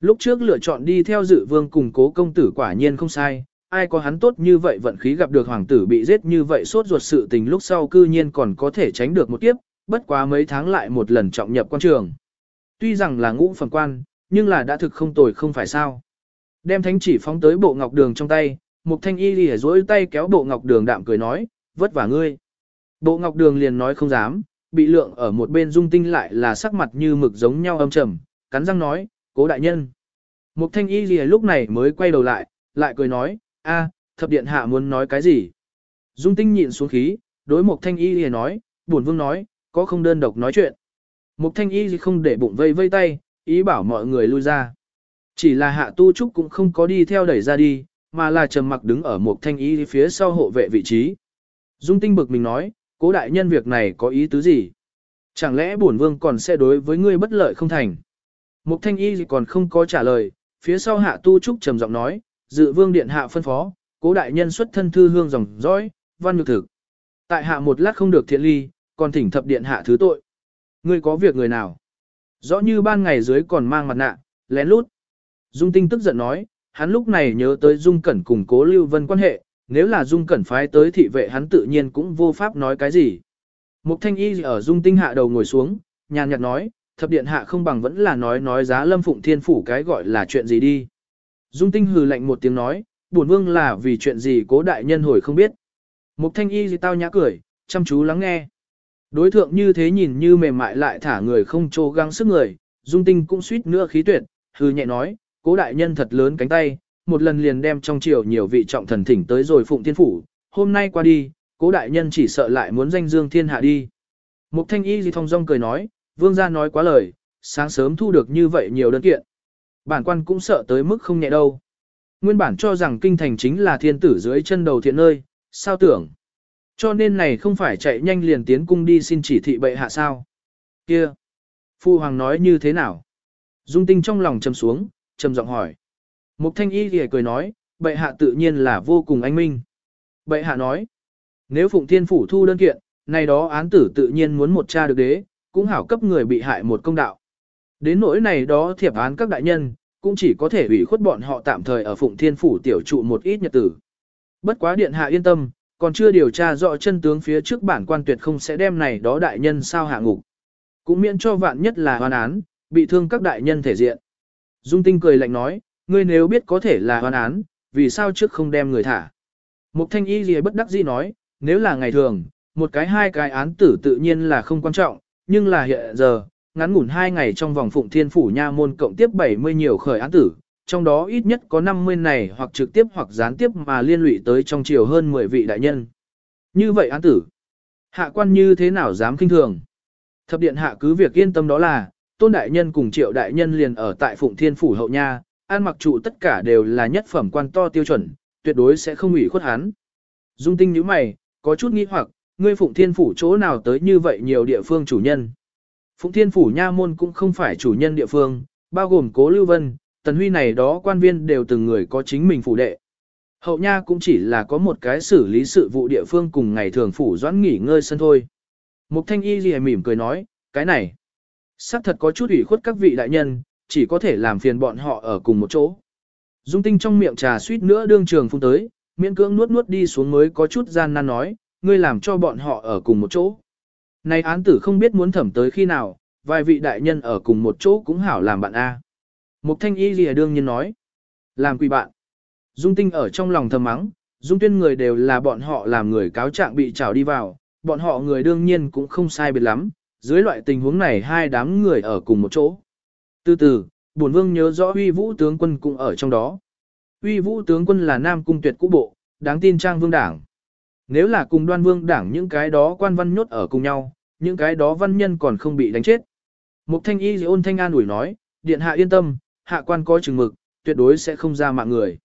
Lúc trước lựa chọn đi theo dự vương cùng cố công tử quả nhiên không sai, ai có hắn tốt như vậy vận khí gặp được hoàng tử bị giết như vậy sốt ruột sự tình lúc sau cư nhiên còn có thể tránh được một kiếp, bất quá mấy tháng lại một lần trọng nhập quan trường. Tuy rằng là ngũ phẩm quan, nhưng là đã thực không tồi không phải sao. Đem thánh chỉ phóng tới bộ ngọc đường trong tay, Mục thanh y lìa duỗi tay kéo bộ ngọc đường đạm cười nói, vất vả ngươi. Bộ ngọc đường liền nói không dám, bị lượng ở một bên dung tinh lại là sắc mặt như mực giống nhau âm trầm, cắn răng nói, cố đại nhân. Mục thanh y lìa lúc này mới quay đầu lại, lại cười nói, a, thập điện hạ muốn nói cái gì? Dung tinh nhịn xuống khí, đối Mục Thanh Y thì nói, buồn vương nói, có không đơn độc nói chuyện. Mục Thanh Y gì không để bụng vây vây tay, ý bảo mọi người lui ra. Chỉ là hạ tu trúc cũng không có đi theo đẩy ra đi, mà là trầm mặc đứng ở Mục Thanh Y phía sau hộ vệ vị trí. Dung tinh bực mình nói, cố đại nhân việc này có ý tứ gì? Chẳng lẽ bổn vương còn sẽ đối với ngươi bất lợi không thành? Mục thanh y còn không có trả lời, phía sau hạ tu trúc trầm giọng nói, dự vương điện hạ phân phó, cố đại nhân xuất thân thư hương dòng dõi, văn nhược thực. Tại hạ một lát không được thiện ly, còn thỉnh thập điện hạ thứ tội. Ngươi có việc người nào? Rõ như ban ngày dưới còn mang mặt nạ, lén lút. Dung tinh tức giận nói, hắn lúc này nhớ tới Dung Cẩn cùng cố Lưu Vân quan hệ, nếu là Dung Cẩn phái tới thị vệ hắn tự nhiên cũng vô pháp nói cái gì. Mục thanh y ở Dung tinh hạ đầu ngồi xuống, nhàn nhạt nói, thập điện hạ không bằng vẫn là nói nói giá lâm phụng thiên phủ cái gọi là chuyện gì đi. Dung tinh hừ lạnh một tiếng nói, buồn vương là vì chuyện gì cố đại nhân hồi không biết. Mục thanh y gì tao nhã cười, chăm chú lắng nghe. Đối thượng như thế nhìn như mềm mại lại thả người không trô găng sức người, dung tinh cũng suýt nữa khí tuyệt, hừ nhẹ nói, cố đại nhân thật lớn cánh tay, một lần liền đem trong triều nhiều vị trọng thần thỉnh tới rồi phụng thiên phủ, hôm nay qua đi, cố đại nhân chỉ sợ lại muốn danh dương thiên hạ đi. Mục thanh y gì thong dong cười nói, vương gia nói quá lời, sáng sớm thu được như vậy nhiều đơn kiện. Bản quan cũng sợ tới mức không nhẹ đâu. Nguyên bản cho rằng kinh thành chính là thiên tử dưới chân đầu thiện nơi, sao tưởng. Cho nên này không phải chạy nhanh liền tiến cung đi xin chỉ thị bệ hạ sao. Kia! Phu hoàng nói như thế nào? Dung tinh trong lòng trầm xuống, trầm giọng hỏi. Mục thanh y thì cười nói, bệ hạ tự nhiên là vô cùng anh minh. Bệ hạ nói, nếu phụng thiên phủ thu đơn kiện, này đó án tử tự nhiên muốn một cha được đế, cũng hảo cấp người bị hại một công đạo. Đến nỗi này đó thiệp án các đại nhân, cũng chỉ có thể ủy khuất bọn họ tạm thời ở Phụng Thiên Phủ tiểu trụ một ít nhật tử. Bất quá điện hạ yên tâm, còn chưa điều tra rõ chân tướng phía trước bản quan tuyệt không sẽ đem này đó đại nhân sao hạ ngục. Cũng miễn cho vạn nhất là hoàn án, bị thương các đại nhân thể diện. Dung Tinh cười lạnh nói, ngươi nếu biết có thể là hoàn án, vì sao trước không đem người thả. Mục thanh y gì bất đắc dĩ nói, nếu là ngày thường, một cái hai cái án tử tự nhiên là không quan trọng, nhưng là hiện giờ, ngắn ngủn hai ngày trong vòng phụng thiên phủ nha môn cộng tiếp 70 nhiều khởi án tử, trong đó ít nhất có 50 này hoặc trực tiếp hoặc gián tiếp mà liên lụy tới trong chiều hơn 10 vị đại nhân. Như vậy án tử, hạ quan như thế nào dám kinh thường? Thập điện hạ cứ việc yên tâm đó là, tôn đại nhân cùng triệu đại nhân liền ở tại phụng thiên phủ hậu nha, an mặc trụ tất cả đều là nhất phẩm quan to tiêu chuẩn, tuyệt đối sẽ không ủy khuất hắn. Dung tinh nhíu mày, có chút nghi hoặc, ngươi Phụng Thiên Phủ chỗ nào tới như vậy nhiều địa phương chủ nhân. Phụng Thiên Phủ Nha Môn cũng không phải chủ nhân địa phương, bao gồm Cố Lưu Vân, Tần Huy này đó quan viên đều từng người có chính mình phủ đệ. Hậu Nha cũng chỉ là có một cái xử lý sự vụ địa phương cùng ngày thường phủ doãn nghỉ ngơi sân thôi. Mục Thanh Y gì mỉm cười nói, cái này, xác thật có chút ủy khuất các vị đại nhân, chỉ có thể làm phiền bọn họ ở cùng một chỗ. Dung tinh trong miệng trà suýt nữa đương trường phun tới, miễn cưỡng nuốt nuốt đi xuống mới có chút gian nan nói, ngươi làm cho bọn họ ở cùng một chỗ. Này án tử không biết muốn thẩm tới khi nào, vài vị đại nhân ở cùng một chỗ cũng hảo làm bạn A. Mục thanh y lìa đương nhiên nói. Làm quỷ bạn. Dung tinh ở trong lòng thầm mắng, dung tuyên người đều là bọn họ làm người cáo trạng bị trào đi vào, bọn họ người đương nhiên cũng không sai biệt lắm, dưới loại tình huống này hai đám người ở cùng một chỗ. Từ từ, bổn vương nhớ rõ uy vũ tướng quân cũng ở trong đó. Uy vũ tướng quân là nam cung tuyệt cũ bộ, đáng tin trang vương đảng. Nếu là cùng đoan vương đảng những cái đó quan văn nhốt ở cùng nhau, những cái đó văn nhân còn không bị đánh chết. Mục thanh y ôn thanh an ủi nói, điện hạ yên tâm, hạ quan có chừng mực, tuyệt đối sẽ không ra mạng người.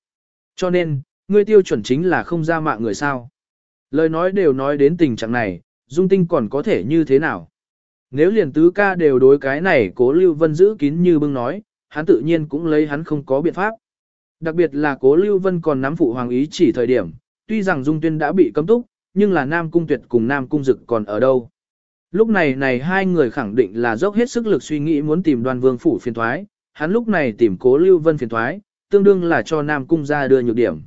Cho nên, ngươi tiêu chuẩn chính là không ra mạng người sao. Lời nói đều nói đến tình trạng này, dung tinh còn có thể như thế nào. Nếu liền tứ ca đều đối cái này cố Lưu Vân giữ kín như bưng nói, hắn tự nhiên cũng lấy hắn không có biện pháp. Đặc biệt là cố Lưu Vân còn nắm phụ hoàng ý chỉ thời điểm, tuy rằng Dung Tuyên đã bị cấm túc, nhưng là Nam Cung Tuyệt cùng Nam Cung Dực còn ở đâu. Lúc này này hai người khẳng định là dốc hết sức lực suy nghĩ muốn tìm đoàn vương phủ phiền thoái, hắn lúc này tìm cố Lưu Vân phiền thoái, tương đương là cho Nam Cung ra đưa nhược điểm.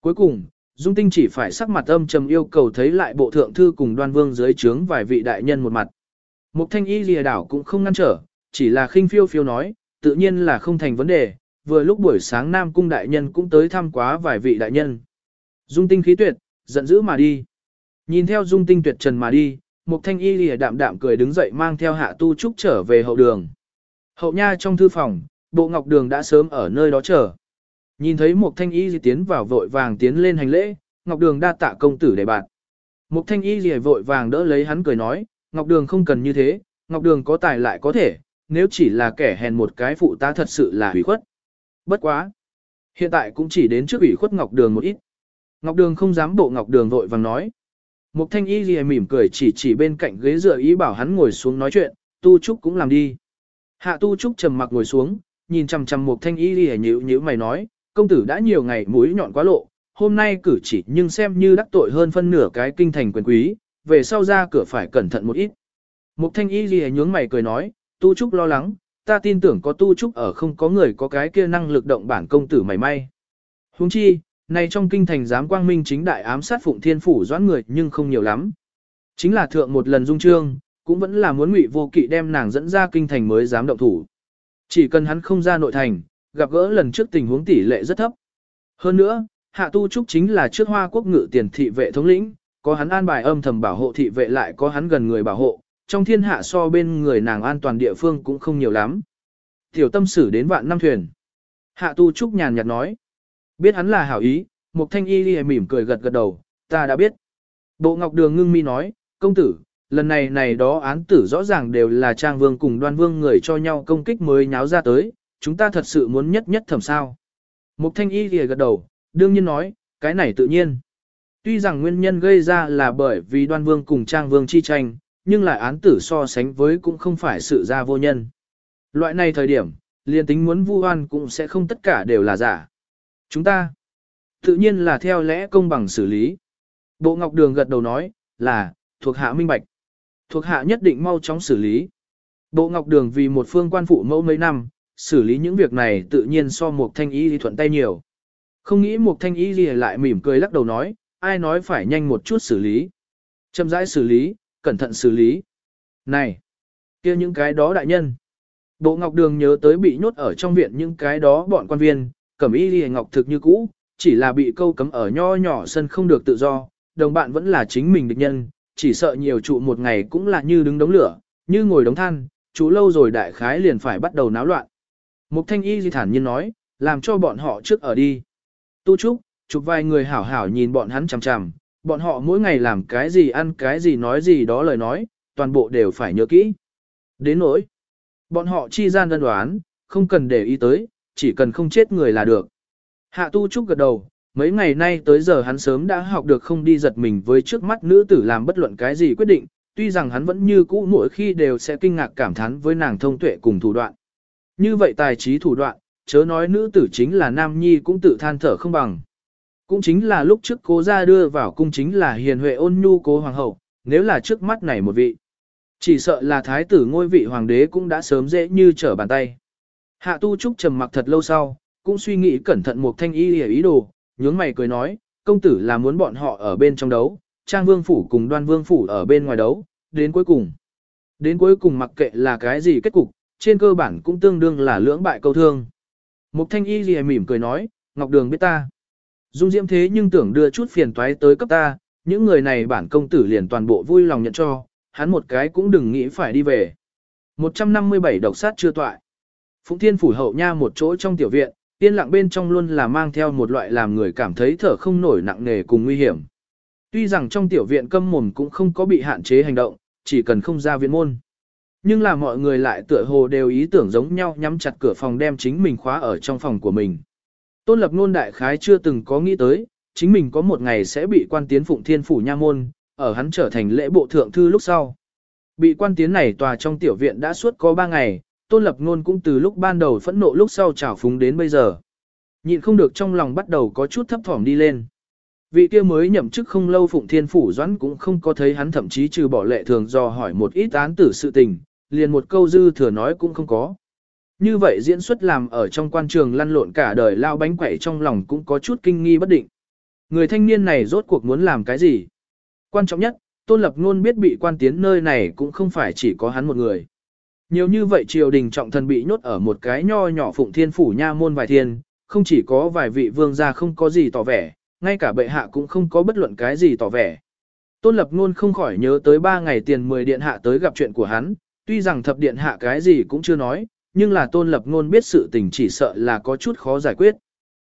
Cuối cùng, Dung Tinh chỉ phải sắc mặt âm trầm yêu cầu thấy lại bộ thượng thư cùng đoan vương dưới trướng vài vị đại nhân một mặt. Mục thanh y lìa đảo cũng không ngăn trở, chỉ là khinh phiêu phiêu nói, tự nhiên là không thành vấn đề, vừa lúc buổi sáng Nam Cung đại nhân cũng tới thăm quá vài vị đại nhân. Dung tinh khí tuyệt, giận dữ mà đi. Nhìn theo dung tinh tuyệt trần mà đi, Mục thanh y lìa đạm đạm cười đứng dậy mang theo hạ tu trúc trở về hậu đường. Hậu nha trong thư phòng, bộ ngọc đường đã sớm ở nơi đó chờ. Nhìn thấy một thanh y tiến vào vội vàng tiến lên hành lễ, Ngọc Đường đa tạ công tử để bạn. Một thanh y lìa vội vàng đỡ lấy hắn cười nói, Ngọc Đường không cần như thế, Ngọc Đường có tài lại có thể, nếu chỉ là kẻ hèn một cái phụ ta thật sự là hủy khuất. Bất quá. Hiện tại cũng chỉ đến trước ủy khuất Ngọc Đường một ít. Ngọc Đường không dám bộ Ngọc Đường vội vàng nói. Mục thanh y gì mỉm cười chỉ chỉ bên cạnh ghế dựa ý bảo hắn ngồi xuống nói chuyện, tu trúc cũng làm đi. Hạ tu trúc trầm mặc ngồi xuống, nhìn chằm chằm mục thanh y gì nhíu nhíu mày nói, công tử đã nhiều ngày mũi nhọn quá lộ, hôm nay cử chỉ nhưng xem như đắc tội hơn phân nửa cái kinh thành quyền quý, về sau ra cửa phải cẩn thận một ít. Mục thanh y gì nhướng mày cười nói, tu trúc lo lắng, ta tin tưởng có tu trúc ở không có người có cái kia năng lực động bản công tử mảy may. Huống chi, này trong kinh thành giám quang minh chính đại ám sát phụng thiên phủ doãn người nhưng không nhiều lắm. Chính là thượng một lần dung trương, cũng vẫn là muốn ngụy vô kỵ đem nàng dẫn ra kinh thành mới dám động thủ. Chỉ cần hắn không ra nội thành, gặp gỡ lần trước tình huống tỷ lệ rất thấp. Hơn nữa, hạ tu trúc chính là trước hoa quốc ngự tiền thị vệ thống lĩnh, có hắn an bài âm thầm bảo hộ thị vệ lại có hắn gần người bảo hộ, trong thiên hạ so bên người nàng an toàn địa phương cũng không nhiều lắm. Tiểu tâm sử đến vạn năm thuyền. Hạ tu trúc nhàn nhạt nói. Biết hắn là hảo ý, Mục thanh y li mỉm cười gật gật đầu, ta đã biết. Bộ ngọc đường ngưng mi nói, công tử, lần này này đó án tử rõ ràng đều là trang vương cùng đoan vương người cho nhau công kích mới nháo ra tới, chúng ta thật sự muốn nhất nhất thẩm sao. Mục thanh y li gật đầu, đương nhiên nói, cái này tự nhiên. Tuy rằng nguyên nhân gây ra là bởi vì đoan vương cùng trang vương chi tranh, nhưng lại án tử so sánh với cũng không phải sự ra vô nhân. Loại này thời điểm, liền tính muốn vu oan cũng sẽ không tất cả đều là giả. Chúng ta, tự nhiên là theo lẽ công bằng xử lý. Bộ Ngọc Đường gật đầu nói, là, thuộc hạ minh bạch. Thuộc hạ nhất định mau chóng xử lý. Bộ Ngọc Đường vì một phương quan phụ mẫu mấy năm, xử lý những việc này tự nhiên so một thanh ý thuận tay nhiều. Không nghĩ một thanh ý gì lại mỉm cười lắc đầu nói, ai nói phải nhanh một chút xử lý. Châm rãi xử lý, cẩn thận xử lý. Này, kia những cái đó đại nhân. Bộ Ngọc Đường nhớ tới bị nhốt ở trong viện những cái đó bọn quan viên, cẩm y lìa ngọc thực như cũ, chỉ là bị câu cấm ở nho nhỏ sân không được tự do, đồng bạn vẫn là chính mình địch nhân, chỉ sợ nhiều trụ một ngày cũng là như đứng đống lửa, như ngồi đống than, trụ lâu rồi đại khái liền phải bắt đầu náo loạn. Mục thanh y di thản nhiên nói, làm cho bọn họ trước ở đi. Tu trúc, chụp vài người hảo hảo nhìn bọn hắn chằm chằm, bọn họ mỗi ngày làm cái gì ăn cái gì nói gì đó lời nói, toàn bộ đều phải nhớ kỹ. Đến nỗi, bọn họ chi gian đơn đoán, không cần để ý tới, chỉ cần không chết người là được. Hạ tu trúc gật đầu, mấy ngày nay tới giờ hắn sớm đã học được không đi giật mình với trước mắt nữ tử làm bất luận cái gì quyết định, tuy rằng hắn vẫn như cũ mỗi khi đều sẽ kinh ngạc cảm thán với nàng thông tuệ cùng thủ đoạn. Như vậy tài trí thủ đoạn, chớ nói nữ tử chính là nam nhi cũng tự than thở không bằng. Cũng chính là lúc trước cố ra đưa vào cung chính là hiền huệ ôn nhu cố hoàng hậu, nếu là trước mắt này một vị. Chỉ sợ là thái tử ngôi vị hoàng đế cũng đã sớm dễ như trở bàn tay. Hạ tu trúc trầm mặc thật lâu sau, cũng suy nghĩ cẩn thận một thanh y hề ý đồ, nhướng mày cười nói, công tử là muốn bọn họ ở bên trong đấu, trang vương phủ cùng đoan vương phủ ở bên ngoài đấu, đến cuối cùng. Đến cuối cùng mặc kệ là cái gì kết cục, trên cơ bản cũng tương đương là lưỡng bại câu thương. Mục thanh y gì mỉm cười nói, Ngọc Đường biết ta. Dung diễm thế nhưng tưởng đưa chút phiền toái tới cấp ta, những người này bản công tử liền toàn bộ vui lòng nhận cho, hắn một cái cũng đừng nghĩ phải đi về. 157 độc sát chưa toại. Phụng Thiên phủ hậu nha một chỗ trong tiểu viện, tiên lặng bên trong luôn là mang theo một loại làm người cảm thấy thở không nổi nặng nề cùng nguy hiểm. Tuy rằng trong tiểu viện câm mồm cũng không có bị hạn chế hành động, chỉ cần không ra viện môn. Nhưng là mọi người lại tựa hồ đều ý tưởng giống nhau nhắm chặt cửa phòng đem chính mình khóa ở trong phòng của mình. Tôn lập nôn đại khái chưa từng có nghĩ tới, chính mình có một ngày sẽ bị quan tiến phụng thiên phủ nha môn, ở hắn trở thành lễ bộ thượng thư lúc sau. Bị quan tiến này tòa trong tiểu viện đã suốt có ba ngày, Tôn Lập Nôn cũng từ lúc ban đầu phẫn nộ lúc sau trào phúng đến bây giờ. Nhịn không được trong lòng bắt đầu có chút thấp thỏm đi lên. Vị kia mới nhậm chức không lâu Phụng Thiên Phủ Doãn cũng không có thấy hắn thậm chí trừ bỏ lệ thường do hỏi một ít án tử sự tình, liền một câu dư thừa nói cũng không có. Như vậy diễn xuất làm ở trong quan trường lăn lộn cả đời lao bánh quẩy trong lòng cũng có chút kinh nghi bất định. Người thanh niên này rốt cuộc muốn làm cái gì? Quan trọng nhất, Tôn Lập Ngôn biết bị quan tiến nơi này cũng không phải chỉ có hắn một người. Nhiều như vậy triều đình trọng thần bị nhốt ở một cái nho nhỏ phụng thiên phủ nha môn vài thiên, không chỉ có vài vị vương gia không có gì tỏ vẻ, ngay cả bệ hạ cũng không có bất luận cái gì tỏ vẻ. Tôn lập ngôn không khỏi nhớ tới ba ngày tiền 10 điện hạ tới gặp chuyện của hắn, tuy rằng thập điện hạ cái gì cũng chưa nói, nhưng là tôn lập ngôn biết sự tình chỉ sợ là có chút khó giải quyết.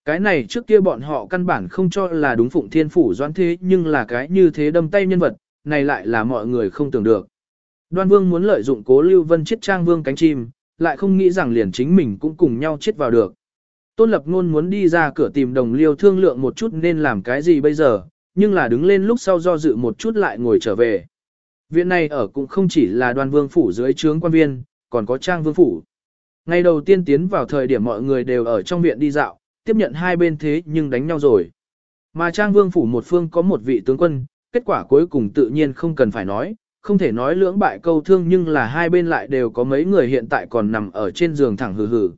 Cái này trước kia bọn họ căn bản không cho là đúng phụng thiên phủ doãn thế nhưng là cái như thế đâm tay nhân vật, này lại là mọi người không tưởng được. Đoan vương muốn lợi dụng cố lưu vân chết trang vương cánh chim, lại không nghĩ rằng liền chính mình cũng cùng nhau chết vào được. Tôn lập ngôn muốn đi ra cửa tìm đồng liêu thương lượng một chút nên làm cái gì bây giờ, nhưng là đứng lên lúc sau do dự một chút lại ngồi trở về. Viện này ở cũng không chỉ là đoàn vương phủ dưới trướng quan viên, còn có trang vương phủ. Ngày đầu tiên tiến vào thời điểm mọi người đều ở trong viện đi dạo, tiếp nhận hai bên thế nhưng đánh nhau rồi. Mà trang vương phủ một phương có một vị tướng quân, kết quả cuối cùng tự nhiên không cần phải nói, không thể nói lưỡng bại câu thương nhưng là hai bên lại đều có mấy người hiện tại còn nằm ở trên giường thẳng hừ hừ.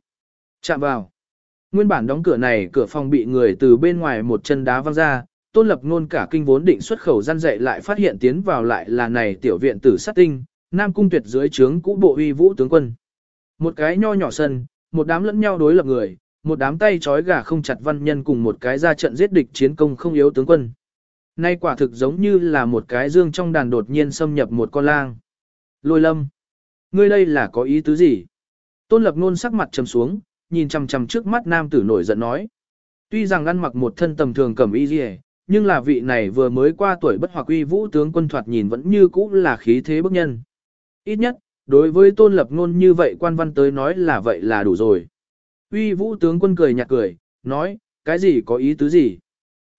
Chạm vào. Nguyên bản đóng cửa này cửa phòng bị người từ bên ngoài một chân đá văng ra, tôn lập ngôn cả kinh vốn định xuất khẩu gian dậy lại phát hiện tiến vào lại là này tiểu viện tử sát tinh, nam cung tuyệt dưới trướng cũ bộ uy vũ tướng quân. Một cái nho nhỏ sân, một đám lẫn nhau đối lập người, một đám tay trói gà không chặt văn nhân cùng một cái ra trận giết địch chiến công không yếu tướng quân. Nay quả thực giống như là một cái dương trong đàn đột nhiên xâm nhập một con lang. Lôi lâm. Ngươi đây là có ý tứ gì? Tôn lập nôn sắc mặt trầm xuống, nhìn chằm chằm trước mắt nam tử nổi giận nói. Tuy rằng ăn mặc một thân tầm thường cẩm y dì nhưng là vị này vừa mới qua tuổi bất hoặc uy vũ tướng quân thoạt nhìn vẫn như cũ là khí thế bức nhân. Ít nhất, đối với tôn lập ngôn như vậy quan văn tới nói là vậy là đủ rồi. Uy vũ tướng quân cười nhạt cười, nói, cái gì có ý tứ gì?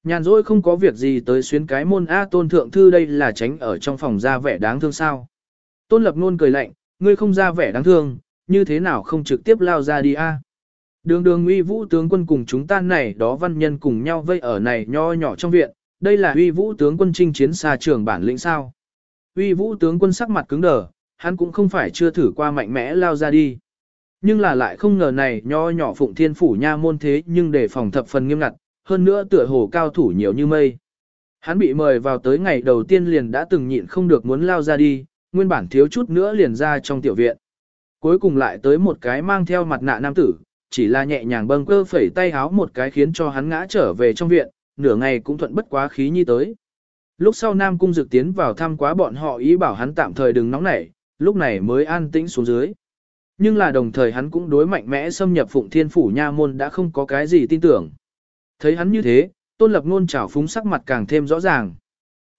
Nhàn rỗi không có việc gì tới xuyến cái môn A tôn thượng thư đây là tránh ở trong phòng ra vẻ đáng thương sao. Tôn lập ngôn cười lạnh, ngươi không ra vẻ đáng thương, như thế nào không trực tiếp lao ra đi A. Đường đường uy vũ tướng quân cùng chúng ta này đó văn nhân cùng nhau vây ở này nho nhỏ trong viện, đây là uy vũ tướng quân chinh chiến xa trường bản lĩnh sao. Uy vũ tướng quân sắc mặt cứng đờ, hắn cũng không phải chưa thử qua mạnh mẽ lao ra đi. Nhưng là lại không ngờ này nho nhỏ phụng thiên phủ nha môn thế nhưng để phòng thập phần nghiêm ngặt, hơn nữa tựa hồ cao thủ nhiều như mây. Hắn bị mời vào tới ngày đầu tiên liền đã từng nhịn không được muốn lao ra đi, nguyên bản thiếu chút nữa liền ra trong tiểu viện. Cuối cùng lại tới một cái mang theo mặt nạ nam tử, chỉ là nhẹ nhàng bâng cơ phẩy tay háo một cái khiến cho hắn ngã trở về trong viện, nửa ngày cũng thuận bất quá khí nhi tới. Lúc sau Nam Cung Dực tiến vào thăm quá bọn họ ý bảo hắn tạm thời đừng nóng nảy, lúc này mới an tĩnh xuống dưới. Nhưng là đồng thời hắn cũng đối mạnh mẽ xâm nhập Phụng Thiên Phủ Nha Môn đã không có cái gì tin tưởng. Thấy hắn như thế, Tôn Lập Ngôn trào phúng sắc mặt càng thêm rõ ràng.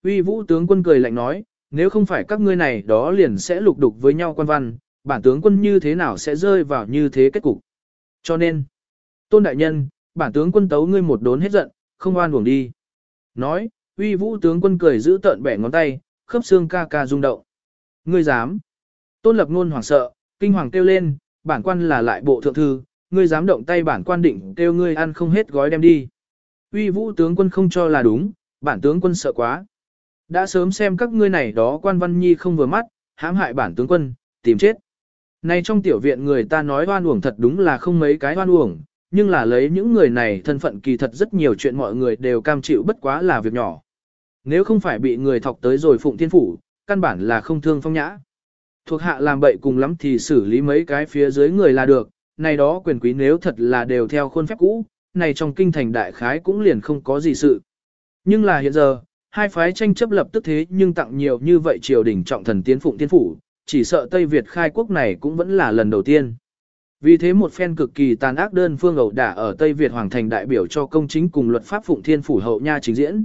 Uy vũ tướng quân cười lạnh nói, nếu không phải các ngươi này đó liền sẽ lục đục với nhau quan văn, bản tướng quân như thế nào sẽ rơi vào như thế kết cục. Cho nên, tôn đại nhân, bản tướng quân tấu ngươi một đốn hết giận, không oan uổng đi. Nói, uy vũ tướng quân cười giữ tợn bẻ ngón tay, khớp xương ca ca rung động. Ngươi dám. Tôn lập ngôn hoảng sợ, kinh hoàng kêu lên, bản quan là lại bộ thượng thư, ngươi dám động tay bản quan định kêu ngươi ăn không hết gói đem đi. Uy vũ tướng quân không cho là đúng, bản tướng quân sợ quá. Đã sớm xem các ngươi này đó quan văn nhi không vừa mắt, hãm hại bản tướng quân, tìm chết. Này trong tiểu viện người ta nói oan uổng thật đúng là không mấy cái oan uổng, nhưng là lấy những người này thân phận kỳ thật rất nhiều chuyện mọi người đều cam chịu bất quá là việc nhỏ. Nếu không phải bị người thọc tới rồi phụng thiên phủ, căn bản là không thương phong nhã. Thuộc hạ làm bậy cùng lắm thì xử lý mấy cái phía dưới người là được, này đó quyền quý nếu thật là đều theo khuôn phép cũ, này trong kinh thành đại khái cũng liền không có gì sự. Nhưng là hiện giờ, hai phái tranh chấp lập tức thế nhưng tặng nhiều như vậy triều đình trọng thần tiến phụng tiên phủ, chỉ sợ Tây Việt khai quốc này cũng vẫn là lần đầu tiên. Vì thế một phen cực kỳ tàn ác đơn phương ẩu đả ở Tây Việt Hoàng Thành đại biểu cho công chính cùng luật pháp Phụng Thiên Phủ Hậu Nha trình diễn.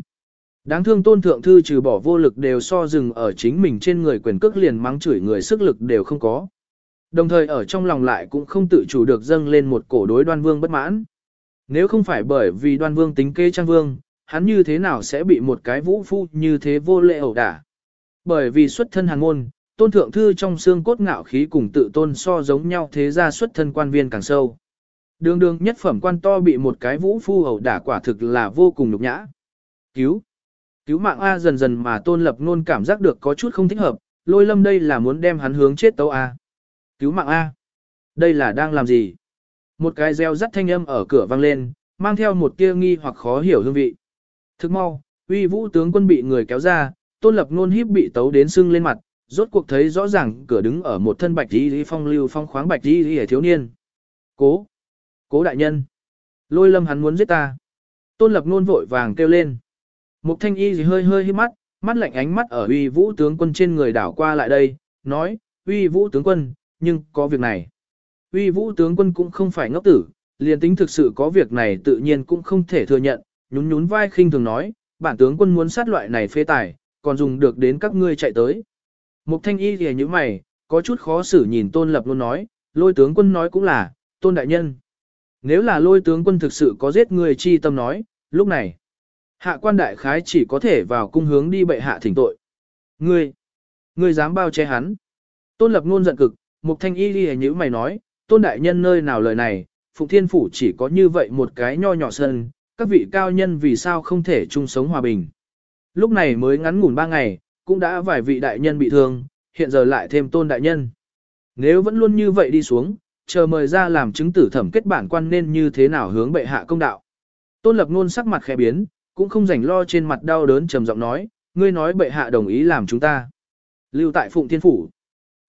Đáng thương tôn thượng thư trừ bỏ vô lực đều so dừng ở chính mình trên người quyền cước liền mắng chửi người sức lực đều không có. Đồng thời ở trong lòng lại cũng không tự chủ được dâng lên một cổ đối đoan vương bất mãn. Nếu không phải bởi vì đoan vương tính kê trang vương, hắn như thế nào sẽ bị một cái vũ phu như thế vô lệ ẩu đả. Bởi vì xuất thân hàng môn, tôn thượng thư trong xương cốt ngạo khí cùng tự tôn so giống nhau thế ra xuất thân quan viên càng sâu. Đường đường nhất phẩm quan to bị một cái vũ phu ẩu đả quả thực là vô cùng nhục nhã. Cứu! Cứu mạng A dần dần mà tôn lập nôn cảm giác được có chút không thích hợp, lôi lâm đây là muốn đem hắn hướng chết tấu A. Cứu mạng A! Đây là đang làm gì? Một cái reo rắt thanh âm ở cửa vang lên, mang theo một tia nghi hoặc khó hiểu hương vị. Thức mau, uy vũ tướng quân bị người kéo ra, tôn lập nôn híp bị tấu đến sưng lên mặt, rốt cuộc thấy rõ ràng cửa đứng ở một thân bạch đi phong lưu phong khoáng bạch đi hề thiếu niên. Cố! Cố đại nhân! Lôi lâm hắn muốn giết ta. Tôn lập nôn vội vàng kêu lên. Mục thanh y gì hơi hơi hít mắt, mắt lạnh ánh mắt ở uy vũ tướng quân trên người đảo qua lại đây, nói, uy vũ tướng quân, nhưng có việc này. Uy vũ tướng quân cũng không phải ngốc tử, liền tính thực sự có việc này tự nhiên cũng không thể thừa nhận, nhún nhún vai khinh thường nói, bản tướng quân muốn sát loại này phê tài, còn dùng được đến các ngươi chạy tới. Mục thanh y thì như mày, có chút khó xử nhìn tôn lập luôn nói, lôi tướng quân nói cũng là, tôn đại nhân. Nếu là lôi tướng quân thực sự có giết người chi tâm nói, lúc này, hạ quan đại khái chỉ có thể vào cung hướng đi bệ hạ thỉnh tội. Ngươi, ngươi dám bao che hắn. Tôn lập ngôn giận cực, mục thanh y đi như mày nói, tôn đại nhân nơi nào lời này, Phụng Thiên Phủ chỉ có như vậy một cái nho nhỏ sân, các vị cao nhân vì sao không thể chung sống hòa bình. Lúc này mới ngắn ngủn ba ngày, cũng đã vài vị đại nhân bị thương, hiện giờ lại thêm tôn đại nhân. Nếu vẫn luôn như vậy đi xuống, chờ mời ra làm chứng tử thẩm kết bản quan nên như thế nào hướng bệ hạ công đạo. Tôn lập ngôn sắc mặt khẽ biến, cũng không rảnh lo trên mặt đau đớn trầm giọng nói, ngươi nói bệ hạ đồng ý làm chúng ta. Lưu tại Phụng Thiên Phủ.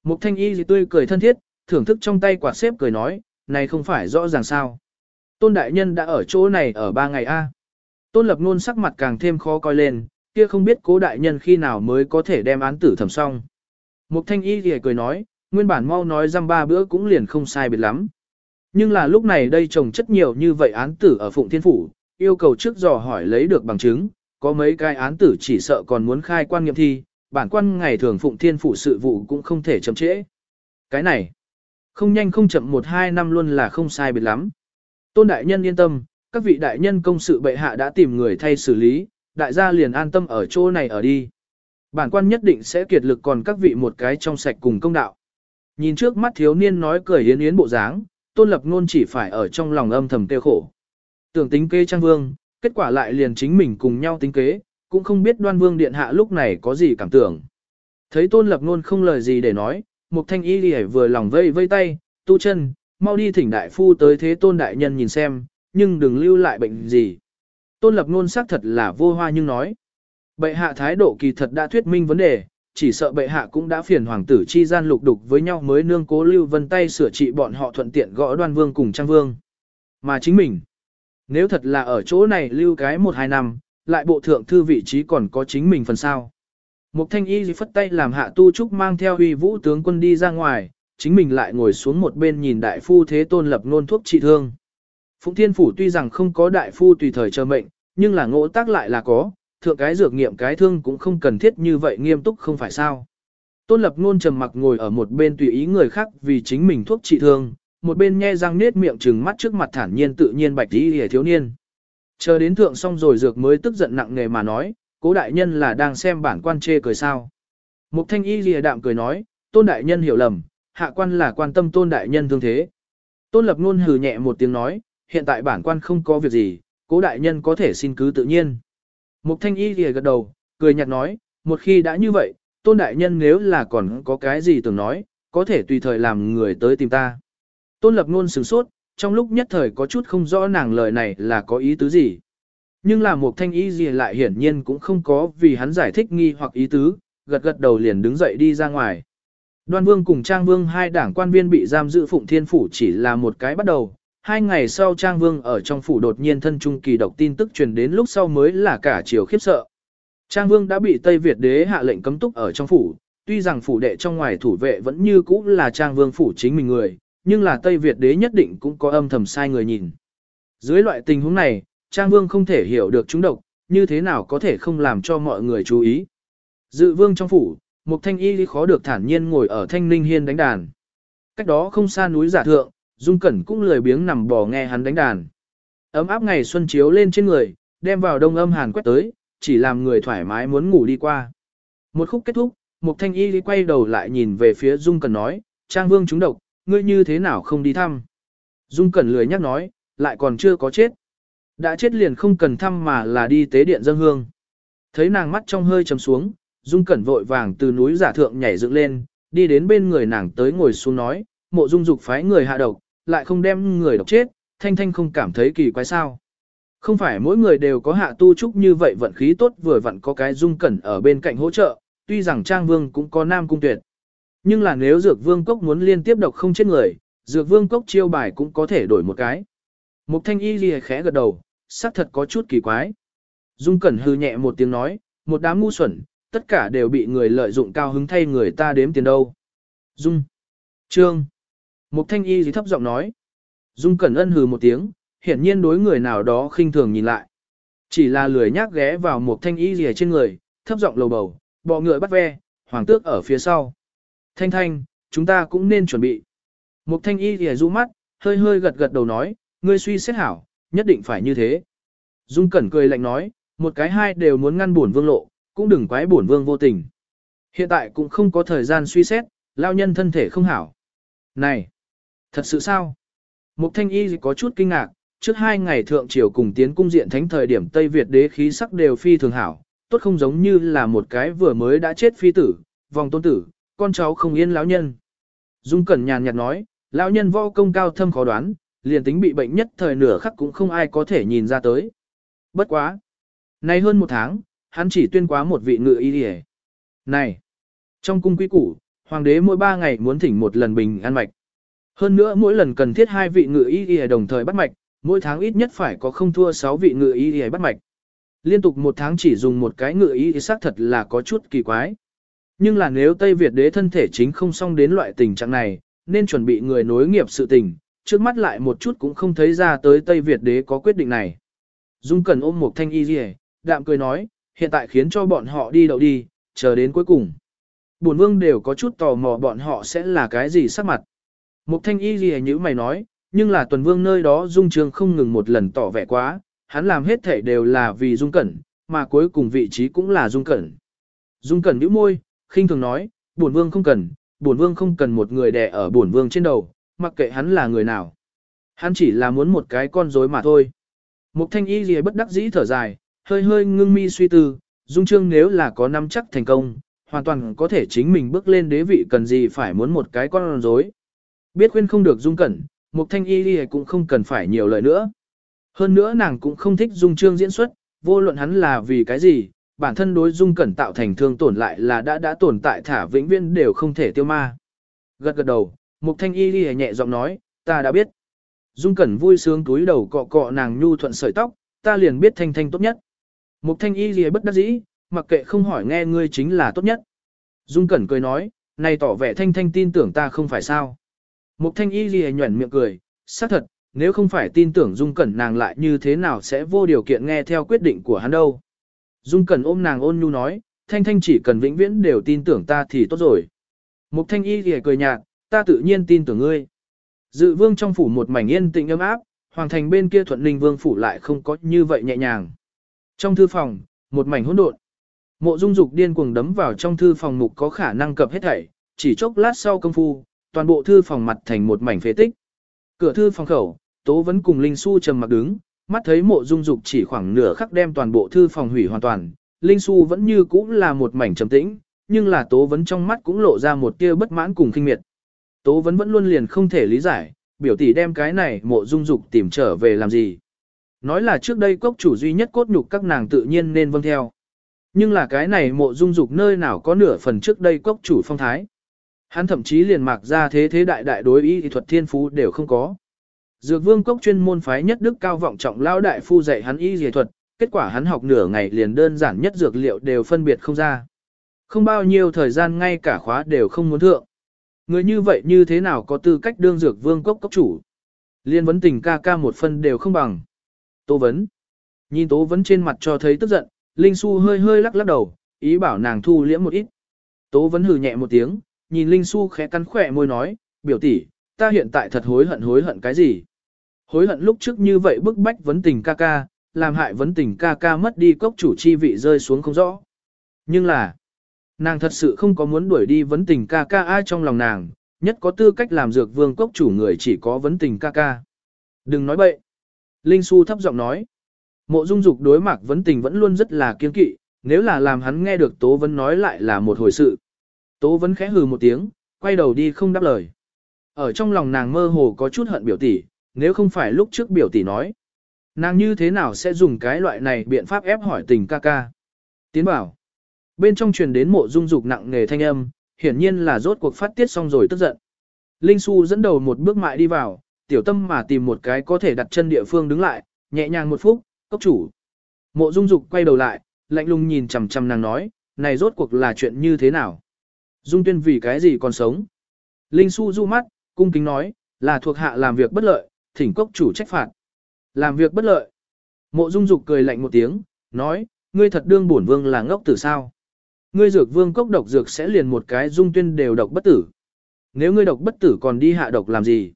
Mục thanh y gì tươi cười thân thiết, thưởng thức trong tay quạt xếp cười nói, này không phải rõ ràng sao. Tôn đại nhân đã ở chỗ này ở ba ngày a. Tôn lập ngôn sắc mặt càng thêm khó coi lên, kia không biết cố đại nhân khi nào mới có thể đem án tử thẩm xong. Mục thanh y gì cười nói, nguyên bản mau nói răm ba bữa cũng liền không sai biệt lắm. Nhưng là lúc này đây trồng chất nhiều như vậy án tử ở Phụng Thiên Phủ, yêu cầu trước dò hỏi lấy được bằng chứng, có mấy cái án tử chỉ sợ còn muốn khai quan nghiệm thi, bản quan ngày thường Phụng Thiên Phủ sự vụ cũng không thể chậm trễ. Cái này, không nhanh không chậm một hai năm luôn là không sai biệt lắm. Tôn đại nhân yên tâm, các vị đại nhân công sự bệ hạ đã tìm người thay xử lý, đại gia liền an tâm ở chỗ này ở đi. Bản quan nhất định sẽ kiệt lực còn các vị một cái trong sạch cùng công đạo. Nhìn trước mắt thiếu niên nói cười yến yến bộ dáng, tôn lập ngôn chỉ phải ở trong lòng âm thầm tiêu khổ. Tưởng tính kế trang vương, kết quả lại liền chính mình cùng nhau tính kế, cũng không biết đoan vương điện hạ lúc này có gì cảm tưởng. Thấy tôn lập ngôn không lời gì để nói, một thanh y lìa vừa lòng vây vây tay, tu chân, mau đi thỉnh đại phu tới thế tôn đại nhân nhìn xem, nhưng đừng lưu lại bệnh gì. Tôn lập ngôn xác thật là vô hoa nhưng nói. Bệ hạ thái độ kỳ thật đã thuyết minh vấn đề, chỉ sợ bệ hạ cũng đã phiền hoàng tử chi gian lục đục với nhau mới nương cố lưu vân tay sửa trị bọn họ thuận tiện gõ đoan vương cùng trang vương. Mà chính mình, nếu thật là ở chỗ này lưu cái một hai năm, lại bộ thượng thư vị trí còn có chính mình phần sao. Mục thanh y phất tay làm hạ tu trúc mang theo huy vũ tướng quân đi ra ngoài, chính mình lại ngồi xuống một bên nhìn đại phu thế tôn lập nôn thuốc trị thương. Phụng Thiên Phủ tuy rằng không có đại phu tùy thời chờ mệnh, nhưng là ngỗ tác lại là có, thượng cái dược nghiệm cái thương cũng không cần thiết như vậy nghiêm túc không phải sao. Tôn lập nôn trầm mặc ngồi ở một bên tùy ý người khác vì chính mình thuốc trị thương, một bên nhe răng nết miệng trừng mắt trước mặt thản nhiên tự nhiên bạch đi hề thiếu niên. Chờ đến thượng xong rồi dược mới tức giận nặng nề mà nói, cố đại nhân là đang xem bản quan chê cười sao. Mục thanh y lìa đạm cười nói, tôn đại nhân hiểu lầm, hạ quan là quan tâm tôn đại nhân thương thế. Tôn lập nôn hừ nhẹ một tiếng nói, hiện tại bản quan không có việc gì, cố đại nhân có thể xin cứ tự nhiên. Mục thanh y lìa gật đầu, cười nhạt nói, một khi đã như vậy, tôn đại nhân nếu là còn có cái gì tưởng nói, có thể tùy thời làm người tới tìm ta. Tôn lập nôn sửng sốt, trong lúc nhất thời có chút không rõ nàng lời này là có ý tứ gì. Nhưng là một thanh ý gì lại hiển nhiên cũng không có vì hắn giải thích nghi hoặc ý tứ, gật gật đầu liền đứng dậy đi ra ngoài. Đoan Vương cùng Trang Vương hai đảng quan viên bị giam giữ Phụng Thiên Phủ chỉ là một cái bắt đầu. Hai ngày sau Trang Vương ở trong phủ đột nhiên thân trung kỳ độc tin tức truyền đến lúc sau mới là cả chiều khiếp sợ. Trang Vương đã bị Tây Việt đế hạ lệnh cấm túc ở trong phủ, tuy rằng phủ đệ trong ngoài thủ vệ vẫn như cũ là Trang Vương phủ chính mình người, nhưng là Tây Việt đế nhất định cũng có âm thầm sai người nhìn. Dưới loại tình huống này, Trang Vương không thể hiểu được chúng độc, như thế nào có thể không làm cho mọi người chú ý. Dự vương trong phủ, một thanh y khó được thản nhiên ngồi ở thanh ninh hiên đánh đàn. Cách đó không xa núi giả thượng, Dung Cẩn cũng lười biếng nằm bò nghe hắn đánh đàn. Ấm áp ngày xuân chiếu lên trên người, đem vào đông âm hàn quét tới, chỉ làm người thoải mái muốn ngủ đi qua. Một khúc kết thúc, một thanh y quay đầu lại nhìn về phía Dung Cẩn nói, Trang Vương chúng độc, ngươi như thế nào không đi thăm. Dung Cẩn lười nhắc nói, lại còn chưa có chết. Đã chết liền không cần thăm mà là đi tế điện dân hương. Thấy nàng mắt trong hơi chấm xuống, Dung Cẩn vội vàng từ núi giả thượng nhảy dựng lên, đi đến bên người nàng tới ngồi xuống nói, mộ dung dục phái người hạ độc, lại không đem người độc chết, thanh thanh không cảm thấy kỳ quái sao. Không phải mỗi người đều có hạ tu trúc như vậy vận khí tốt vừa vặn có cái Dung Cẩn ở bên cạnh hỗ trợ, tuy rằng Trang Vương cũng có nam cung tuyệt. Nhưng là nếu Dược Vương Cốc muốn liên tiếp độc không chết người, Dược Vương Cốc chiêu bài cũng có thể đổi một cái. Mục thanh y ghi khẽ gật đầu, xác thật có chút kỳ quái. Dung Cẩn hư nhẹ một tiếng nói, một đám ngu xuẩn, tất cả đều bị người lợi dụng cao hứng thay người ta đếm tiền đâu. Dung. Trương. Mục thanh y gì thấp giọng nói. Dung Cẩn Ân hừ một tiếng, hiển nhiên đối người nào đó khinh thường nhìn lại. Chỉ là lười nhác ghé vào một thanh y rìa trên người, thấp giọng lầu bầu, bọ ngựa bắt ve, hoàng tước ở phía sau. Thanh thanh, chúng ta cũng nên chuẩn bị. Mục thanh y thì rũ mắt, hơi hơi gật gật đầu nói, ngươi suy xét hảo, nhất định phải như thế. Dung Cẩn cười lạnh nói, một cái hai đều muốn ngăn bổn vương lộ, cũng đừng quái bổn vương vô tình. Hiện tại cũng không có thời gian suy xét, lao nhân thân thể không hảo. Này, thật sự sao? Mục thanh y có chút kinh ngạc, trước hai ngày thượng triều cùng tiến cung diện thánh thời điểm Tây Việt đế khí sắc đều phi thường hảo, tốt không giống như là một cái vừa mới đã chết phi tử, vòng tôn tử, con cháu không yên lão nhân. Dung Cẩn nhàn nhạt nói, lão nhân võ công cao thâm khó đoán, liền tính bị bệnh nhất thời nửa khắc cũng không ai có thể nhìn ra tới. Bất quá. Nay hơn một tháng, hắn chỉ tuyên quá một vị ngự y đi Này. Trong cung quý củ, hoàng đế mỗi ba ngày muốn thỉnh một lần bình an mạch. Hơn nữa mỗi lần cần thiết hai vị ngự y y đồng thời bắt mạch, mỗi tháng ít nhất phải có không thua sáu vị ngự y y bắt mạch. Liên tục một tháng chỉ dùng một cái ngự y thì xác thật là có chút kỳ quái. Nhưng là nếu Tây Việt đế thân thể chính không xong đến loại tình trạng này, nên chuẩn bị người nối nghiệp sự tình, trước mắt lại một chút cũng không thấy ra tới Tây Việt đế có quyết định này. Dung Cần ôm một thanh y dì đạm cười nói, hiện tại khiến cho bọn họ đi đậu đi, chờ đến cuối cùng. Bổn vương đều có chút tò mò bọn họ sẽ là cái gì sắc mặt. Mục thanh y gì như mày nói, nhưng là tuần vương nơi đó dung trường không ngừng một lần tỏ vẻ quá, hắn làm hết thể đều là vì dung cẩn, mà cuối cùng vị trí cũng là dung cẩn. Dung cẩn nhíu môi, khinh thường nói, bổn vương không cần, bổn vương không cần một người đè ở bổn vương trên đầu, mặc kệ hắn là người nào. Hắn chỉ là muốn một cái con rối mà thôi. Mục thanh y gì bất đắc dĩ thở dài, hơi hơi ngưng mi suy tư, dung trương nếu là có năm chắc thành công, hoàn toàn có thể chính mình bước lên đế vị cần gì phải muốn một cái con rối. Biết khuyên không được dung cẩn, mục thanh y gì cũng không cần phải nhiều lời nữa. Hơn nữa nàng cũng không thích dung trương diễn xuất, vô luận hắn là vì cái gì, bản thân đối dung cẩn tạo thành thương tổn lại là đã đã tồn tại thả vĩnh viễn đều không thể tiêu ma. Gật gật đầu, mục thanh y đi nhẹ giọng nói, ta đã biết. Dung cẩn vui sướng túi đầu cọ cọ nàng nhu thuận sợi tóc, ta liền biết thanh thanh tốt nhất. Mục thanh y gì bất đắc dĩ, mặc kệ không hỏi nghe ngươi chính là tốt nhất. Dung cẩn cười nói, này tỏ vẻ thanh thanh tin tưởng ta không phải sao. Mục thanh y gì nhuẩn miệng cười, xác thật, nếu không phải tin tưởng Dung Cẩn nàng lại như thế nào sẽ vô điều kiện nghe theo quyết định của hắn đâu. Dung Cẩn ôm nàng ôn nhu nói, Thanh Thanh chỉ cần vĩnh viễn đều tin tưởng ta thì tốt rồi. Mục Thanh Y thì cười nhạt, ta tự nhiên tin tưởng ngươi. Dự vương trong phủ một mảnh yên tĩnh ấm áp, hoàng thành bên kia thuận ninh vương phủ lại không có như vậy nhẹ nhàng. Trong thư phòng, một mảnh hỗn độn. Mộ Dung Dục điên cuồng đấm vào trong thư phòng mục có khả năng cập hết thảy, chỉ chốc lát sau công phu, toàn bộ thư phòng mặt thành một mảnh phế tích. Cửa thư phòng khẩu, Tố vẫn cùng Linh Xu trầm mặc đứng, mắt thấy mộ dung dục chỉ khoảng nửa khắc đem toàn bộ thư phòng hủy hoàn toàn. Linh Xu vẫn như cũ là một mảnh trầm tĩnh, nhưng là Tố vấn trong mắt cũng lộ ra một tia bất mãn cùng kinh miệt. Tố vấn vẫn luôn liền không thể lý giải, biểu tỷ đem cái này mộ dung dục tìm trở về làm gì. Nói là trước đây cốc chủ duy nhất cốt nhục các nàng tự nhiên nên vâng theo. Nhưng là cái này mộ dung dục nơi nào có nửa phần trước đây cốc chủ phong thái. Hắn thậm chí liền mạc ra thế thế đại đại đối ý thuật thiên phú đều không có. Dược vương cốc chuyên môn phái nhất đức cao vọng trọng lao đại phu dạy hắn y dề thuật, kết quả hắn học nửa ngày liền đơn giản nhất dược liệu đều phân biệt không ra. Không bao nhiêu thời gian ngay cả khóa đều không muốn thượng. Người như vậy như thế nào có tư cách đương dược vương cốc cốc chủ? Liên vấn tình ca ca một phân đều không bằng. Tô vấn. Nhìn tố vấn trên mặt cho thấy tức giận, Linh Xu hơi hơi lắc lắc đầu, ý bảo nàng thu liễm một ít. Tố vấn hừ nhẹ một tiếng, nhìn Linh Xu khẽ cắn khỏe môi nói, biểu tỷ, ta hiện tại thật hối hận hối hận cái gì? Hối hận lúc trước như vậy bức bách vấn tình ca ca, làm hại vấn tình ca ca mất đi cốc chủ chi vị rơi xuống không rõ. Nhưng là, nàng thật sự không có muốn đuổi đi vấn tình ca ca ai trong lòng nàng, nhất có tư cách làm dược vương cốc chủ người chỉ có vấn tình ca ca. Đừng nói bậy. Linh Xu thấp giọng nói. Mộ dung dục đối mặt vấn tình vẫn luôn rất là kiên kỵ, nếu là làm hắn nghe được Tố Vấn nói lại là một hồi sự. Tố Vấn khẽ hừ một tiếng, quay đầu đi không đáp lời. Ở trong lòng nàng mơ hồ có chút hận biểu tỷ, nếu không phải lúc trước biểu tỷ nói. Nàng như thế nào sẽ dùng cái loại này biện pháp ép hỏi tình ca ca. Tiến bảo. Bên trong truyền đến mộ dung dục nặng nề thanh âm, hiển nhiên là rốt cuộc phát tiết xong rồi tức giận. Linh Xu dẫn đầu một bước mại đi vào, tiểu tâm mà tìm một cái có thể đặt chân địa phương đứng lại, nhẹ nhàng một phút, cốc chủ. Mộ dung dục quay đầu lại, lạnh lùng nhìn chằm chằm nàng nói, này rốt cuộc là chuyện như thế nào? Dung tuyên vì cái gì còn sống? Linh Xu du mắt, cung kính nói, là thuộc hạ làm việc bất lợi, thỉnh cốc chủ trách phạt. Làm việc bất lợi. Mộ Dung Dục cười lạnh một tiếng, nói, ngươi thật đương bổn vương là ngốc tử sao? Ngươi dược vương cốc độc dược sẽ liền một cái dung tuyên đều độc bất tử. Nếu ngươi độc bất tử còn đi hạ độc làm gì?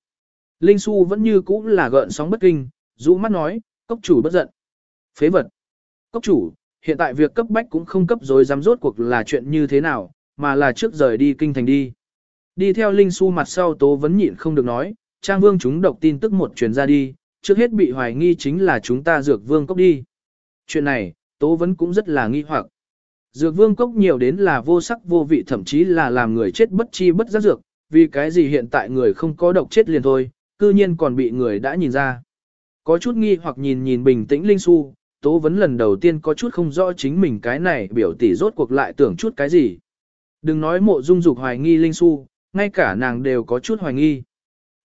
Linh Xu vẫn như cũ là gợn sóng bất kinh, rũ mắt nói, cốc chủ bất giận. Phế vật. Cốc chủ, hiện tại việc cấp bách cũng không cấp rồi dám rốt cuộc là chuyện như thế nào, mà là trước rời đi kinh thành đi. Đi theo Linh Xu mặt sau tố vẫn nhịn không được nói, Trang Vương chúng độc tin tức một truyền ra đi, trước hết bị hoài nghi chính là chúng ta dược vương cốc đi. Chuyện này, tố vẫn cũng rất là nghi hoặc. Dược vương cốc nhiều đến là vô sắc vô vị thậm chí là làm người chết bất chi bất giác dược, vì cái gì hiện tại người không có độc chết liền thôi, cư nhiên còn bị người đã nhìn ra. Có chút nghi hoặc nhìn nhìn bình tĩnh Linh Xu, Tố Vấn lần đầu tiên có chút không rõ chính mình cái này biểu tỷ rốt cuộc lại tưởng chút cái gì. Đừng nói mộ dung dục hoài nghi Linh Xu, ngay cả nàng đều có chút hoài nghi.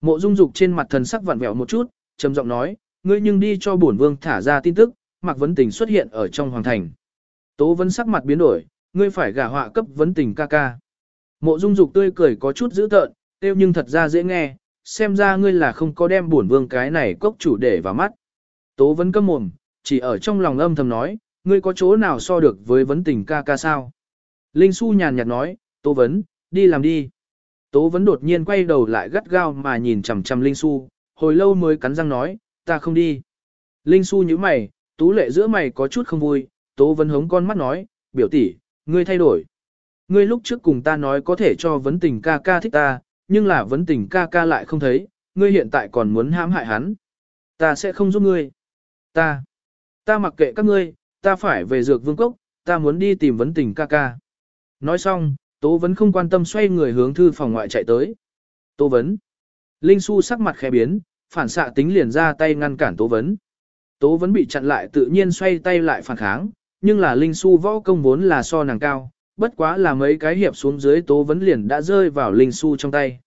Mộ dung dục trên mặt thần sắc vặn vẹo một chút, trầm giọng nói, ngươi nhưng đi cho bổn vương thả ra tin tức, Mạc Vấn Tình xuất hiện ở trong hoàng thành. Tố Vân sắc mặt biến đổi, ngươi phải gả họa cấp Vấn Tình ca ca. Mộ dung dục tươi cười có chút dữ tợn, tiêu nhưng thật ra dễ nghe, xem ra ngươi là không có đem bổn vương cái này cốc chủ để vào mắt. Tố Vân câm mồm, chỉ ở trong lòng âm thầm nói, ngươi có chỗ nào so được với vấn tình ca ca sao? Linh Xu nhàn nhạt nói, Tố Vấn, đi làm đi. Tố Vấn đột nhiên quay đầu lại gắt gao mà nhìn chằm chằm Linh Xu, hồi lâu mới cắn răng nói, ta không đi. Linh Xu như mày, tú lệ giữa mày có chút không vui, Tố Vấn hống con mắt nói, biểu tỷ, ngươi thay đổi. Ngươi lúc trước cùng ta nói có thể cho vấn tình ca ca thích ta, nhưng là vấn tình ca ca lại không thấy, ngươi hiện tại còn muốn hãm hại hắn. Ta sẽ không giúp ngươi. Ta. Ta mặc kệ các ngươi, ta phải về dược vương cốc, ta muốn đi tìm vấn tình ca ca. Nói xong, Tố Vấn không quan tâm xoay người hướng thư phòng ngoại chạy tới. Tố Vấn. Linh Xu sắc mặt khẽ biến, phản xạ tính liền ra tay ngăn cản Tố Vấn. Tố Vấn bị chặn lại tự nhiên xoay tay lại phản kháng, nhưng là Linh Xu võ công vốn là so nàng cao, bất quá là mấy cái hiệp xuống dưới Tố Vấn liền đã rơi vào Linh Xu trong tay.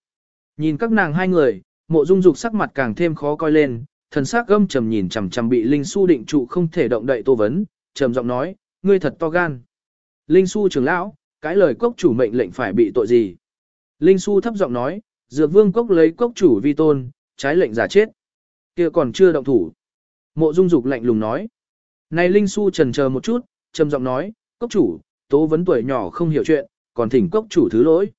Nhìn các nàng hai người, mộ dung dục sắc mặt càng thêm khó coi lên, thần sắc gâm trầm nhìn chằm chằm bị Linh Su định trụ không thể động đậy Tố Vấn, trầm giọng nói, ngươi thật to gan. Linh Su trưởng lão, cái lời cốc chủ mệnh lệnh phải bị tội gì? Linh Su thấp giọng nói, dược vương cốc lấy cốc chủ vi tôn, trái lệnh giả chết. kia còn chưa động thủ. Mộ dung dục lạnh lùng nói. Này Linh Su trần chờ một chút, trầm giọng nói, cốc chủ, tố vấn tuổi nhỏ không hiểu chuyện, còn thỉnh cốc chủ thứ lỗi.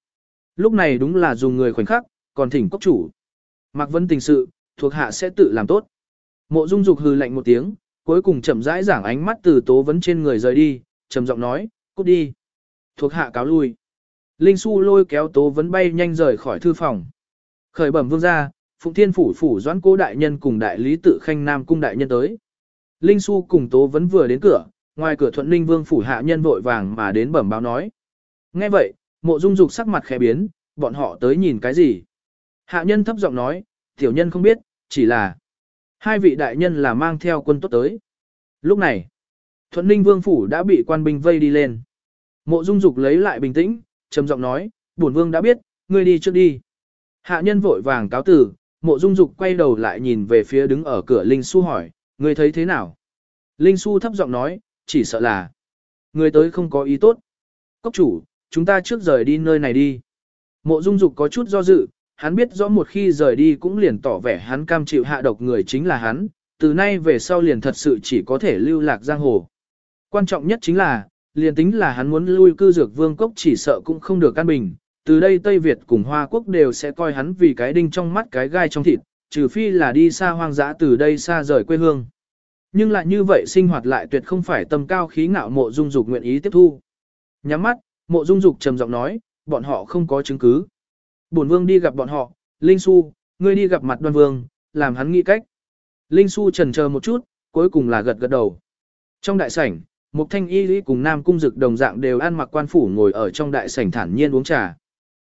Lúc này đúng là dùng người khoảnh khắc, còn thỉnh cốc chủ. Mạc Vân tình sự, thuộc hạ sẽ tự làm tốt. Mộ Dung Dục hừ lạnh một tiếng, cuối cùng chậm rãi giảng ánh mắt từ Tố Vấn trên người rời đi, trầm giọng nói, cút đi. Thuộc hạ cáo lui. Linh Xu lôi kéo Tố Vấn bay nhanh rời khỏi thư phòng. Khởi bẩm vương gia, Phụng Thiên phủ phủ doãn cố đại nhân cùng đại lý tự khanh nam cung đại nhân tới. Linh Xu cùng Tố Vấn vừa đến cửa, ngoài cửa Thuận Linh Vương phủ hạ nhân vội vàng mà đến bẩm báo nói. Nghe vậy, Mộ Dung Dục sắc mặt khẽ biến, bọn họ tới nhìn cái gì? Hạ nhân thấp giọng nói, tiểu nhân không biết, chỉ là hai vị đại nhân là mang theo quân tốt tới. Lúc này, Thuận Ninh Vương phủ đã bị quan binh vây đi lên. Mộ Dung Dục lấy lại bình tĩnh, trầm giọng nói, bổn vương đã biết, ngươi đi trước đi. Hạ nhân vội vàng cáo tử, Mộ Dung Dục quay đầu lại nhìn về phía đứng ở cửa Linh Xu hỏi, ngươi thấy thế nào? Linh Xu thấp giọng nói, chỉ sợ là người tới không có ý tốt. Cốc chủ, chúng ta trước rời đi nơi này đi. Mộ Dung Dục có chút do dự, hắn biết rõ một khi rời đi cũng liền tỏ vẻ hắn cam chịu hạ độc người chính là hắn, từ nay về sau liền thật sự chỉ có thể lưu lạc giang hồ. Quan trọng nhất chính là, liền tính là hắn muốn lui cư dược vương cốc chỉ sợ cũng không được căn bình, từ đây Tây Việt cùng Hoa Quốc đều sẽ coi hắn vì cái đinh trong mắt cái gai trong thịt, trừ phi là đi xa hoang dã từ đây xa rời quê hương. Nhưng lại như vậy sinh hoạt lại tuyệt không phải tâm cao khí ngạo mộ dung dục nguyện ý tiếp thu. Nhắm mắt, mộ dung dục trầm giọng nói, bọn họ không có chứng cứ. Bổn vương đi gặp bọn họ, Linh Xu, ngươi đi gặp mặt đoan vương, làm hắn nghĩ cách. Linh Xu trần chờ một chút, cuối cùng là gật gật đầu. Trong đại sảnh, Mục Thanh Y Lý cùng Nam Cung Dực đồng dạng đều ăn mặc quan phủ ngồi ở trong đại sảnh thản nhiên uống trà.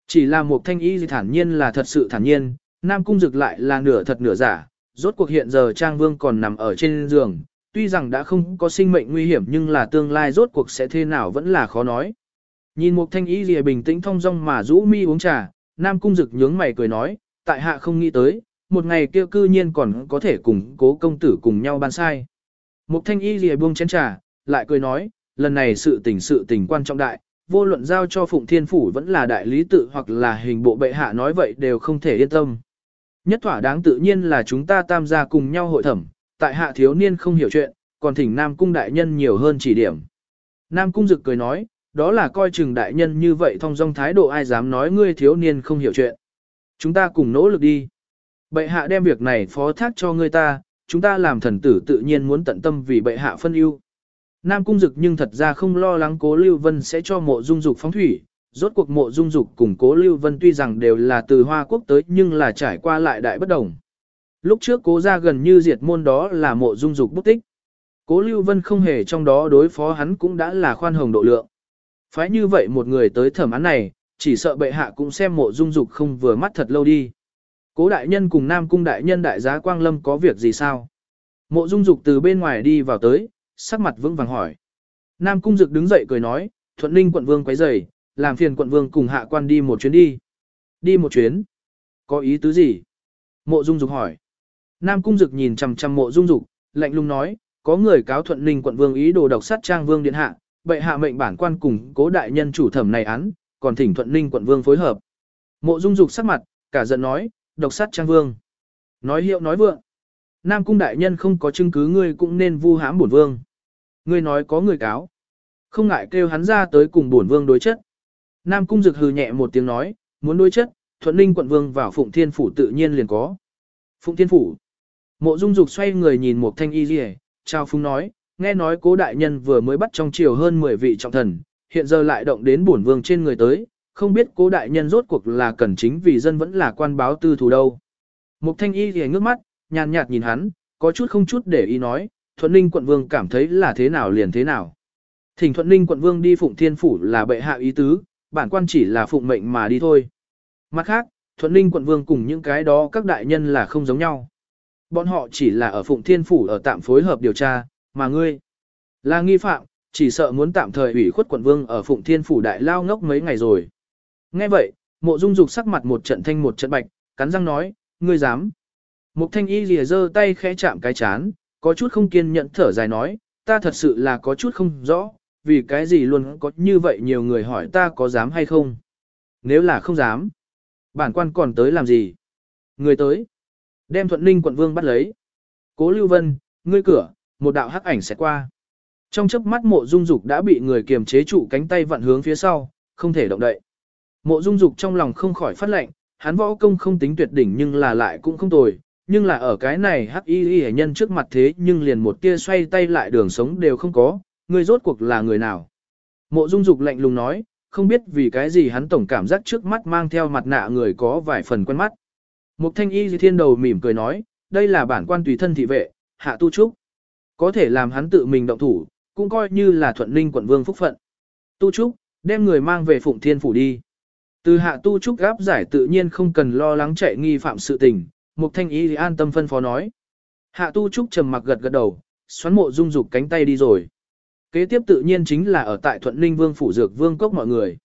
Chỉ là Mục Thanh Y Lý thản nhiên là thật sự thản nhiên, Nam Cung Dực lại là nửa thật nửa giả. Rốt cuộc hiện giờ Trang Vương còn nằm ở trên giường, tuy rằng đã không có sinh mệnh nguy hiểm nhưng là tương lai rốt cuộc sẽ thế nào vẫn là khó nói. Nhìn Mục Thanh Y Lý bình tĩnh thong dong mà rũ mi uống trà, Nam Cung Dực nhướng mày cười nói, tại hạ không nghĩ tới, một ngày kia cư nhiên còn có thể cùng cố công tử cùng nhau ban sai. Mục thanh y Lý buông chén trà, lại cười nói, lần này sự tình sự tình quan trọng đại, vô luận giao cho Phụng Thiên Phủ vẫn là đại lý tự hoặc là hình bộ bệ hạ nói vậy đều không thể yên tâm. Nhất thỏa đáng tự nhiên là chúng ta tam gia cùng nhau hội thẩm, tại hạ thiếu niên không hiểu chuyện, còn thỉnh Nam Cung đại nhân nhiều hơn chỉ điểm. Nam Cung Dực cười nói, đó là coi chừng đại nhân như vậy thông dong thái độ ai dám nói ngươi thiếu niên không hiểu chuyện. Chúng ta cùng nỗ lực đi. Bệ hạ đem việc này phó thác cho ngươi ta, chúng ta làm thần tử tự nhiên muốn tận tâm vì bệ hạ phân ưu. Nam Cung Dực nhưng thật ra không lo lắng cố Lưu Vân sẽ cho mộ dung dục phóng thủy, rốt cuộc mộ dung dục cùng cố Lưu Vân tuy rằng đều là từ Hoa Quốc tới nhưng là trải qua lại đại bất đồng. Lúc trước cố ra gần như diệt môn đó là mộ dung dục bút tích. Cố Lưu Vân không hề trong đó đối phó hắn cũng đã là khoan hồng độ lượng. Phải như vậy một người tới thẩm án này, chỉ sợ bệ hạ cũng xem mộ dung dục không vừa mắt thật lâu đi. Cố đại nhân cùng Nam cung đại nhân đại giá Quang Lâm có việc gì sao? Mộ dung dục từ bên ngoài đi vào tới, sắc mặt vững vàng hỏi. Nam cung dực đứng dậy cười nói, thuận ninh quận vương quấy rầy, làm phiền quận vương cùng hạ quan đi một chuyến đi. Đi một chuyến? Có ý tứ gì? Mộ dung dục hỏi. Nam cung dực nhìn chằm chằm mộ dung dục, lạnh lùng nói, có người cáo thuận ninh quận vương ý đồ độc sát trang vương điện hạ, bệ hạ mệnh bản quan cùng cố đại nhân chủ thẩm này án, còn thỉnh thuận ninh quận vương phối hợp. Mộ dung dục sắc mặt, cả giận nói, độc sát trang vương. Nói hiệu nói vượng. Nam cung đại nhân không có chứng cứ ngươi cũng nên vu hãm bổn vương. Ngươi nói có người cáo. Không ngại kêu hắn ra tới cùng bổn vương đối chất. Nam cung dực hừ nhẹ một tiếng nói, muốn đối chất, thuận ninh quận vương vào phụng thiên phủ tự nhiên liền có. Phụng thiên phủ. Mộ dung dục xoay người nhìn một thanh y rìa, trao phúng nói, nghe nói cố đại nhân vừa mới bắt trong triều hơn 10 vị trọng thần, hiện giờ lại động đến bổn vương trên người tới, không biết cố đại nhân rốt cuộc là cần chính vì dân vẫn là quan báo tư thủ đâu. Mục thanh y thì ngước mắt, nhàn nhạt nhìn hắn, có chút không chút để ý nói, thuận ninh quận vương cảm thấy là thế nào liền thế nào. Thỉnh thuận ninh quận vương đi phụng thiên phủ là bệ hạ ý tứ, bản quan chỉ là phụng mệnh mà đi thôi. Mặt khác, thuận ninh quận vương cùng những cái đó các đại nhân là không giống nhau. Bọn họ chỉ là ở phụng thiên phủ ở tạm phối hợp điều tra, mà ngươi là nghi phạm, chỉ sợ muốn tạm thời ủy khuất quận vương ở phụng thiên phủ đại lao ngốc mấy ngày rồi. Nghe vậy, mộ dung dục sắc mặt một trận thanh một trận bạch, cắn răng nói, ngươi dám. Mục thanh y lìa giơ tay khẽ chạm cái chán, có chút không kiên nhẫn thở dài nói, ta thật sự là có chút không rõ, vì cái gì luôn có như vậy nhiều người hỏi ta có dám hay không. Nếu là không dám, bản quan còn tới làm gì? Người tới, đem thuận ninh quận vương bắt lấy. Cố Lưu Vân, ngươi cửa, một đạo hắc ảnh sẽ qua. Trong chớp mắt mộ dung dục đã bị người kiềm chế trụ cánh tay vặn hướng phía sau, không thể động đậy. Mộ dung dục trong lòng không khỏi phát lệnh, hắn võ công không tính tuyệt đỉnh nhưng là lại cũng không tồi, nhưng là ở cái này hắc y y nhân trước mặt thế nhưng liền một tia xoay tay lại đường sống đều không có, người rốt cuộc là người nào. Mộ dung dục lạnh lùng nói, không biết vì cái gì hắn tổng cảm giác trước mắt mang theo mặt nạ người có vài phần quen mắt. Mục thanh y thiên đầu mỉm cười nói, đây là bản quan tùy thân thị vệ, hạ tu trúc. Có thể làm hắn tự mình động thủ, cũng coi như là thuận ninh quận vương phúc phận. Tu trúc, đem người mang về phụng thiên phủ đi. Từ hạ tu trúc gáp giải tự nhiên không cần lo lắng chạy nghi phạm sự tình, Mục thanh ý an tâm phân phó nói. Hạ tu trúc trầm mặc gật gật đầu, xoắn mộ dung dục cánh tay đi rồi. Kế tiếp tự nhiên chính là ở tại thuận linh vương phủ dược vương cốc mọi người.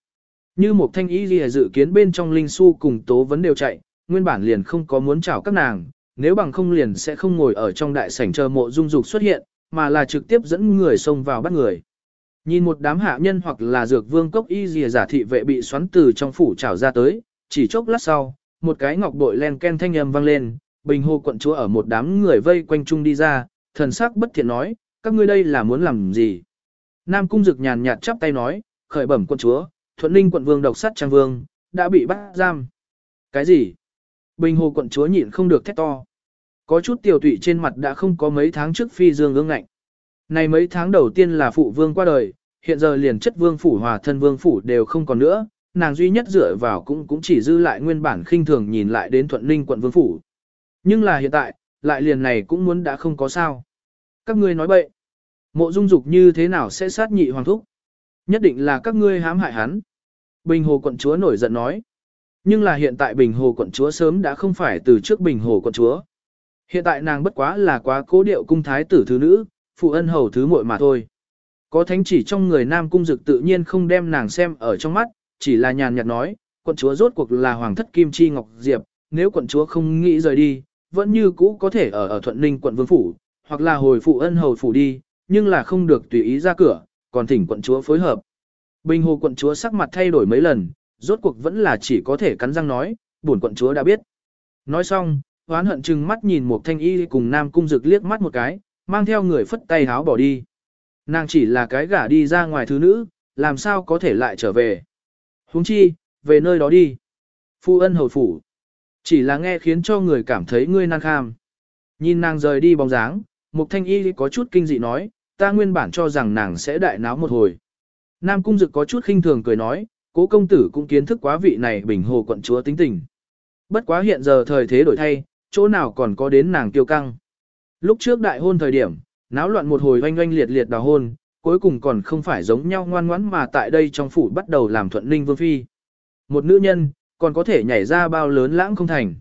Như một thanh ý gì dự kiến bên trong linh su cùng tố vấn đều chạy, nguyên bản liền không có muốn chào các nàng, nếu bằng không liền sẽ không ngồi ở trong đại sảnh chờ mộ dung dục xuất hiện, mà là trực tiếp dẫn người xông vào bắt người. Nhìn một đám hạ nhân hoặc là dược vương cốc y dìa giả thị vệ bị xoắn từ trong phủ trào ra tới, chỉ chốc lát sau, một cái ngọc bội len ken thanh âm vang lên, bình hồ quận chúa ở một đám người vây quanh chung đi ra, thần sắc bất thiện nói, các ngươi đây là muốn làm gì? Nam cung dực nhàn nhạt chắp tay nói, khởi bẩm quận chúa, thuận ninh quận vương độc sát trang vương, đã bị bắt giam. Cái gì? Bình hồ quận chúa nhịn không được thét to. Có chút tiểu tụy trên mặt đã không có mấy tháng trước phi dương ương ngạnh. Này mấy tháng đầu tiên là phụ vương qua đời, hiện giờ liền chất vương phủ hòa thân vương phủ đều không còn nữa, nàng duy nhất dựa vào cũng cũng chỉ dư lại nguyên bản khinh thường nhìn lại đến thuận ninh quận vương phủ. Nhưng là hiện tại, lại liền này cũng muốn đã không có sao. Các ngươi nói bậy. Mộ dung dục như thế nào sẽ sát nhị hoàng thúc? Nhất định là các ngươi hãm hại hắn. Bình hồ quận chúa nổi giận nói. Nhưng là hiện tại bình hồ quận chúa sớm đã không phải từ trước bình hồ quận chúa. Hiện tại nàng bất quá là quá cố điệu cung thái tử thứ nữ, phụ ân hầu thứ muội mà thôi. Có thánh chỉ trong người nam cung dực tự nhiên không đem nàng xem ở trong mắt, chỉ là nhàn nhạt nói, quận chúa rốt cuộc là hoàng thất Kim Chi Ngọc Diệp, nếu quận chúa không nghĩ rời đi, vẫn như cũ có thể ở ở Thuận Ninh quận Vương Phủ, hoặc là hồi phụ ân hầu phủ đi, nhưng là không được tùy ý ra cửa, còn thỉnh quận chúa phối hợp. Bình hồ quận chúa sắc mặt thay đổi mấy lần, rốt cuộc vẫn là chỉ có thể cắn răng nói, buồn quận chúa đã biết. Nói xong, Hoán hận chừng mắt nhìn một thanh y cùng nam cung dực liếc mắt một cái, mang theo người phất tay háo bỏ đi. Nàng chỉ là cái gả đi ra ngoài thứ nữ, làm sao có thể lại trở về huống chi, về nơi đó đi. Phu ân hầu phủ. Chỉ là nghe khiến cho người cảm thấy ngươi nan kham. Nhìn nàng rời đi bóng dáng, Mục Thanh Y có chút kinh dị nói, ta nguyên bản cho rằng nàng sẽ đại náo một hồi. Nam Cung Dực có chút khinh thường cười nói, cố công tử cũng kiến thức quá vị này bình hồ quận chúa tính tình. Bất quá hiện giờ thời thế đổi thay, chỗ nào còn có đến nàng kiêu căng. Lúc trước đại hôn thời điểm, náo loạn một hồi oanh oanh liệt liệt đào hôn, cuối cùng còn không phải giống nhau ngoan ngoãn mà tại đây trong phủ bắt đầu làm thuận ninh vương phi. Một nữ nhân, còn có thể nhảy ra bao lớn lãng không thành.